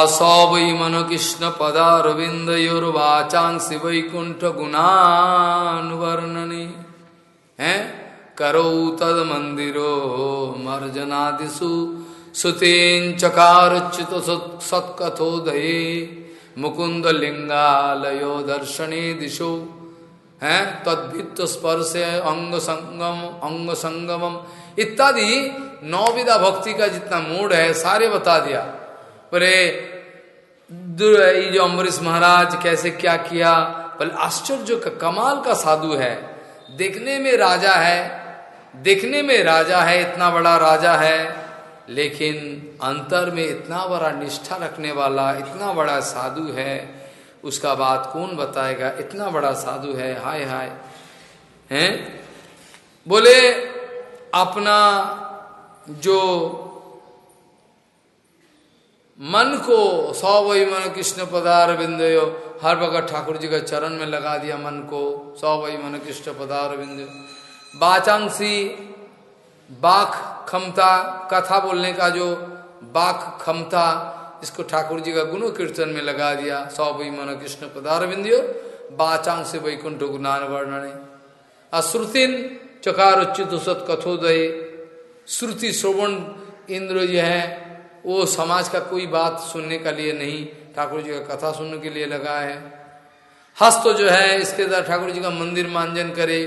Speaker 1: सौ वै मनो कृष्ण पदारविंद योर्वाचांसी वैकुंठ गुणानुवर्णने। है? करो तद मंदिरो मर्जनादिशु सुतेन चकारुच्युत सत्कथोदये मुकुंद लिंगालयो दर्शने दिशो। है? तद्भित्त स्पर्श अंग संगम अंग संगमम इत्यादि नौ विधा भक्ति का जितना मूड है, सारे बता दिया। बोले जो अम्बरीश महाराज कैसे क्या किया बोले आश्चर्य का कमाल का साधु है। देखने में राजा है, देखने में राजा है, इतना बड़ा राजा है, लेकिन अंतर में इतना बड़ा निष्ठा रखने वाला, इतना बड़ा साधु है, उसका बात कौन बताएगा? इतना बड़ा साधु है, हाय हाय। हैं? बोले अपना जो मन को सौ वही मन कृष्ण पदार बिंदयो, हर वक्त ठाकुर जी का चरण में लगा दिया मन को, सौ वही मन कृष्ण पदार बिंदु बाचांसी बाख क्षमता, कथा बोलने का जो बाख क्षमता, इसको ठाकुर जी का गुण कीर्तन में लगा दिया, सौ वही मन कृष्ण पदार बिंदियो। बाचांग से वैकुंठ गुनान वर्णने। अश्रुतिन चकार उच्चित सत कथोदय। श्रुति श्रवण इंद्र जो है, वो समाज का कोई बात सुनने का लिए नहीं, ठाकुर जी का कथा सुनने के लिए लगा है। हस्त तो जो है, इसके द्वारा ठाकुर जी का मंदिर मांजन करे।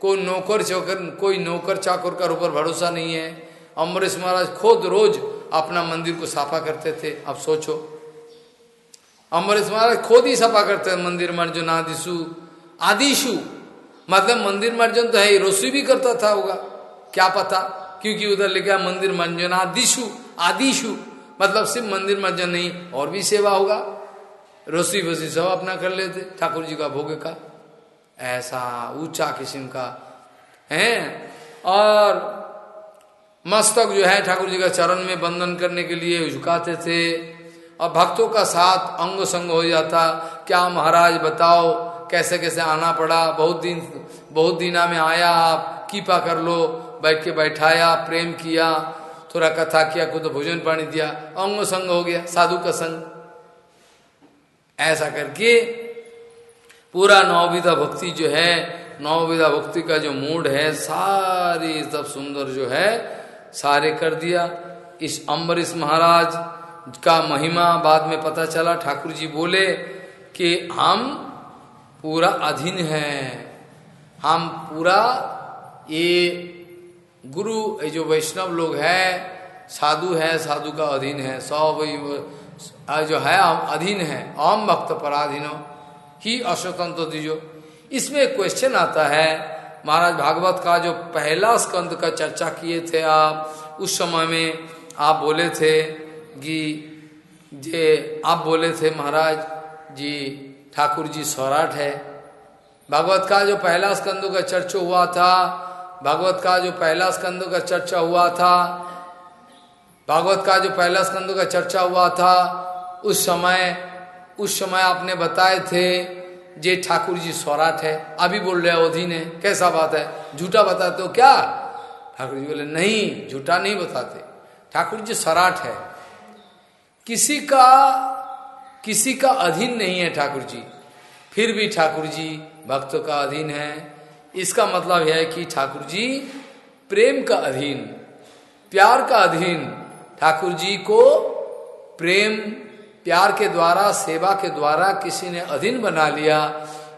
Speaker 1: कोई नौकर चौकर, कोई नौकर चाकर का ऊपर भरोसा नहीं है। अम्बरीश महाराज खुद रोज अपना मंदिर को साफा करते थे। अब सोचो अम्बरीश महाराज खुद ही सफ़ा करते थे मंदिर मर्जन आदिशु आदिशु मतलब मंदिर मर्जन तो है रसोई भी करता था होगा। क्या पता? क्योंकि उधर लिखा मंदिर मंजन आदिशु आदिशु मतलब सिर्फ़ मंदिर मंजन नहीं, और भी सेवा होगा। रसोई बसी सब अपना कर लेते, ठाकुर जी का भोग का। ऐसा ऊँचा किस्म का, है? और मस्तक जो है, ठाकुर जी का चरण में बंधन करने के लिए झुकाते थे। और भक्तों का साथ अंग संग हो जाता। क्या महाराज बताओ कैसे कैसे आना पड़ा? बहुत दिन, बहुत दिना में आया, आप कीपा कर लो, बैठ के बैठाया, प्रेम किया, थोड़ा कथा किया कुछ तो भोजन पानी दिया, अंग संग हो गया, साधु का संग। ऐसा करके पूरा नवविधा भक्ति जो है, नवविधा भक्ति का जो मूड है, सारी सब सुंदर जो है, सारे कर दिया। इस अम्बरीश महाराज का महिमा बाद में पता चला, ठाकुर जी बोले कि हम पूरा अधीन है। हम पूरा ये गुरु, ये जो वैष्णव लोग है, साधु है, साधु का अधीन है। सौ वही जो है अधीन है। ओम भक्त पराधीनो ही। अस्वतंत्र दीजो। इसमें क्वेश्चन आता है, महाराज भागवत का जो पहला स्कंद का चर्चा किए थे आप, उस समय में आप बोले थे कि, जे, आप बोले थे महाराज जी ठाकुर जी सौराठ है। भागवत का जो पहला स्कंदों का चर्चा हुआ था, भागवत का जो पहला स्कंद का चर्चा हुआ था, भागवत का जो पहला स्कंद का चर्चा हुआ था, उस समय उस समय आपने बताए थे जे ठाकुर जी सौराठ है। अभी बोल रहे अवधि है कैसा बात है? झूठा बताते हो क्या? ठाकुर जी बोले, नहीं, झूठा नहीं बताते। ठाकुर जी सौराठ है। किसी का किसी का अधीन नहीं है ठाकुर जी फिर भी ठाकुर जी भक्तों का अधीन है। इसका मतलब है कि ठाकुर जी प्रेम का अधीन, प्यार का अधीन। ठाकुर जी को प्रेम, प्यार के द्वारा, सेवा के द्वारा किसी ने अधीन बना लिया।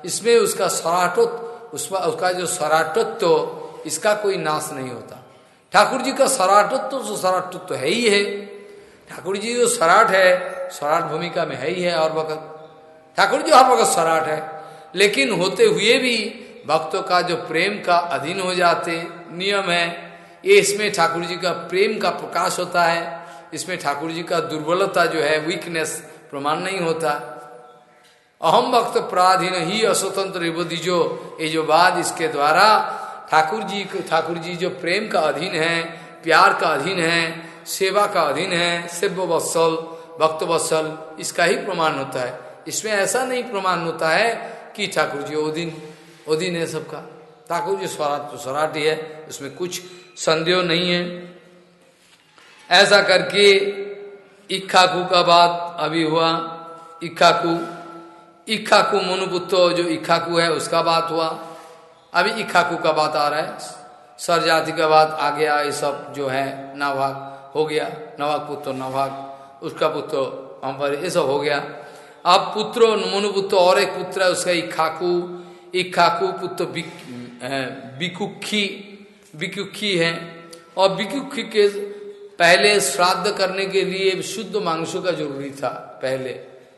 Speaker 1: इसमें उसका सराटत्व उसमें उसका जो सराटत्व, इसका कोई नाश नहीं होता। ठाकुर जी का सराटत्व तो सराटत्व है ही है। ठाकुर जी जो सराट है, सराट भूमिका में है ही है और वक्त। ठाकुर जी हर वक्त सराट है, लेकिन होते हुए भी भक्तों का जो प्रेम का अधीन हो जाते नियम है, ये इसमें ठाकुर जी का प्रेम का प्रकाश होता है, इसमें ठाकुर जी का दुर्बलता जो है वीकनेस प्रमाण नहीं होता। अहम भक्त प्राधीन ही अस्वतंत्र जो, ये जो बात इसके द्वारा ठाकुर जी ठाकुर जी जो प्रेम का अधीन है, प्यार का अधीन है सेवा का अधीन है शिव वत्सल भक्त वत्सल इसका ही प्रमाण होता है। इसमें ऐसा नहीं प्रमाण होता है कि ठाकुर जी ओदिन ओदिन है सबका। ठाकुर जी स्वराट तो स्वराट ही है, उसमें कुछ संदेह नहीं है। ऐसा करके इक्खाकू का बात अभी हुआ। इक्खाकू इक्खाकू मनुपुत्र जो इक्खाकू है, उसका बात हुआ। अभी इक्खाकू का बात आ रहा है। सर जाति का बात आ गया ये सब जो है, नाभाग। हो गया, नवाग पुत्र नवाग, उसका पुत्र हम पर ये सब हो गया। अब पुत्रो मनुपुत्र और एक पुत्र है उसका इक्खाकू इक्खाकू पुत्र बिकुखी बिकुखी है। और बिकुखी के पहले श्राद्ध करने के लिए शुद्ध मांसों का ज़रूरी था, पहले।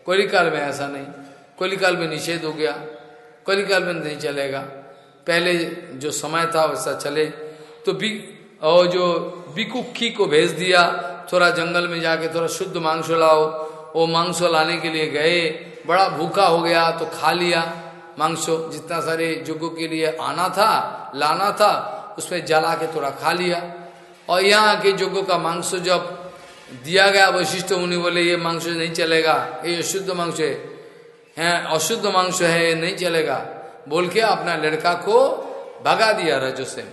Speaker 1: कोलिकाल में ऐसा नहीं। कोलिकाल में निषेध हो गया। कोलिकाल में नहीं चलेगा। पहले जो समय था वैसा चले। तो बी, और जो बिकुखी को भेज दिया, थोड़ा जंगल में जाके थोड़ा शुद्ध मांस लाओ। वो मांस लाने के लिए गए, बड़ा भूखा हो गया तो खा लिया मांसो। जितना सारे जुगों के लिए आना था, लाना था उसमें जला के थोड़ा खा लिया। और यहाँ के जुगों का मांस जब दिया गया, वशिष्ठ मुनि बोले, ये मांस नहीं चलेगा, ये अशुद्ध मांस है, अशुद्ध मांस है, ये नहीं चलेगा। बोल के अपना लड़का को भगा दिया रजो से।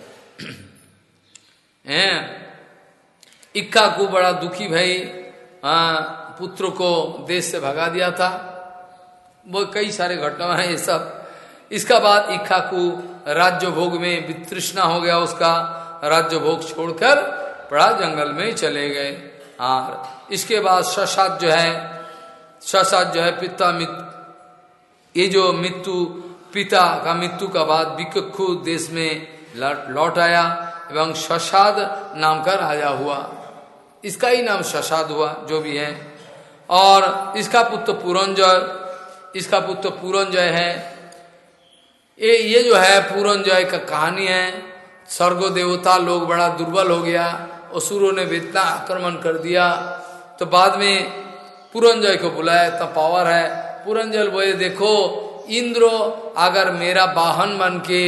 Speaker 1: हैं इक्का को बड़ा दुखी भाई आ, पुत्र को देश से भगा दिया था। वो कई सारे घटना है ये सब। इसका बाद इक्का को राज्य भोग में वितृष्णा हो गया उसका। राज्य भोग छोड़कर बड़ा जंगल में चले गए। और इसके बाद शशात जो है शशात जो है पिता मित ये जो मृत्यु पिता का मृत्यु का बाद विकक्षु देश में लौट आया। एवं शशाद नाम का राजा हुआ। इसका ही नाम शशाद हुआ, जो भी है। और इसका पुत्र पूरंजय, इसका पुत्र पूरंजय है। ये ये जो है पूरंजय का कहानी है। स्वर्गो देवता लोग बड़ा दुर्बल हो गया, असुरों ने इतना आक्रमण कर दिया। तो बाद में पुरंजय को बुलाया, इतना पावर है। पुरंजय बोले, देखो, इंद्र अगर मेरा वाहन बन के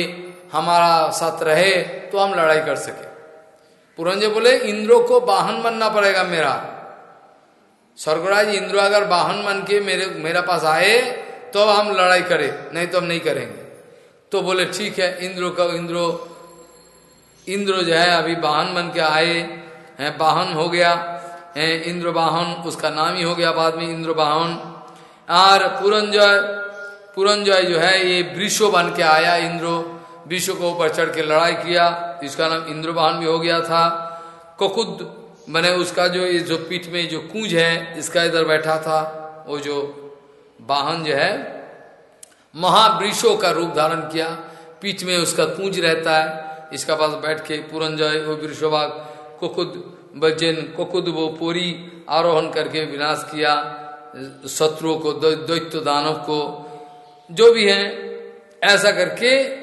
Speaker 1: हमारा साथ रहे तो हम लड़ाई कर सके। पुरंजय बोले, इंद्रो को वाहन बनना पड़ेगा मेरा। स्वर्गराज इंद्र अगर वाहन बन के मेरे, मेरा पास आए तो हम लड़ाई करें, नहीं तो हम नहीं करेंगे। तो बोले, ठीक है, इंद्रो का, इंद्रो, इंद्र जो है, अभी वाहन बन के आए, हैं वाहन हो गया, है, इंद्र वाहन उसका नाम ही हो गया बाद में, इंद्र वाहन और पुरंजय पुरंजय जो है, ये वृषो बन के आया, इंद्रो। विश्व को ऊपर चढ़ के लड़ाई किया इसका नाम इंद्रवाहन भी हो गया था। कोकुद, मैंने उसका जो ये जो पीठ में जो कूंज है, इसका इधर बैठा था। वो जो वाहन जो है, महावृषो का रूप धारण किया। पीठ में उसका कूंज रहता है। इसका पास बैठ के पुरंजय, वो वृषोभाग, कुकुद बजन कुकुद वो पूरी आरोहण करके विनाश किया। शत्रुओं को दैत्य दानव को, जो भी है, ऐसा करके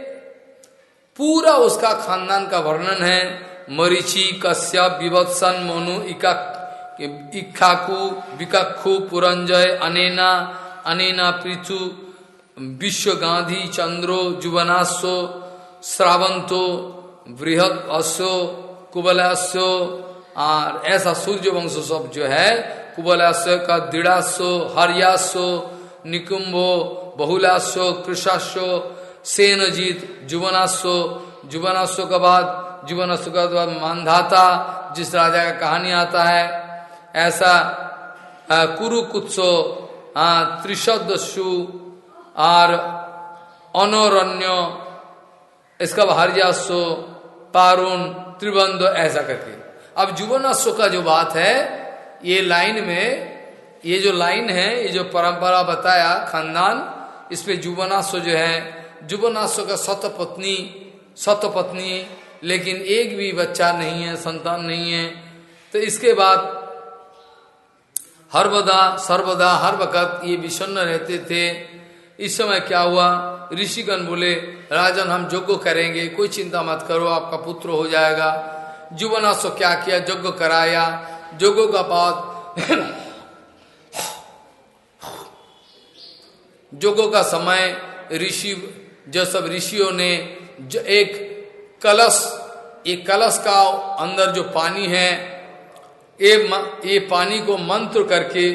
Speaker 1: पूरा उसका खानदान का वर्णन है। मरीचि, कश्यप, विवत्सन, मोनु इका इक्खाकु पुरंजय, अनेना अनेना पृथु विश्व गांधी चंद्रो, जुवनास्यो, श्रावंतो बृहद अश्व कुबलास्यो और ऐसा सूर्य वंश सब जो है कुबलास्व का दृढ़ास्व हरियास्व निकुंभो बहुलाश्व कृषाश्व सेनजीत जुवनाश्व जुवनाश्व के बाद जुवनाश्व के बाद मानधाता जिस राजा का कहानी आता है। ऐसा कुरुकुत्सो त्रिशदस्यु और अनोरण्य इसका हरियास्व पारुण त्रिबंध ऐसा करके। अब जुवनाश्व का जो बात है, ये लाइन में, ये जो लाइन है, ये जो परंपरा बताया खानदान, इसमें जुबनाश्व जो है जुबनाश्व का सत पत्नी सत पत्नी, लेकिन एक भी बच्चा नहीं है, संतान नहीं है। तो इसके बाद हर बदा सर्वदा, हर वक्त ये विषन्न रहते थे। इस समय क्या हुआ? ऋषिगण बोले, राजन, हम यज्ञ करेंगे, कोई चिंता मत करो, आपका पुत्र हो जाएगा। जुबनासो क्या किया? यज्ञ कराया। यज्ञ का बाद जोगो का समय ऋषि जो सब ऋषियों ने जो एक कलश एक कलश का अंदर जो पानी है, ये ये पानी को मंत्र करके,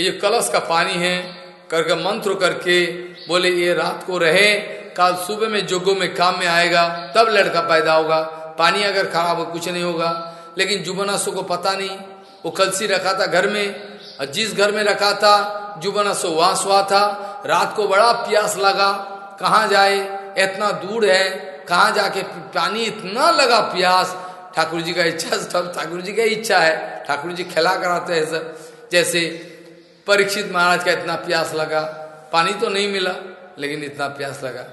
Speaker 1: ये जो कलश का पानी है, करके मंत्र करके बोले, ये रात को रहे, कल सुबह में जोगो में काम में आएगा, तब लड़का पैदा होगा। पानी अगर खराब हो, कुछ नहीं होगा। लेकिन जुबनासो को पता नहीं। वो कलसी रखा था घर में, और जिस घर में रखा था, जुबनासो वहाँ सुहा था। रात को बड़ा प्यास लगा। कहा जाए? इतना दूर है। कहाँ जाके पानी इतना लगा प्यास? ठाकुर जी का इच्छा सब ठाकुर जी का इच्छा है। ठाकुर जी खिला कराते हैं सर जैसे परीक्षित महाराज का इतना प्यास लगा। पानी तो नहीं मिला, लेकिन इतना प्यास लगा।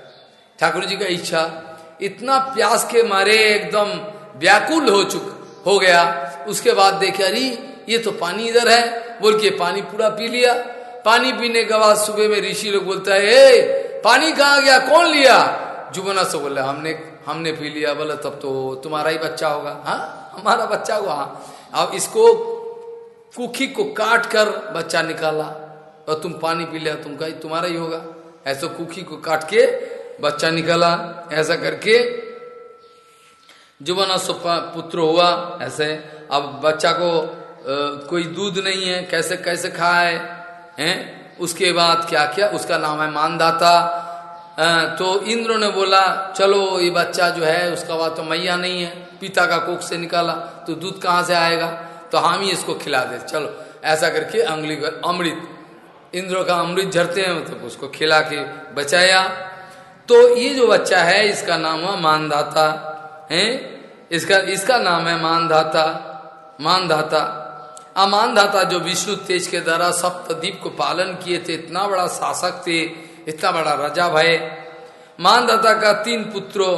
Speaker 1: ठाकुर जी का इच्छा। इतना प्यास के मारे एकदम व्याकुल हो चुक, हो गया। उसके बाद देखे, अरे, ये तो पानी इधर है। बोल के, पानी पूरा पी लिया। पानी पीने के बाद सुबह में ऋषि लोग बोलता है, ए पानी कहा गया? कौन लिया? जुबना से बोले हमने हमने पी लिया। बोले तब तो तुम्हारा ही बच्चा होगा। हाँ? हमारा बच्चा हुआ हाँ। अब इसको कुखी को काट कर बच्चा निकाला और तुम पानी पी लिया तुम कही तुम्हारा ही होगा। ऐसा कुखी को काट के बच्चा निकाला ऐसा करके जुबना सो पुत्र हुआ ऐसे। अब बच्चा को आ, कोई दूध नहीं है कैसे कैसे खाए हैं? उसके बाद क्या किया? उसका नाम है मानदाता। तो इंद्र ने बोला चलो ये बच्चा जो है उसका बाद तो मैया नहीं है। पिता का कोख से निकाला तो दूध कहाँ से आएगा? तो हम ही इसको खिला दे। चलो ऐसा करके अंगली कर, अमृत इंद्र का अमृत झरते हैं मतलब उसको खिला के बचाया। तो ये जो बच्चा है इसका नाम है मानदाता। है? इसका इसका नाम है मानदाता। मानदाता अमानदाता जो विष्णु तेज के द्वारा सप्तदीप को पालन किए थे, इतना बड़ा शासक थे, इतना बड़ा राजा भय। मानदाता का तीन पुत्रों,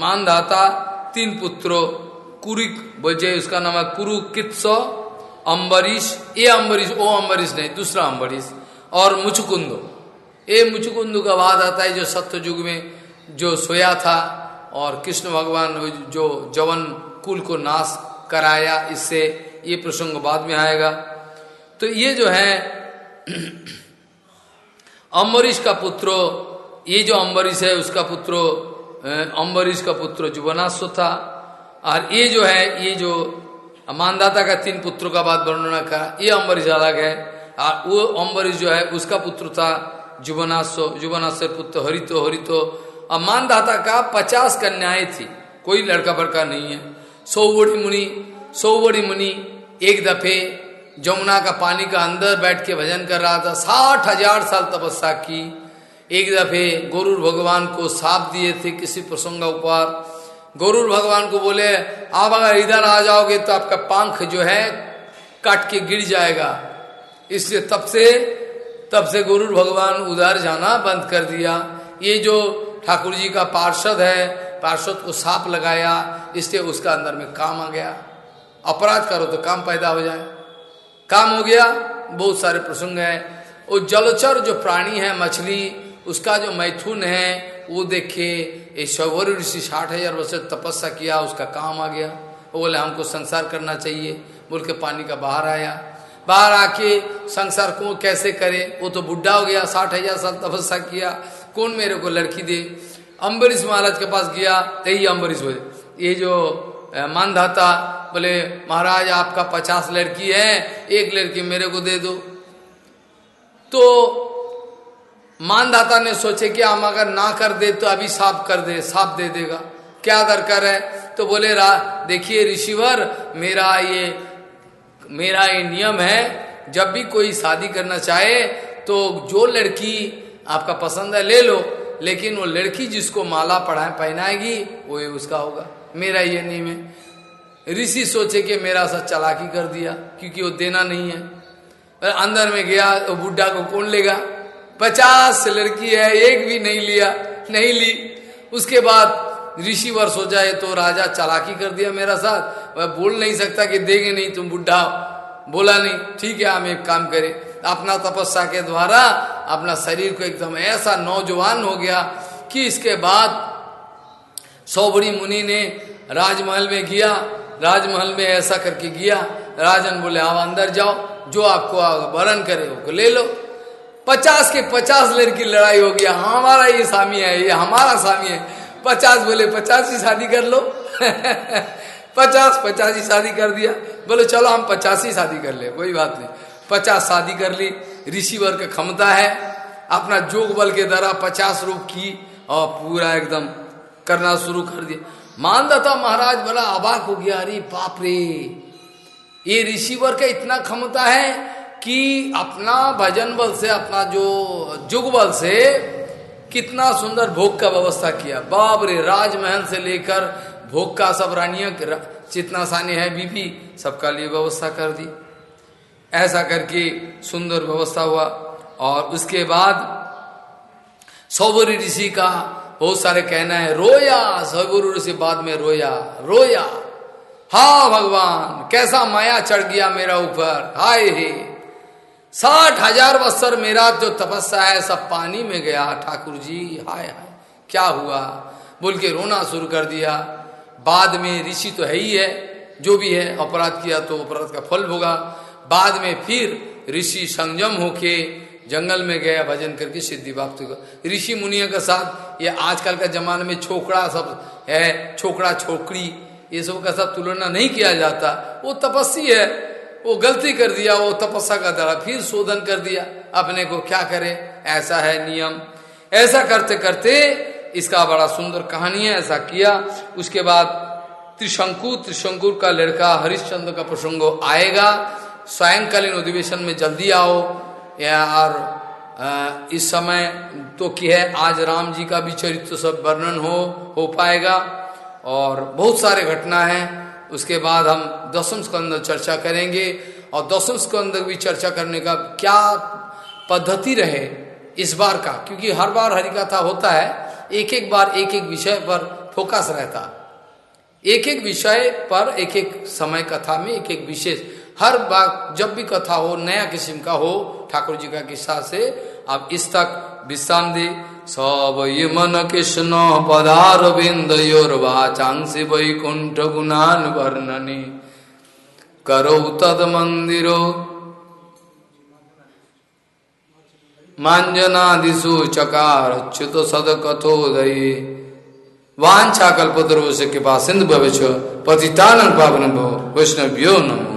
Speaker 1: मानदाता, तीन पुत्रों, कुरिक बोझे उसका नाम है कुरु कित्स अम्बरीश ये अम्बरीश ओ अम्बरीश नहीं, दूसरा अम्बरीश और मुचुकुंदो। ये मुचुकुंदो का बाद आता है जो सत्य युग में जो सोया था, और कृष्ण भगवान जो जवन कुल को नाश कराया, इससे ये प्रसंग बाद में आएगा। तो ये जो है, अम्बरीश का पुत्र, ये जो अम्बरीश है, उसका पुत्र अम्बरीश का पुत्र जुबनाश्व था। और ये जो है, ये जो मानदाता का तीन पुत्रों का बात वर्णना का, ये अम्बरीश अलग है। और वो अम्बरीश जो है, उसका पुत्र था जुबनाश्व जुबनाश्व पुत्र हरितो हरितो। और मानदाता का पचास कन्याएँ थी। कोई लड़का बड़का नहीं है। सौ बड़ी मुनि सौ बड़ी मुनि एक दफे जमुना का पानी का अंदर बैठ के भजन कर रहा था। साठ हज़ार साल तपस्या की। एक दफे गुरु भगवान को साप दिए थे किसी प्रसंग ऊपर गुरु भगवान को बोले, आप अगर इधर आ जाओगे तो आपका पंख जो है काट के गिर जाएगा। इसलिए तब से तब से गुरु भगवान उधर जाना बंद कर दिया। ये जो ठाकुर जी का पार्षद है, पार्षद को साप लगाया, इसलिए उसका अंदर में काम आ गया। अपराध करो तो काम पैदा हो जाए। काम हो गया, बहुत सारे प्रसंग है। वो जलचर जो प्राणी है, मछली, उसका जो मैथुन है, वो देखे, ये सौवर ऋषि साठ हज़ार वर्ष तपस्या किया, उसका काम आ गया। वो बोले, हमको संसार करना चाहिए। बोल के पानी का बाहर आया। बाहर आके संसार को कैसे करे? वो तो बुढ़ा हो गया, साठ हज़ार साल तपस्या किया। कौन मेरे को लड़की दे? अम्बरीश महाराज के पास गया यही अम्बरीश हो ये जो मानधाता बोले, महाराज, आपका पचास लड़की है, एक लड़की मेरे को दे दो। तो मानदाता ने सोचे कि हम अगर ना कर दे तो अभी साफ़ कर दे, साफ़ दे देगा। क्या दरकार है तो बोले, रा, देखिए ऋषिवर, मेरा ये मेरा ये नियम है, जब भी कोई शादी करना चाहे तो जो लड़की आपका पसंद है ले लो, लेकिन वो लड़की जिसको माला पढ़ाए, पहनाएगी, वो उसका होगा। मेरा ये नियम है। ऋषि सोचे कि मेरा साथ चलाकी कर दिया, क्योंकि वो देना नहीं है। अंदर में गया, वो बुढ़ा को कौन लेगा? पचास लड़की है, एक भी नहीं लिया, नहीं ली। उसके बाद ऋषि वर्ष हो जाए तो राजा चलाकी कर दिया मेरा साथ। वह बोल नहीं सकता कि देंगे नहीं, तुम बुढ़ा बोला नहीं, ठीक है, हम एक काम करें। अपना तपस्या के द्वारा अपना शरीर को एकदम ऐसा नौजवान हो गया कि इसके बाद सौबड़ी मुनि ने राजमहल में गया। राजमहल में ऐसा करके गया। राजन बोले आप अंदर जाओ, जो आपको वरण करे वो ले लो। पचास के पचास लड़की लड़ाई हो गया। हमारा ये स्वामी है, ये हमारा स्वामी है। पचास बोले, पचास ही शादी कर लो। पचास पचास ही शादी कर दिया। बोले, चलो हम पचास ही शादी कर ले, कोई बात नहीं। पचास शादी कर ली। ऋषिवर का क्षमता है। अपना जोग बल के द्वारा पचास रूप की और पूरा एकदम करना शुरू कर दिया। मानदाता महाराज बड़ा अबाक हो गया। अरे बाप रे। ये ऋषिवर का इतना क्षमता है कि अपना भजन बल से, अपना जो जुग बल से कितना सुंदर भोग का व्यवस्था किया। बाप रे, राजमहल से लेकर भोग का सब रानियों जितना सानी है बीबी, सबका लिए व्यवस्था कर दी। ऐसा करके सुंदर व्यवस्था हुआ। और उसके बाद सौबरी ऋषि का बहुत सारे कहना है, रोया सौगुरु ऋषि बाद में रोया रोया। हा भगवान, कैसा माया चढ़ गया मेरा ऊपर, हाय हे। साठ हज़ार वस्त्र मेरा जो तपस्या है, सब पानी में गया, ठाकुर जी, हाय हाय, क्या हुआ? बोल के रोना शुरू कर दिया। बाद में ऋषि तो है ही है, जो भी है, अपराध किया तो अपराध का फल होगा। बाद में फिर ऋषि संयम होके जंगल में गया, भजन करके सिद्धि प्राप्त होगा ऋषि मुनियों के साथ, ये आजकल का जमाने में छोकड़ा सब है, छोकड़ा छोकरी, ये सब का सब तुलना नहीं किया जाता। वो तपस्वी है, वो गलती कर दिया, वो तपस्या का द्वारा फिर शोधन कर दिया, अपने को क्या करे? ऐसा है नियम। ऐसा करते करते, इसका बड़ा सुंदर कहानी है, ऐसा किया। उसके बाद त्रिशंकु त्रिशंकुर का लड़का हरिश्चंद्र का प्रसंग आएगा। स्वयंकालीन अधिवेशन में जल्दी आओ। या और इस समय तो की है, आज राम जी का भी चरित्र सब वर्णन हो हो पाएगा। और बहुत सारे घटना है। उसके बाद हम दसम स्कंद चर्चा करेंगे। और दसम स्कंद भी चर्चा करने का क्या पद्धति रहे इस बार का? क्योंकि हर बार हरिकथा होता है एक एक बार एक एक विषय पर फोकस रहता। एक एक विषय पर एक एक समय कथा में एक एक विशेष। हर बार जब भी कथा हो, नया किस्म का हो ठाकुर जी का किस्सा से आप इस तक विश्राम दे। सब ये मन कृष्ण पदार बिंद योर्वाचांसी वैकुंठ गुणान वर्णने। करो तद मंदिरो। मांजनादिशु चकार अच्युत कथोदय वाछा कल्पद्रो से कृपा सिंधु भविष्य पतितानंद पावन भव वैष्णव्यो नमो।